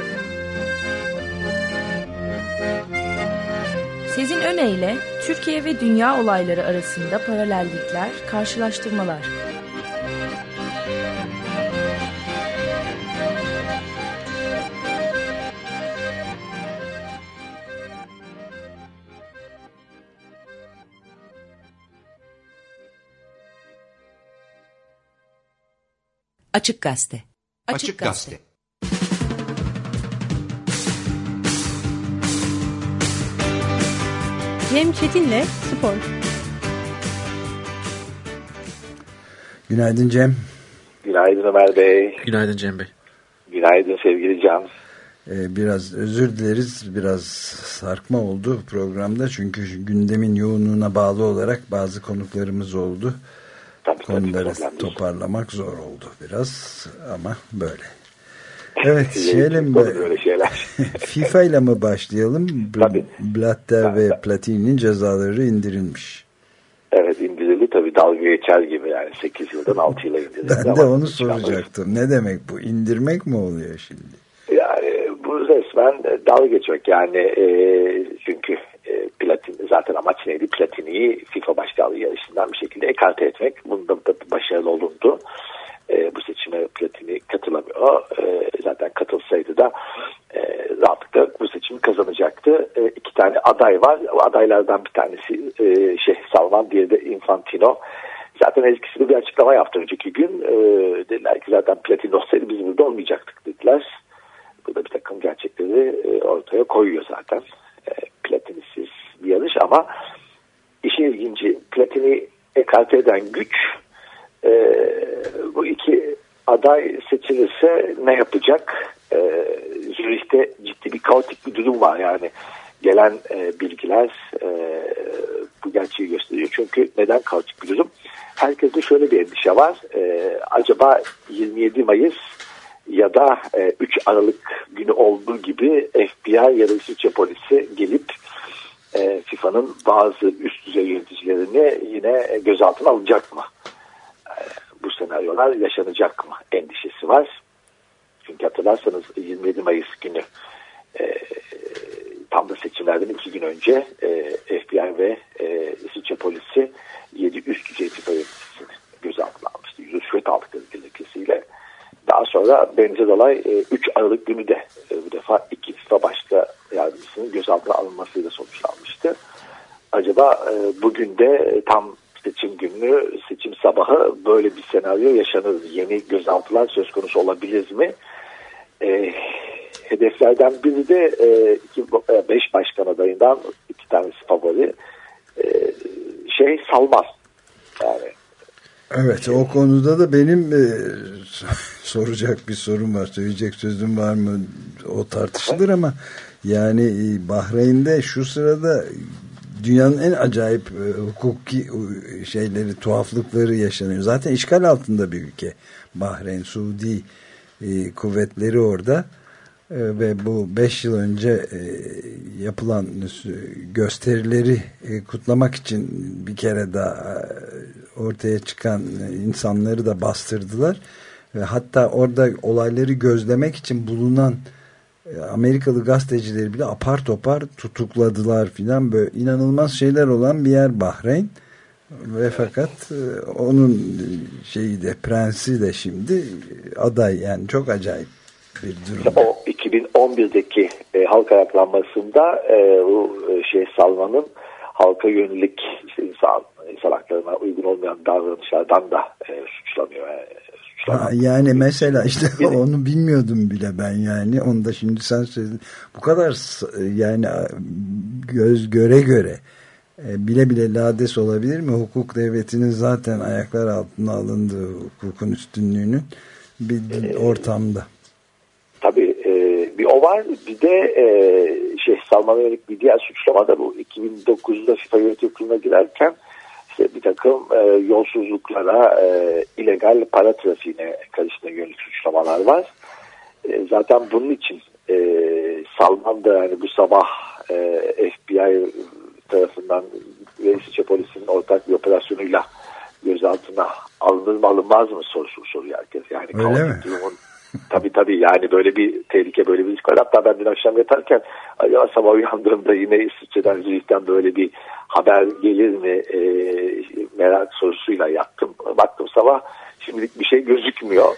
Sezin Öne Türkiye ve dünya olayları arasında paralellikler, karşılaştırmalar. Açık Gazete. Açık Gazete. Cem Çetin'le Spor. Günaydın Cem. Günaydın Ömer Bey. Günaydın Cem Bey. Günaydın sevgili Can. Ee, biraz özür dileriz. Biraz sarkma oldu programda. Çünkü gündemin yoğunluğuna bağlı olarak bazı konuklarımız oldu. Konuları toparlamak zor oldu biraz ama böyle. Evet, şeyle böyle şeyler. *laughs* FIFA ile mi başlayalım? Tabii. Blatter ve Platini'nin cezaları indirilmiş. Evet indirildi tabii dalga geçer gibi yani 8 yıldan 6 yıla *laughs* indirildi. Ben de onu soracaktım. Ne demek bu? İndirmek mi oluyor şimdi? Yani bu resmen dalga geçmek yani e, çünkü e, Platin zaten amaç neydi? Platini'yi FIFA başkanlığı yarışından bir şekilde ekarte etmek. Bunda da başarılı olundu. E, bu seçime Platini katılamıyor. E, zaten katılsaydı da e, rahatlıkla bu seçimi kazanacaktı. E, iki tane aday var. Adaylardan bir tanesi e, şey Salman, diğeri de Infantino. zaten eskisi bir açıklama yaptı önceki gün. E, dediler ki zaten platin olsaydı biz burada olmayacaktık dediler. Bu da bir takım gerçekleri e, ortaya koyuyor zaten. E, platinisiz bir yarış ama işin ilginci platini ekarte eden güç e, bu iki aday seçilirse ne yapacak? E, Zürih'te ciddi bir kaotik bir durum var yani gelen e, bilgiler e, bu gerçeği gösteriyor. Çünkü neden kaotik bir durum? Herkeste şöyle bir endişe var. E, acaba 27 Mayıs ya da e, 3 Aralık günü olduğu gibi FBI ya da İsviçre polisi gelip e, FIFA'nın bazı üst düzey yöneticilerini yine gözaltına alacak mı? E, bu senaryolar yaşanacak mı endişesi var. Çünkü hatırlarsanız 27 Mayıs günü e, tam da seçimlerden iki gün önce e, FBI ve e, İsviçre polisi 7 üst düzey FIFA yöneticisini gözaltına almıştı. Yüz rüşvet aldıkları gerekçesiyle. Daha sonra benzer olay e, 3 Aralık günü de e, bu defa iki FIFA başka yardımcısının gözaltına alınmasıyla sonuçlanmıştı. Acaba e, bugün de tam seçim günü, seçim sabahı böyle bir senaryo yaşanır. Yeni gözaltılar söz konusu olabilir mi? E, hedeflerden biri de e, iki, e, beş başkan adayından iki tanesi favori. E, şey Salman. Yani Evet o konuda da benim e, *laughs* soracak bir sorum var. Söyleyecek sözüm var mı? O tartışılır ama yani e, Bahreyn'de şu sırada dünyanın en acayip e, hukuki e, şeyleri, tuhaflıkları yaşanıyor. Zaten işgal altında bir ülke. Bahreyn, Suudi e, kuvvetleri orada e, ve bu 5 yıl önce e, yapılan gösterileri e, kutlamak için bir kere daha e, ortaya çıkan insanları da bastırdılar. Ve hatta orada olayları gözlemek için bulunan e, Amerikalı gazetecileri bile apar topar tutukladılar filan böyle inanılmaz şeyler olan bir yer Bahreyn ve fakat e, onun şeyi de prensi de şimdi aday yani çok acayip bir durum. O 2011'deki e, halk ayaklanmasında e, e, şey Salman'ın halka yönelik işte insan insan haklarına uygun olmayan davranışlardan da e, suçlanıyor. E, Ha, yani mesela işte onu bilmiyordum bile ben yani. Onu da şimdi sen söyledin. Bu kadar yani göz göre göre e, bile bile lades olabilir mi? Hukuk devletinin zaten ayaklar altına alındığı hukukun üstünlüğünün bir ortamda. tabi e, bir o var. Bir de e, şey Salman'a yönelik bir diğer suçlama da bu 2009'da FIFA yönetim kuruluna girerken işte bir takım e, yolsuzluklara, e, illegal para trafiğine karıştığına yönelik suçlamalar var. E, zaten bunun için e, Salman da yani bu sabah e, FBI tarafından ve İsviçre polisinin ortak bir operasyonuyla gözaltına alınır mı alınmaz mı sorusu soruyor herkes. Yani Öyle mi? Durumun, tabii tabii yani böyle bir tehlike böyle bir risk var. Hatta ben dün akşam yatarken acaba sabah uyandığımda yine İsviçre'den Zürih'ten böyle bir haber gelir mi e, merak sorusuyla yattım. Baktım sabah şimdilik bir şey gözükmüyor.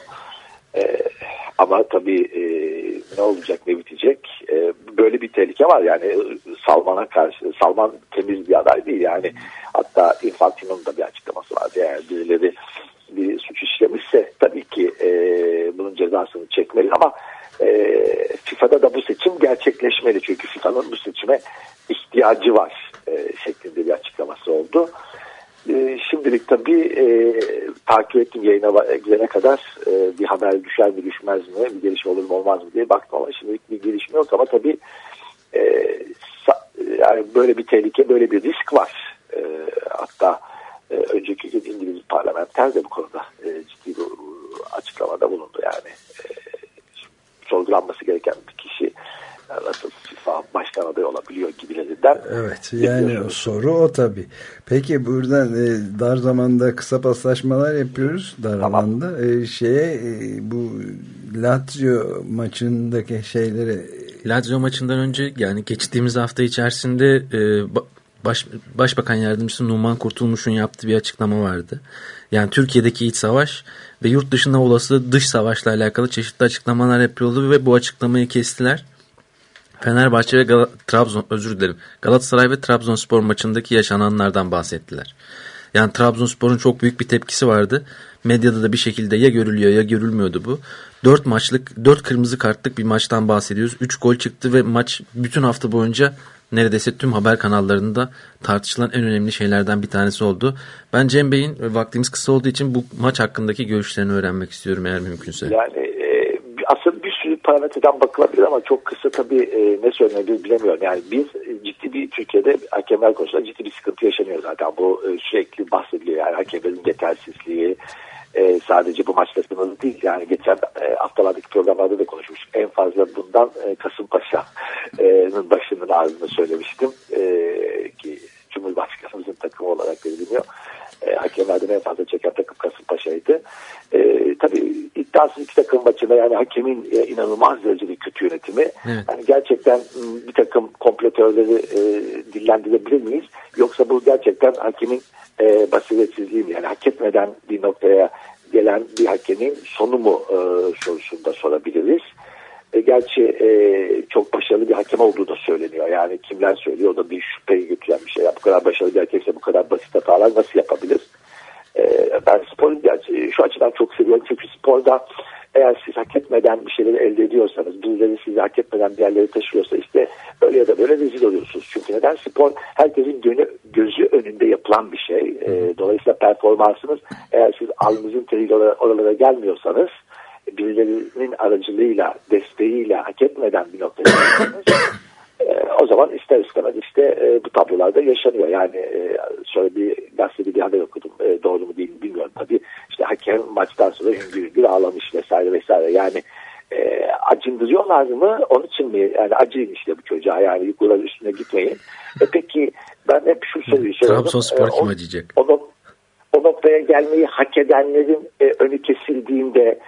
E, ama tabii e, ne olacak ne bitecek e, böyle bir tehlike var yani Salman'a karşı Salman temiz bir aday değil yani hatta Infantino'nun da bir açıklaması vardı yani birileri bir suç işlemişse tabii ki e, bunun cezasını çekmeli ama e, FIFA'da da bu seçim gerçekleşmeli çünkü FIFA'nın bu seçime ihtiyacı var e, şeklinde bir açıklaması oldu. E, şimdilik tabii e, takip ettim yayına gidene kadar e, bir haber düşer mi düşmez mi bir gelişme olur mu olmaz mı diye baktım ama şimdilik bir gelişme yok ama tabii e, yani böyle bir tehlike böyle bir risk var. E, hatta e, önceki gün İngiliz parlamenter de bu konuda e, ciddi bir açıklamada bulundu yani e, sorgulanması gereken bir kişi nasıl FIFA başkan adayı olabiliyor gibilerinden. Evet yani o soru o tabi. Peki buradan e, dar zamanda kısa paslaşmalar yapıyoruz dar tamam. alanda. E, şeye e, bu Lazio maçındaki şeyleri Lazio maçından önce yani geçtiğimiz hafta içerisinde e, baş, Başbakan Yardımcısı Numan Kurtulmuş'un yaptığı bir açıklama vardı. Yani Türkiye'deki iç savaş ve yurt dışında olası dış savaşla alakalı çeşitli açıklamalar yapıyordu ve bu açıklamayı kestiler. Fenerbahçe ve Trabzon özür dilerim. Galatasaray ve Trabzonspor maçındaki yaşananlardan bahsettiler. Yani Trabzonspor'un çok büyük bir tepkisi vardı. Medyada da bir şekilde ya görülüyor ya görülmüyordu bu. 4 maçlık, 4 kırmızı kartlık bir maçtan bahsediyoruz. 3 gol çıktı ve maç bütün hafta boyunca neredeyse tüm haber kanallarında tartışılan en önemli şeylerden bir tanesi oldu. Ben Cem Bey'in vaktimiz kısa olduğu için bu maç hakkındaki görüşlerini öğrenmek istiyorum eğer mümkünse. Yani e, aslında bir sürü parametreden bakılabilir ama çok kısa tabii e, ne söylenebilir bilemiyorum. Yani biz e, ciddi bir Türkiye'de hakemler konusunda ciddi bir sıkıntı yaşanıyor zaten. Bu e, sürekli bahsediliyor yani hakemlerin yetersizliği, e, sadece bu maçta sınırlı değil. Yani geçen e, haftalardaki programlarda da konuşmuştuk. En fazla bundan e, Kasımpaşa'nın başının ağzını söylemiştim. E, ki Cumhurbaşkanımızın takımı olarak veriliyor. E, hakemlerden en fazla çeken takım Kasımpaşa'ydı. E, tabii iddiasız iki takım maçında yani hakemin e, inanılmaz derecede kötü yönetimi. Evet. Yani gerçekten bir takım kompletörleri e, dillendirebilir miyiz? Yoksa bu gerçekten hakemin e, basiretsizliği mi? Yani hak etmeden bir noktaya gelen bir hakemin sonu mu e, sorusunu da sorabiliriz. E, gerçi e, çok başarılı bir hakem olduğu da söyleniyor. Yani kimler söylüyor o da bir şüpheyi götüren bir şey. Ya, bu kadar başarılı bir hakemse bu kadar basit hatalar nasıl yapabilir? E, ben sporu gerçi şu açıdan çok seviyorum. Çünkü sporda eğer siz hak etmeden bir şeyleri elde ediyorsanız, birileri sizi hak etmeden bir yerlere taşıyorsa işte öyle ya da böyle rezil oluyorsunuz. Çünkü neden? Spor herkesin gönü, gözü önünde yapılan bir şey. E, dolayısıyla performansınız eğer siz alnınızın teriyle oralara gelmiyorsanız birilerinin aracılığıyla, desteğiyle hak etmeden bir noktaya geliyorsanız *coughs* e, o zaman ister istemez işte e, bu tablolarda yaşanıyor. Yani e, şöyle bir gazetede bir haber okudum. E, doğru mu değil mi bilmiyorum tabii. İşte hakem maçtan sonra hüngür hüngür ağlamış vesaire vesaire. Yani e, acındırıyorlar mı? Onun için mi? Yani acıyın işte bu çocuğa yani yukarı üstüne gitmeyin. E peki ben hep şu soruyu soruyorum. Trabzonspor kim o- acıyacak? o, nok- o noktaya gelmeyi hak edenlerin e, önü kesildiğinde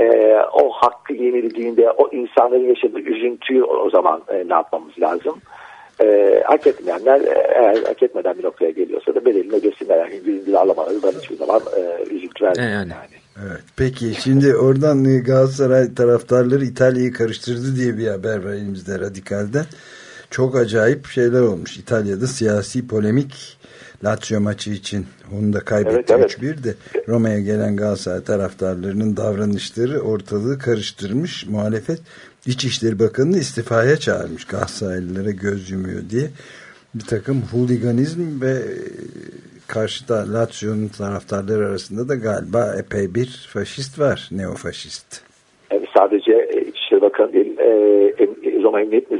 e, o hakkı yenildiğinde o insanların yaşadığı üzüntüyü o zaman e, ne yapmamız lazım? E, hak etmeyenler eğer hak etmeden bir noktaya geliyorsa da bedelini ödesinler. Yani bir alamaları ben hiçbir zaman e, üzüntü vermiyorum. yani. Evet. Peki şimdi oradan e, Galatasaray taraftarları İtalya'yı karıştırdı diye bir haber var elimizde radikalden. Çok acayip şeyler olmuş. İtalya'da siyasi polemik Lazio maçı için onu da kaybetti Evet, evet. 3-1 de Roma'ya gelen Galatasaray taraftarlarının davranışları ortalığı karıştırmış. Muhalefet İçişleri Bakanı'nı istifaya çağırmış Galatasaraylılara göz yumuyor diye. Bir takım huliganizm ve e, karşıda Lazio'nun taraftarları arasında da galiba epey bir faşist var, neofaşist. Yani sadece e, İçişleri Bakanı değil, e, em- Roma Emniyet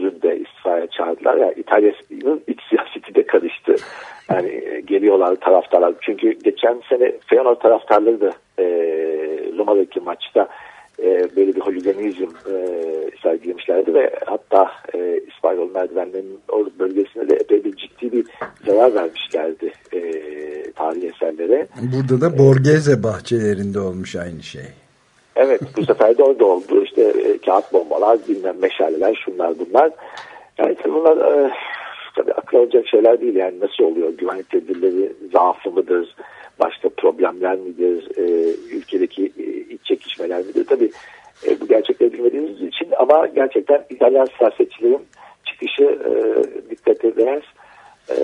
İstifaya çağırdılar. Yani İtalya'nın iç siyaseti *laughs* de karıştı. Yani e, geliyorlar taraftarlar. Çünkü geçen sene Feyenoord taraftarları da e, Roma'daki maçta e, böyle bir holiganizm e, sergilemişlerdi ve hatta e, İspanyol merdivenlerinin o bölgesine de epey bir ciddi bir zarar vermişlerdi e, tarihi eserlere. Burada da Borghese bahçelerinde olmuş aynı şey. Evet bu sefer de orada oldu. İşte e, kağıt bombalar, bilmem meşaleler, şunlar bunlar. Yani tabii bunlar e, tabii akıl alacak şeyler değil. Yani nasıl oluyor? Güvenlik tedbirleri zaafı mıdır? Başka problemler midir? E, ülkedeki e, iç çekişmeler midir? Tabii e, bu gerçekleri bilmediğimiz için ama gerçekten İtalyan siyasetçilerin çıkışı e, dikkate değer. E,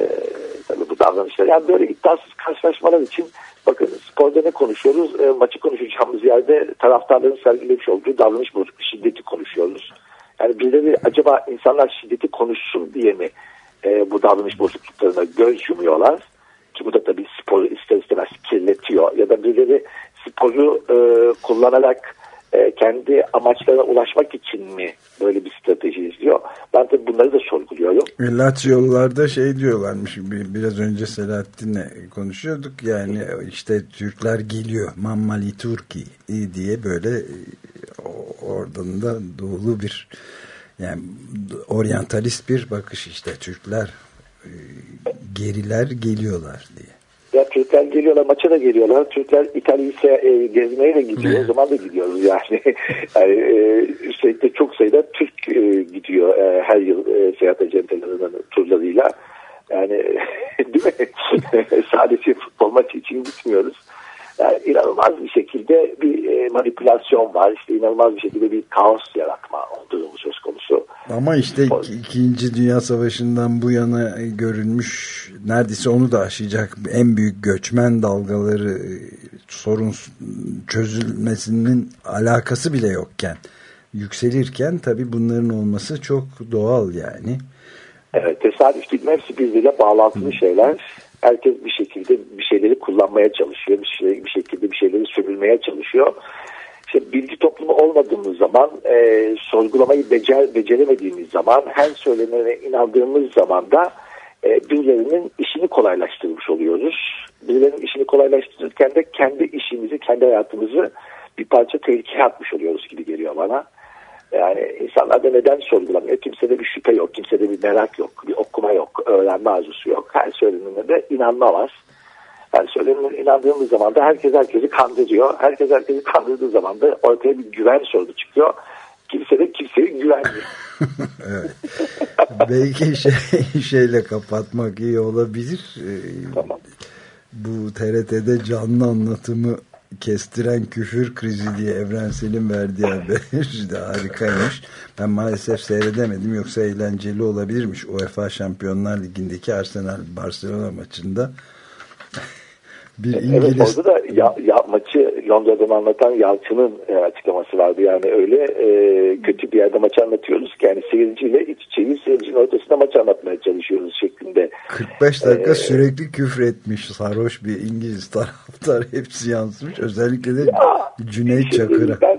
tabii bu davranışlar. Yani böyle iddiasız karşılaşmalar için bakın sporda ne konuşuyoruz? E, maçı konuşacağımız yerde taraftarların sergilemiş olduğu davranış bozukluğu şiddeti konuşuyoruz. Yani birileri acaba insanlar şiddeti konuşsun diye mi e, bu davranış bozukluklarına göz yumuyorlar? Ki bu da tabii sporu ister istemez kirletiyor. Ya da birileri sporu e, kullanarak e, kendi amaçlarına ulaşmak için mi böyle bir strateji izliyor? Ben tabii bunları da sorguluyorum. E, Laziolular şey diyorlarmış bir- biraz önce Selahattin'le konuşuyorduk yani işte Türkler geliyor Mammali Turki diye böyle e, oradan da doğulu bir yani oryantalist bir bakış işte Türkler e, geriler geliyorlar diye. Ya Türkler geliyorlar maça da geliyorlar. Türkler İtalya'yı e, gezmeye de gidiyor. O zaman da gidiyoruz yani. *laughs* yani e, üstelik çok sayıda Türk e, gidiyor e, her yıl e, seyahat acentelerinin turlarıyla. Yani *laughs* değil mi? *laughs* Sadece futbol maçı için gitmiyoruz. Yani inanılmaz bir şekilde bir e, manipülasyon var. İşte inanılmaz bir şekilde bir kaos yaratma durumu söz konusu. Ama işte İkinci Dünya Savaşı'ndan bu yana görülmüş neredeyse onu da aşacak en büyük göçmen dalgaları e, sorun çözülmesinin alakası bile yokken yükselirken tabi bunların olması çok doğal yani. Evet tesadüf değil hepsi birbiriyle bağlantılı şeyler. Herkes bir şekilde bir şeyleri kullanmaya çalışıyor. Bir, şey, bir şekilde bir şeyleri sürülmeye çalışıyor. İşte bilgi toplumu olmadığımız zaman, e, sorgulamayı becer, beceremediğimiz zaman, her söylenene inandığımız zaman da e, birilerinin işini kolaylaştırmış oluyoruz. Birilerinin işini kolaylaştırırken de kendi işimizi, kendi hayatımızı bir parça tehlikeye atmış oluyoruz gibi geliyor bana. Yani insanlarda neden sorgulamıyor? Kimsede bir şüphe yok, kimsede bir merak yok, bir okuma yok, öğrenme arzusu yok. Her söylenene de inanma var. Her söylenene inandığımız zaman da herkes herkesi kandırıyor. Herkes herkesi kandırdığı zaman da ortaya bir güven sorunu çıkıyor. Kimse de kimseye güvenmiyor. *laughs* evet. Belki şey, şeyle kapatmak iyi olabilir. Tamam. Bu TRT'de canlı anlatımı kestiren küfür krizi diye Evrensel'in verdiği haber *laughs* de harikaymış. Ben maalesef seyredemedim yoksa eğlenceli olabilirmiş. UEFA Şampiyonlar Ligi'ndeki Arsenal Barcelona maçında bir İngiliz... Evet orada da ya, ya, maçı Londra'dan anlatan Yalçın'ın e, açıklaması vardı. Yani öyle e, kötü bir yerde maçı anlatıyoruz ki yani seyirciyle iç içeyiz seyircinin ortasında maçı anlatmaya çalışıyoruz şeklinde. 45 dakika ee, sürekli küfür etmiş sarhoş bir İngiliz taraftar *laughs* hepsi yansımış. Özellikle de ya, Cüneyt Çakır'a. Ben,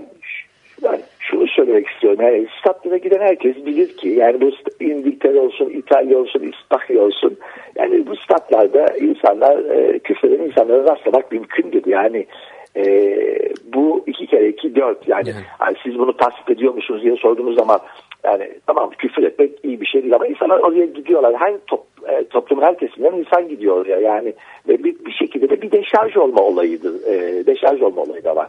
istiyorum. Yani statlara giden herkes bilir ki yani bu İngiltere olsun, İtalya olsun, İspanya olsun yani bu statlarda insanlar e, küfreden insanlara rastlamak mümkündür. Yani e, bu iki kere iki dört yani, yani. yani siz bunu tasvip ediyor musunuz diye sorduğumuz zaman yani tamam küfür etmek iyi bir şey değil ama insanlar oraya gidiyorlar. Her top, e, toplumun her kesiminden insan gidiyor oraya yani ve bir, bir şekilde de bir deşarj olma olayıdır. E, deşarj olma olayı da var.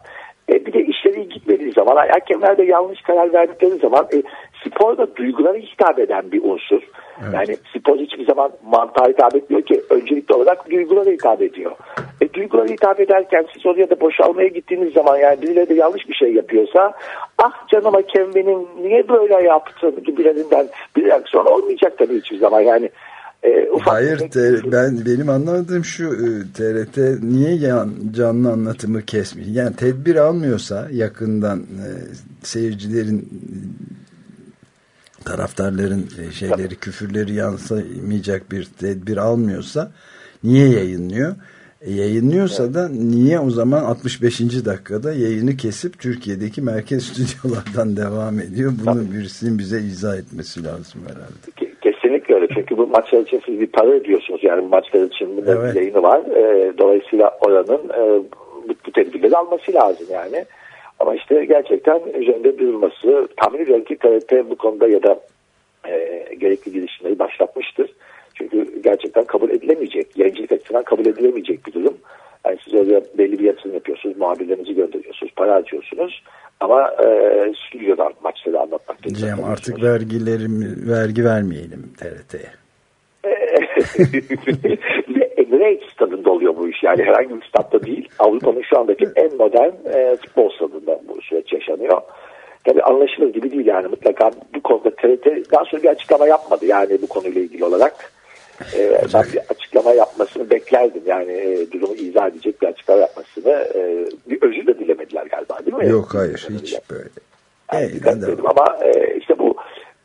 E, bir de işleri gitmediği zaman, hakemler de yanlış karar verdikleri zaman e, spor da duygulara hitap eden bir unsur. Evet. Yani spor hiçbir zaman mantığa hitap etmiyor ki öncelikli olarak duygulara hitap ediyor. E, duygulara hitap ederken siz oraya da boşalmaya gittiğiniz zaman yani birileri de yanlış bir şey yapıyorsa ah canım hakem benim niye böyle yaptın gibilerinden bir reaksiyon olmayacak tabii hiçbir zaman yani e, Hayır te, ben benim anlamadığım şu TRT e, niye yan, canlı anlatımı kesmiş? Yani tedbir almıyorsa yakından e, seyircilerin taraftarların e, şeyleri Tabii. küfürleri yansımayacak bir tedbir almıyorsa niye yayınlıyor? E, yayınlıyorsa evet. da niye o zaman 65. dakikada yayını kesip Türkiye'deki merkez *laughs* stüdyolardan devam ediyor? Bunu Tabii. birisinin bize izah etmesi lazım herhalde. Kesinlikle öyle. Çünkü bu maçlar için siz bir para ödüyorsunuz. Yani maçlar için bir evet. yayını var. E, dolayısıyla oranın e, bu, bu tedbirleri alması lazım yani. Ama işte gerçekten üzerinde durması, tahmin ediyorum ki TRT bu konuda ya da e, gerekli girişimleri başlatmıştır. Çünkü gerçekten kabul edilemeyecek, yayıncılık açısından kabul edilemeyecek bir durum. Yani siz oraya belli bir yatırım yapıyorsunuz, muhabirlerinizi gönderiyorsunuz, para harcıyorsunuz. Ama e, stüdyodan maçları anlatmak Cem artık vergileri, vergi vermeyelim TRT'ye. *laughs* Emirates stadında oluyor bu iş. Yani herhangi bir statta değil. Avrupa'nın şu andaki en modern e, futbol stadında bu süreç yaşanıyor. Tabii anlaşılır gibi değil yani mutlaka bu konuda TRT daha sonra bir açıklama yapmadı yani bu konuyla ilgili olarak. Ee, ben bir açıklama yapmasını beklerdim yani e, durumu izah edecek bir açıklama yapmasını. E, bir özür de dilemediler galiba değil mi? Yok hayır hiç böyle. Yani, hey, ama e, işte bu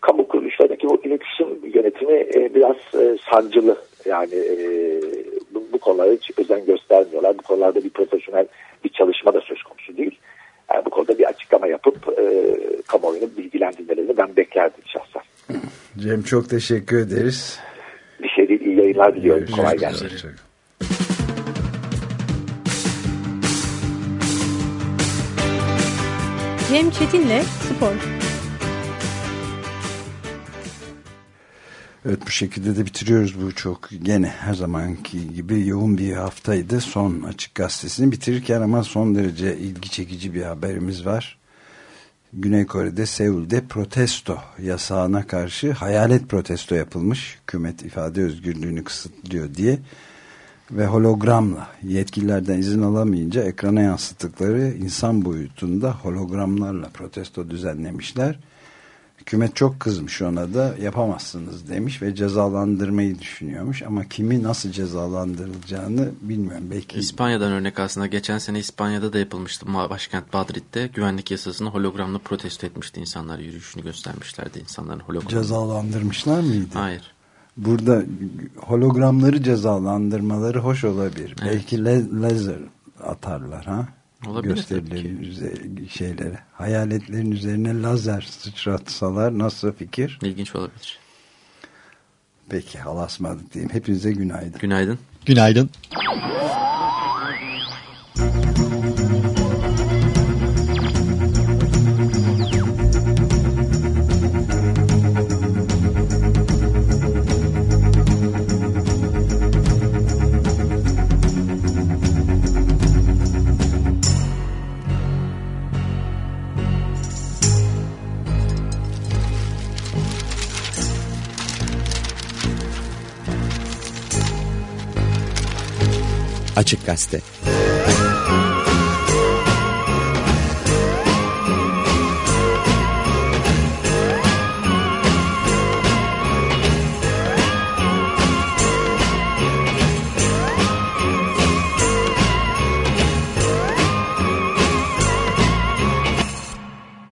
kamu kuruluşlarındaki bu iletişim yönetimi e, biraz e, sancılı. Yani e, bu, bu konulara hiç özen göstermiyorlar. Bu konularda bir profesyonel bir çalışma da söz konusu değil. Yani bu konuda bir açıklama yapıp e, kamuoyunu bilgilendirmelerini ben beklerdim şahsen. Cem çok teşekkür ederiz. Bir şey değil. iyi yayınlar diliyorum. Görüşürüz. Kolay gelsin. Cem Çetin'le Spor. Evet bu şekilde de bitiriyoruz bu çok gene her zamanki gibi yoğun bir haftaydı. Son açık gazetesini bitirirken ama son derece ilgi çekici bir haberimiz var. Güney Kore'de Seul'de protesto yasağına karşı hayalet protesto yapılmış. Hükümet ifade özgürlüğünü kısıtlıyor diye ve hologramla yetkililerden izin alamayınca ekrana yansıttıkları insan boyutunda hologramlarla protesto düzenlemişler Hükümet çok kızmış ona da yapamazsınız demiş ve cezalandırmayı düşünüyormuş. Ama kimi nasıl cezalandırılacağını bilmiyorum. Belki İspanya'dan örnek aslında geçen sene İspanya'da da yapılmıştı. Başkent Madrid'de güvenlik yasasını hologramla protesto etmişti insanlar. Yürüyüşünü göstermişlerdi insanların hologramını. cezalandırmışlar mıydı? Hayır. Burada hologramları cezalandırmaları hoş olabilir. Evet. Belki le- lazer atarlar ha. Olabilir Gösterilerin üze- şeylere. Hayaletlerin üzerine lazer sıçratsalar nasıl fikir? İlginç olabilir. Peki halasmadık diyeyim. Hepinize günaydın. Günaydın. Günaydın. Açık Gazete